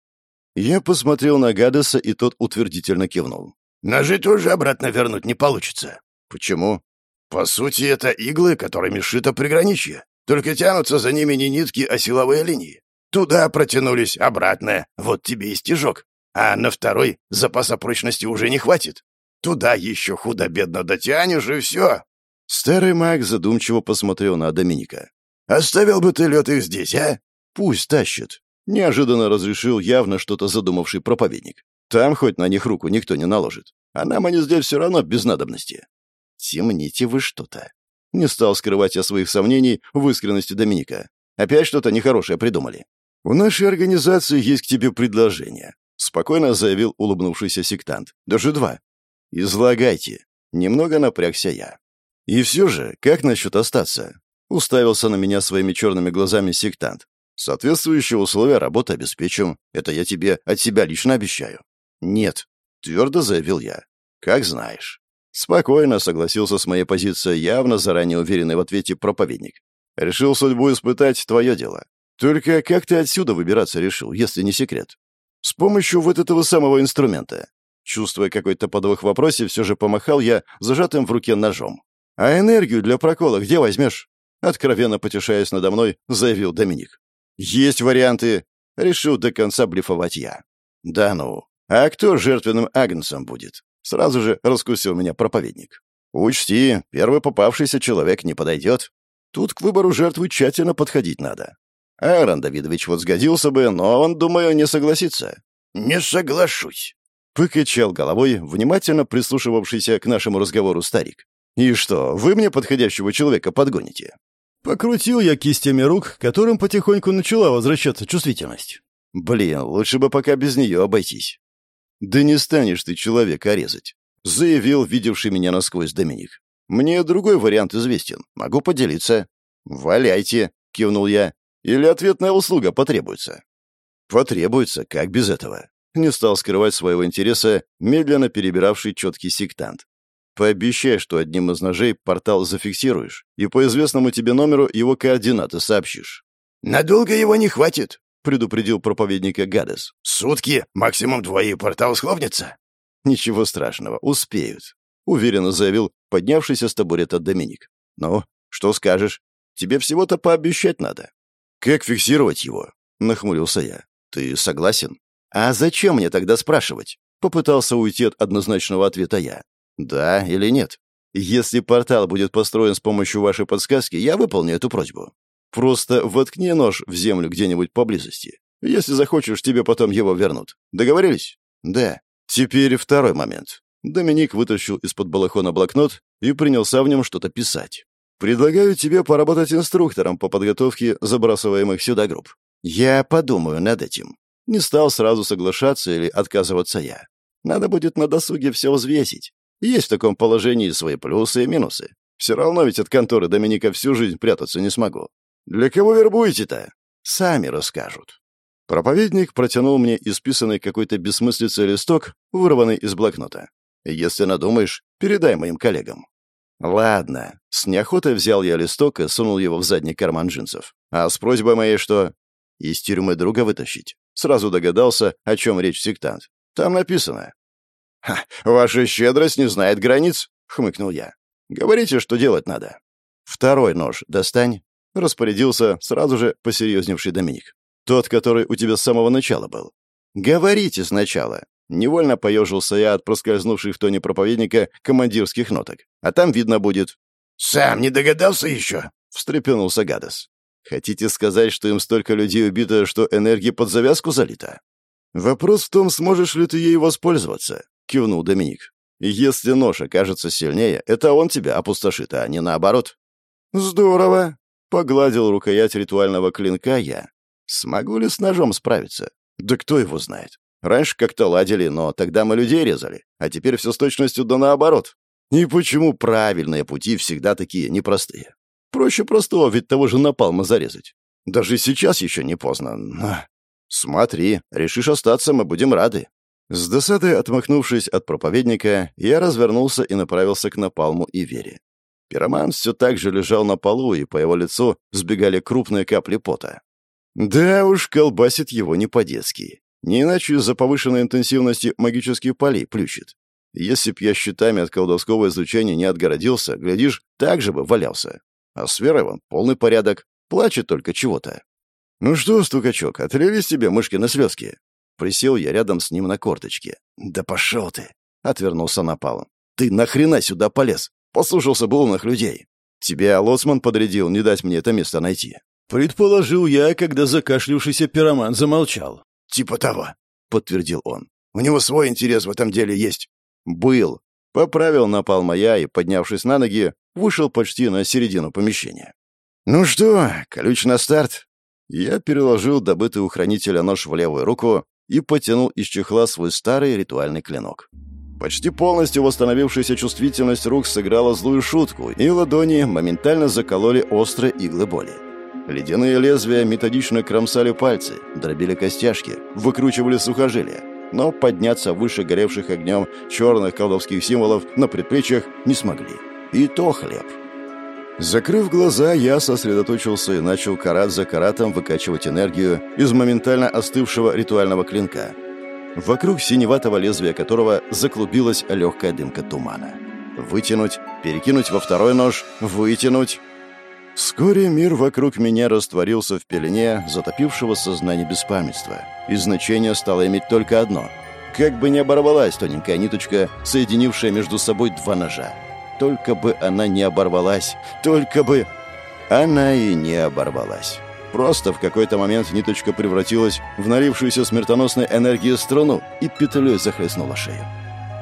Я посмотрел на Гадеса, и тот утвердительно кивнул. «Ножи тоже обратно вернуть не получится». «Почему?» «По сути, это иглы, которыми шито приграничье. Только тянутся за ними не нитки, а силовые линии. Туда протянулись, обратно. Вот тебе и стежок. А на второй запаса прочности уже не хватит. Туда еще худо-бедно дотянешь, и все. Старый маг задумчиво посмотрел на Доминика. «Оставил бы ты лед их здесь, а?» «Пусть тащит», — неожиданно разрешил явно что-то задумавший проповедник. «Там хоть на них руку никто не наложит. А нам они здесь все равно без надобности». «Темните вы что-то». Не стал скрывать я своих сомнений в искренности Доминика. «Опять что-то нехорошее придумали». «У нашей организации есть к тебе предложение», — спокойно заявил улыбнувшийся сектант. «Даже два. «Излагайте». Немного напрягся я. «И все же, как насчет остаться?» Уставился на меня своими черными глазами сектант. «Соответствующие условия работы обеспечим. Это я тебе от себя лично обещаю». «Нет», — твердо заявил я. «Как знаешь». Спокойно согласился с моей позицией, явно заранее уверенный в ответе проповедник. «Решил судьбу испытать твое дело. Только как ты отсюда выбираться решил, если не секрет?» «С помощью вот этого самого инструмента. Чувствуя какой-то подвох в вопросе, все же помахал я зажатым в руке ножом. «А энергию для прокола где возьмешь?» Откровенно потешаясь надо мной, заявил Доминик. «Есть варианты!» Решил до конца блефовать я. «Да ну! А кто жертвенным агнцем будет?» Сразу же раскусил меня проповедник. «Учти, первый попавшийся человек не подойдет. Тут к выбору жертвы тщательно подходить надо. Аарон Давидович вот сгодился бы, но он, думаю, не согласится». «Не соглашусь», Покачал головой, внимательно прислушивавшийся к нашему разговору старик. «И что, вы мне подходящего человека подгоните?» Покрутил я кистями рук, которым потихоньку начала возвращаться чувствительность. «Блин, лучше бы пока без нее обойтись». «Да не станешь ты человека резать», — заявил видевший меня насквозь Доминик. «Мне другой вариант известен. Могу поделиться». «Валяйте», — кивнул я. «Или ответная услуга потребуется?» «Потребуется, как без этого?» Не стал скрывать своего интереса, медленно перебиравший четкий сектант. «Пообещай, что одним из ножей портал зафиксируешь, и по известному тебе номеру его координаты сообщишь». «Надолго его не хватит», — предупредил проповедника Гадес. «Сутки, максимум двое, портал схлопнется». «Ничего страшного, успеют», — уверенно заявил поднявшийся с табурета Доминик. «Ну, что скажешь? Тебе всего-то пообещать надо». «Как фиксировать его?» — нахмурился я. «Ты согласен?» «А зачем мне тогда спрашивать?» — попытался уйти от однозначного ответа я. «Да или нет? Если портал будет построен с помощью вашей подсказки, я выполню эту просьбу. Просто воткни нож в землю где-нибудь поблизости. Если захочешь, тебе потом его вернут. Договорились? Да. Теперь второй момент. Доминик вытащил из-под балахона блокнот и принялся в нем что-то писать. Предлагаю тебе поработать инструктором по подготовке забрасываемых сюда групп. Я подумаю над этим. Не стал сразу соглашаться или отказываться я. Надо будет на досуге все взвесить. Есть в таком положении свои плюсы и минусы. Все равно ведь от конторы Доминика всю жизнь прятаться не смогу. «Для кого вербуете-то?» «Сами расскажут». Проповедник протянул мне исписанный какой-то бессмыслицей листок, вырванный из блокнота. «Если надумаешь, передай моим коллегам». «Ладно». С неохотой взял я листок и сунул его в задний карман джинсов. «А с просьбой моей что?» «Из тюрьмы друга вытащить». Сразу догадался, о чем речь сектант. «Там написано». «Ха, ваша щедрость не знает границ», — хмыкнул я. «Говорите, что делать надо». «Второй нож достань», Распорядился сразу же посерьезневший Доминик. «Тот, который у тебя с самого начала был». «Говорите сначала». Невольно поежился я от проскользнувших в тоне проповедника командирских ноток. «А там видно будет». «Сам не догадался еще?» — встрепенулся Гадос. «Хотите сказать, что им столько людей убито, что энергия под завязку залита?» «Вопрос в том, сможешь ли ты ей воспользоваться», — кивнул Доминик. «Если нож окажется сильнее, это он тебя опустошит, а не наоборот». «Здорово», Погладил рукоять ритуального клинка я. Смогу ли с ножом справиться? Да кто его знает. Раньше как-то ладили, но тогда мы людей резали, а теперь все с точностью да наоборот. И почему правильные пути всегда такие непростые? Проще простого, ведь того же напалма зарезать. Даже сейчас еще не поздно. Но... Смотри, решишь остаться, мы будем рады. С досадой отмахнувшись от проповедника, я развернулся и направился к напалму и вере. Пироман все так же лежал на полу, и по его лицу сбегали крупные капли пота. Да уж, колбасит его не по-детски. Не иначе из-за повышенной интенсивности магических полей плющит. Если б я щитами от колдовского изучения не отгородился, глядишь, так же бы валялся. А с Верой вон полный порядок, плачет только чего-то. «Ну что, стукачок, отлились тебе мышкины слезки?» Присел я рядом с ним на корточке. «Да пошел ты!» — отвернулся напалом. «Ты нахрена сюда полез? Послушался бы умных людей. Тебя лоцман подрядил не дать мне это место найти. Предположил я, когда закашлявшийся пироман замолчал. «Типа того», — подтвердил он. «У него свой интерес в этом деле есть». «Был». Поправил напал моя и, поднявшись на ноги, вышел почти на середину помещения. «Ну что, ключ на старт?» Я переложил добытый у хранителя нож в левую руку и потянул из чехла свой старый ритуальный клинок. Почти полностью восстановившаяся чувствительность рук сыграла злую шутку, и ладони моментально закололи острые иглы боли. Ледяные лезвия методично кромсали пальцы, дробили костяшки, выкручивали сухожилия, но подняться выше горевших огнем черных колдовских символов на предплечьях не смогли. И то хлеб. Закрыв глаза, я сосредоточился и начал карат за каратом выкачивать энергию из моментально остывшего ритуального клинка — вокруг синеватого лезвия которого заклубилась легкая дымка тумана. Вытянуть, перекинуть во второй нож, вытянуть. Вскоре мир вокруг меня растворился в пелене затопившего сознание беспамятства, и значение стало иметь только одно. Как бы ни оборвалась тоненькая ниточка, соединившая между собой два ножа. Только бы она не оборвалась, только бы... Она и не оборвалась. Просто в какой-то момент ниточка превратилась в налившуюся смертоносной энергией струну и петлей захлестнула шею.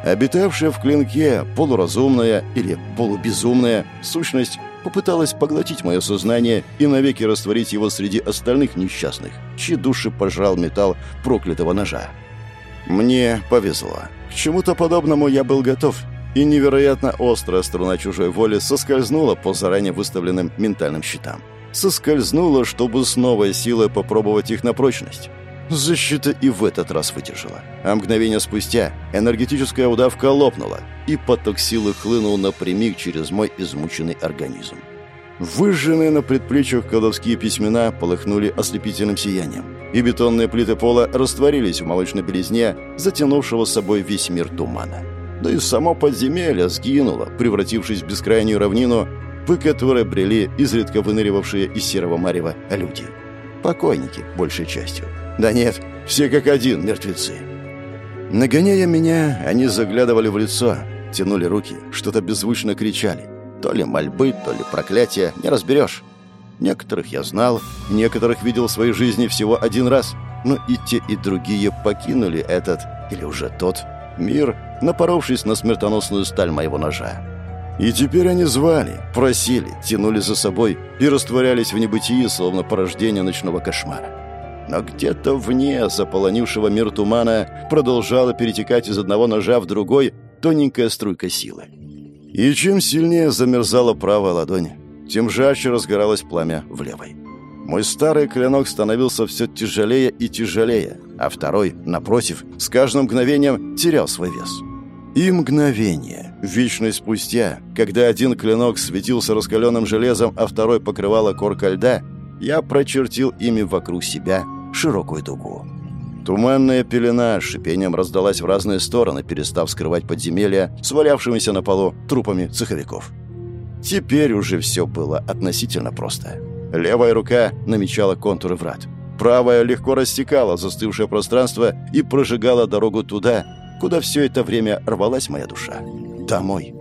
Обитавшая в клинке полуразумная или полубезумная сущность попыталась поглотить мое сознание и навеки растворить его среди остальных несчастных, чьи души пожрал металл проклятого ножа. Мне повезло. К чему-то подобному я был готов, и невероятно острая струна чужой воли соскользнула по заранее выставленным ментальным щитам. Соскользнула, чтобы с новой силой попробовать их на прочность. Защита и в этот раз выдержала. А мгновение спустя энергетическая удавка лопнула, и поток силы хлынул напрямик через мой измученный организм. Выжженные на предплечьях колдовские письмена полыхнули ослепительным сиянием, и бетонные плиты пола растворились в молочной белизне, затянувшего с собой весь мир тумана. Да и само подземелье сгинуло, превратившись в бескрайнюю равнину, по которой брели изредка выныривавшие из серого марева люди. Покойники, большей частью. Да нет, все как один мертвецы. Нагоняя меня, они заглядывали в лицо, тянули руки, что-то беззвучно кричали. То ли мольбы, то ли проклятия, не разберешь. Некоторых я знал, некоторых видел в своей жизни всего один раз, но и те, и другие покинули этот, или уже тот, мир, напоровшись на смертоносную сталь моего ножа. И теперь они звали, просили, тянули за собой и растворялись в небытии, словно порождение ночного кошмара. Но где-то вне заполонившего мир тумана продолжала перетекать из одного ножа в другой тоненькая струйка силы. И чем сильнее замерзала правая ладонь, тем жарче разгоралось пламя в левой. Мой старый клинок становился все тяжелее и тяжелее, а второй, напротив, с каждым мгновением терял свой вес. И мгновение, вечность спустя, когда один клинок светился раскаленным железом, а второй покрывала корка льда, я прочертил ими вокруг себя широкую дугу. Туманная пелена шипением раздалась в разные стороны, перестав скрывать подземелья свалявшимися на полу трупами цеховиков. Теперь уже все было относительно просто. Левая рука намечала контуры врат. Правая легко рассекала застывшее пространство и прожигала дорогу туда, куда все это время рвалась моя душа. Домой.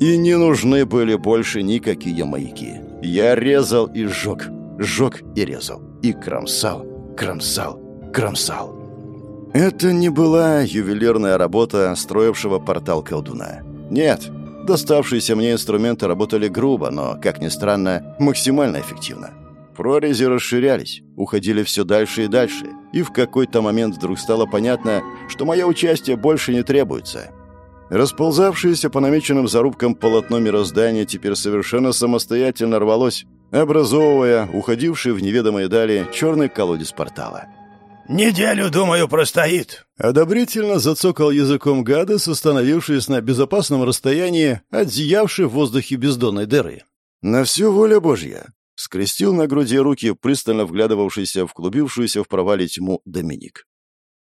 И не нужны были больше никакие маяки. Я резал и сжег, сжег и резал. И кромсал, кромсал, кромсал. Это не была ювелирная работа строившего портал колдуна. Нет, доставшиеся мне инструменты работали грубо, но, как ни странно, максимально эффективно. Прорези расширялись, уходили все дальше и дальше, и в какой-то момент вдруг стало понятно, что мое участие больше не требуется. Расползавшееся по намеченным зарубкам полотно мироздания теперь совершенно самостоятельно рвалось, образовывая уходивший в неведомые дали черный колодец портала. «Неделю, думаю, простоит», — одобрительно зацокал языком Гадес, остановившись на безопасном расстоянии от зиявшей в воздухе бездонной дыры. «На всю воля Божья!» — скрестил на груди руки, пристально вглядывавшийся в клубившуюся в провале тьму Доминик.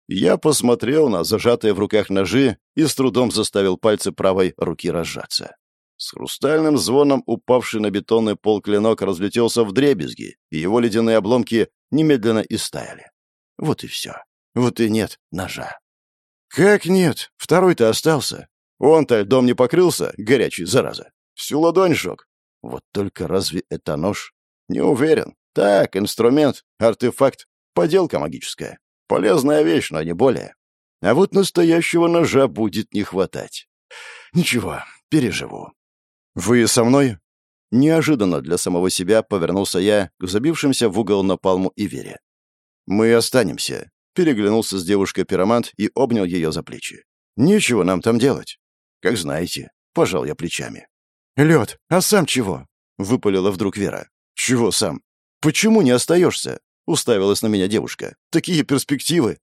Я посмотрел на зажатые в руках ножи и с трудом заставил пальцы правой руки разжаться. С хрустальным звоном упавший на бетонный пол клинок разлетелся в дребезги, и его ледяные обломки немедленно истаяли. Вот и все. Вот и нет ножа. Как нет? Второй-то остался. Он-то льдом не покрылся, горячий, зараза. Всю ладонь сжег. Вот только разве это нож? Не уверен. Так, инструмент, артефакт, поделка магическая. Полезная вещь, но не более. А вот настоящего ножа будет не хватать. Ничего, переживу. «Вы со мной?» Неожиданно для самого себя повернулся я к забившимся в угол на палму и вере. «Мы останемся», — переглянулся с девушкой пиромант и обнял ее за плечи. «Нечего нам там делать». «Как знаете», — пожал я плечами. «Лед, а сам чего?» — выпалила вдруг Вера. «Чего сам? Почему не остаешься?» — уставилась на меня девушка. «Такие перспективы».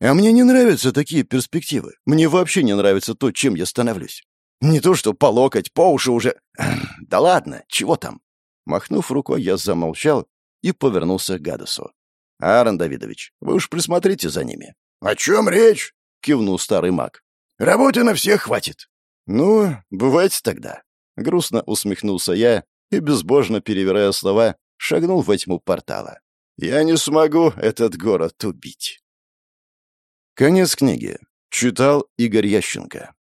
«А мне не нравятся такие перспективы. Мне вообще не нравится то, чем я становлюсь. Не то что по локоть, по уши уже... Да ладно, чего там?» Махнув рукой, я замолчал и повернулся к Гадасу. «Аарон Давидович, вы уж присмотрите за ними». «О чем речь?» — кивнул старый маг. «Работы на всех хватит». «Ну, бывайте тогда». Грустно усмехнулся я и, безбожно перевирая слова, шагнул во тьму портала. «Я не смогу этот город убить». Конец книги. Читал Игорь Ященко.